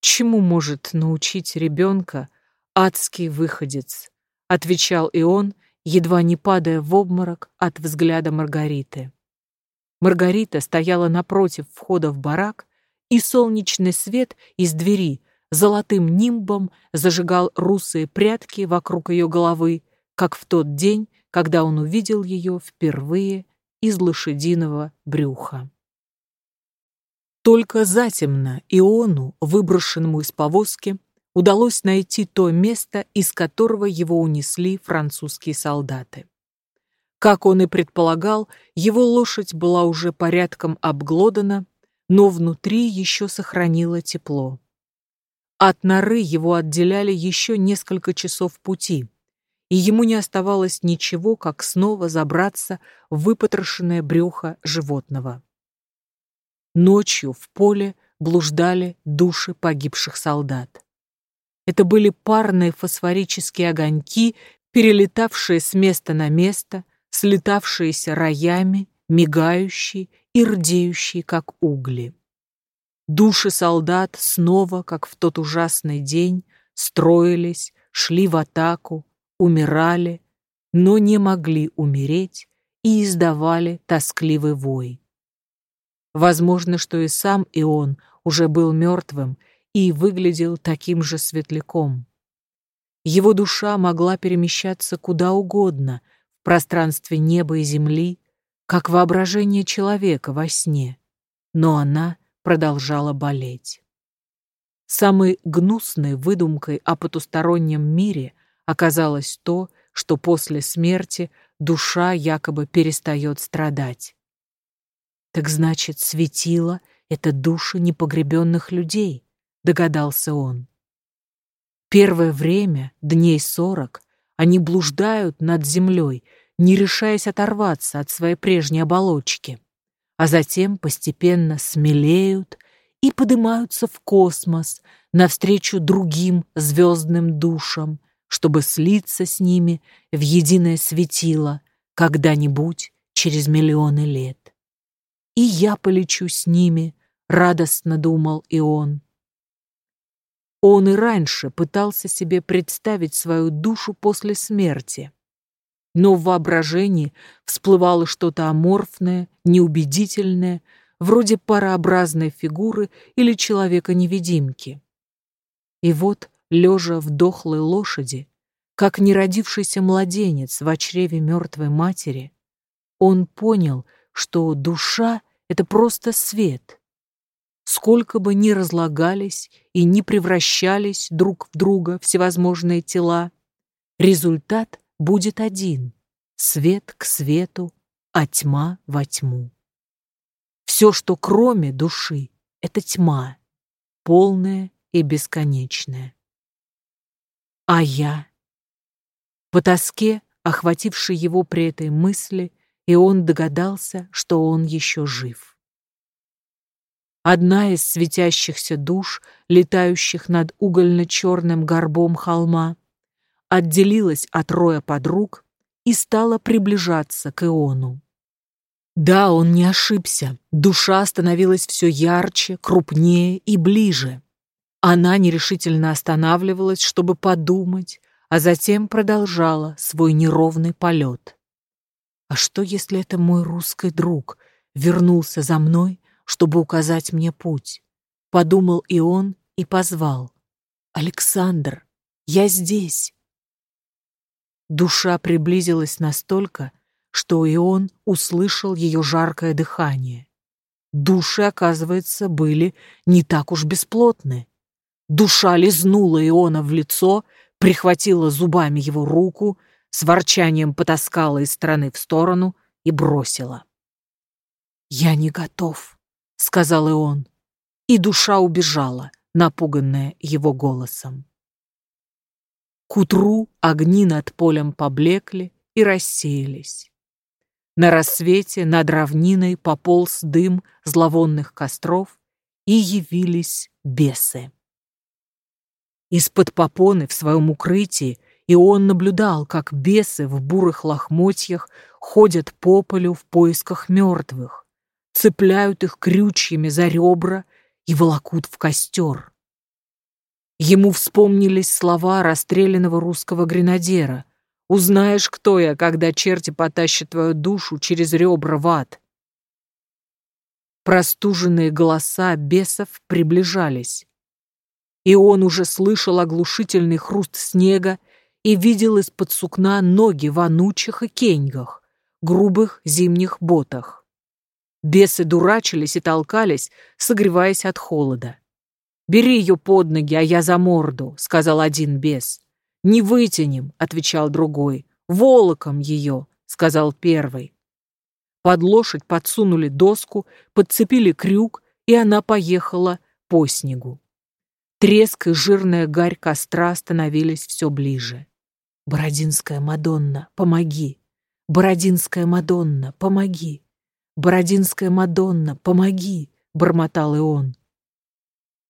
Чему может научить ребенка адский выходец? отвечал и он, едва не падая в обморок от взгляда Маргариты. Маргарита стояла напротив входа в барак и солнечный свет из двери золотым нимбом зажигал русые прядки вокруг ее головы, как в тот день, когда он увидел ее впервые из лошадиного брюха. Только затемно Иону, выброшенному из повозки, удалось найти то место, из которого его унесли французские солдаты. Как он и предполагал, его лошадь была уже порядком обглодана, но внутри еще сохранило тепло. От норы его отделяли еще несколько часов пути, и ему не оставалось ничего, как снова забраться в выпотрошенное брюхо животного. Ночью в поле блуждали души погибших солдат. Это были парные фосфорические огоньки, перелетавшие с места на место, слетавшиеся роями, мигающие и рдеющие, как угли. Души солдат снова, как в тот ужасный день, строились, шли в атаку, умирали, но не могли умереть и издавали тоскливый вой. Возможно, что и сам Ион уже был мертвым и выглядел таким же светляком. Его душа могла перемещаться куда угодно в пространстве неба и земли, как воображение человека во сне, но она продолжала болеть. Самой гнусной выдумкой о потустороннем мире оказалось то, что после смерти душа якобы перестает страдать. Так значит, светило — это души непогребенных людей, догадался он. Первое время, дней сорок, они блуждают над землей, не решаясь оторваться от своей прежней оболочки, а затем постепенно смелеют и поднимаются в космос навстречу другим звездным душам, чтобы слиться с ними в единое светило когда-нибудь через миллионы лет. И я полечу с ними, радостно думал и он. Он и раньше пытался себе представить свою душу после смерти. Но в воображении всплывало что-то аморфное, неубедительное, вроде парообразной фигуры или человека-невидимки. И вот, лежа в дохлой лошади, как неродившийся младенец в чреве мертвой матери, он понял, что душа — это просто свет — сколько бы ни разлагались и не превращались друг в друга всевозможные тела, результат будет один — свет к свету, а тьма во тьму. Все, что кроме души, — это тьма, полная и бесконечная. А я? По тоске, охватившей его при этой мысли, и он догадался, что он еще жив. Одна из светящихся душ, летающих над угольно-черным горбом холма, отделилась от роя подруг и стала приближаться к Иону. Да, он не ошибся. Душа становилась все ярче, крупнее и ближе. Она нерешительно останавливалась, чтобы подумать, а затем продолжала свой неровный полет. А что, если это мой русский друг вернулся за мной чтобы указать мне путь. Подумал и он и позвал. «Александр, я здесь!» Душа приблизилась настолько, что и он услышал ее жаркое дыхание. Души, оказывается, были не так уж бесплотны. Душа лизнула Иона в лицо, прихватила зубами его руку, с ворчанием потаскала из стороны в сторону и бросила. «Я не готов», — сказал и он, и душа убежала, напуганная его голосом. К утру огни над полем поблекли и рассеялись. На рассвете над равниной пополз дым зловонных костров, и явились бесы. Из-под попоны в своем укрытии и он наблюдал, как бесы в бурых лохмотьях ходят по полю в поисках мертвых, цепляют их крючьями за ребра и волокут в костер. Ему вспомнились слова расстрелянного русского гренадера. «Узнаешь, кто я, когда черти потащат твою душу через ребра в ад». Простуженные голоса бесов приближались. И он уже слышал оглушительный хруст снега и видел из-под сукна ноги в анучих и кеньгах, грубых зимних ботах. Бесы дурачились и толкались, согреваясь от холода. «Бери ее под ноги, а я за морду», — сказал один бес. «Не вытянем», — отвечал другой. «Волоком ее», — сказал первый. Под лошадь подсунули доску, подцепили крюк, и она поехала по снегу. Треск и жирная гарь костра становились все ближе. «Бородинская Мадонна, помоги! Бородинская Мадонна, помоги! Бородинская Мадонна, помоги!» — бормотал и он.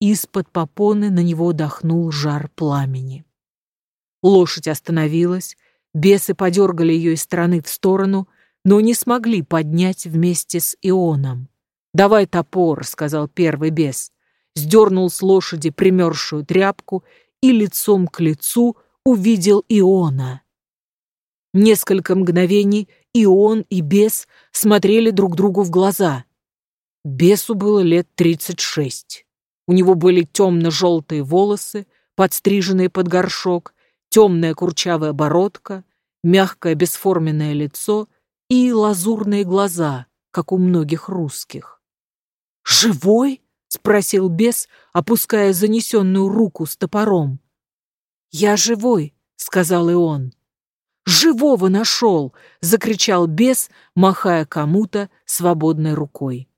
Из-под попоны на него дохнул жар пламени. Лошадь остановилась, бесы подергали ее из стороны в сторону, но не смогли поднять вместе с Ионом. «Давай топор», — сказал первый бес сдернул с лошади примерзшую тряпку и лицом к лицу увидел Иона. Несколько мгновений и он, и бес смотрели друг другу в глаза. Бесу было лет тридцать шесть. У него были темно-желтые волосы, подстриженные под горшок, темная курчавая бородка, мягкое бесформенное лицо и лазурные глаза, как у многих русских. «Живой?» — спросил бес, опуская занесенную руку с топором. «Я живой», — сказал и он. «Живого нашел!» — закричал бес, махая кому-то свободной рукой.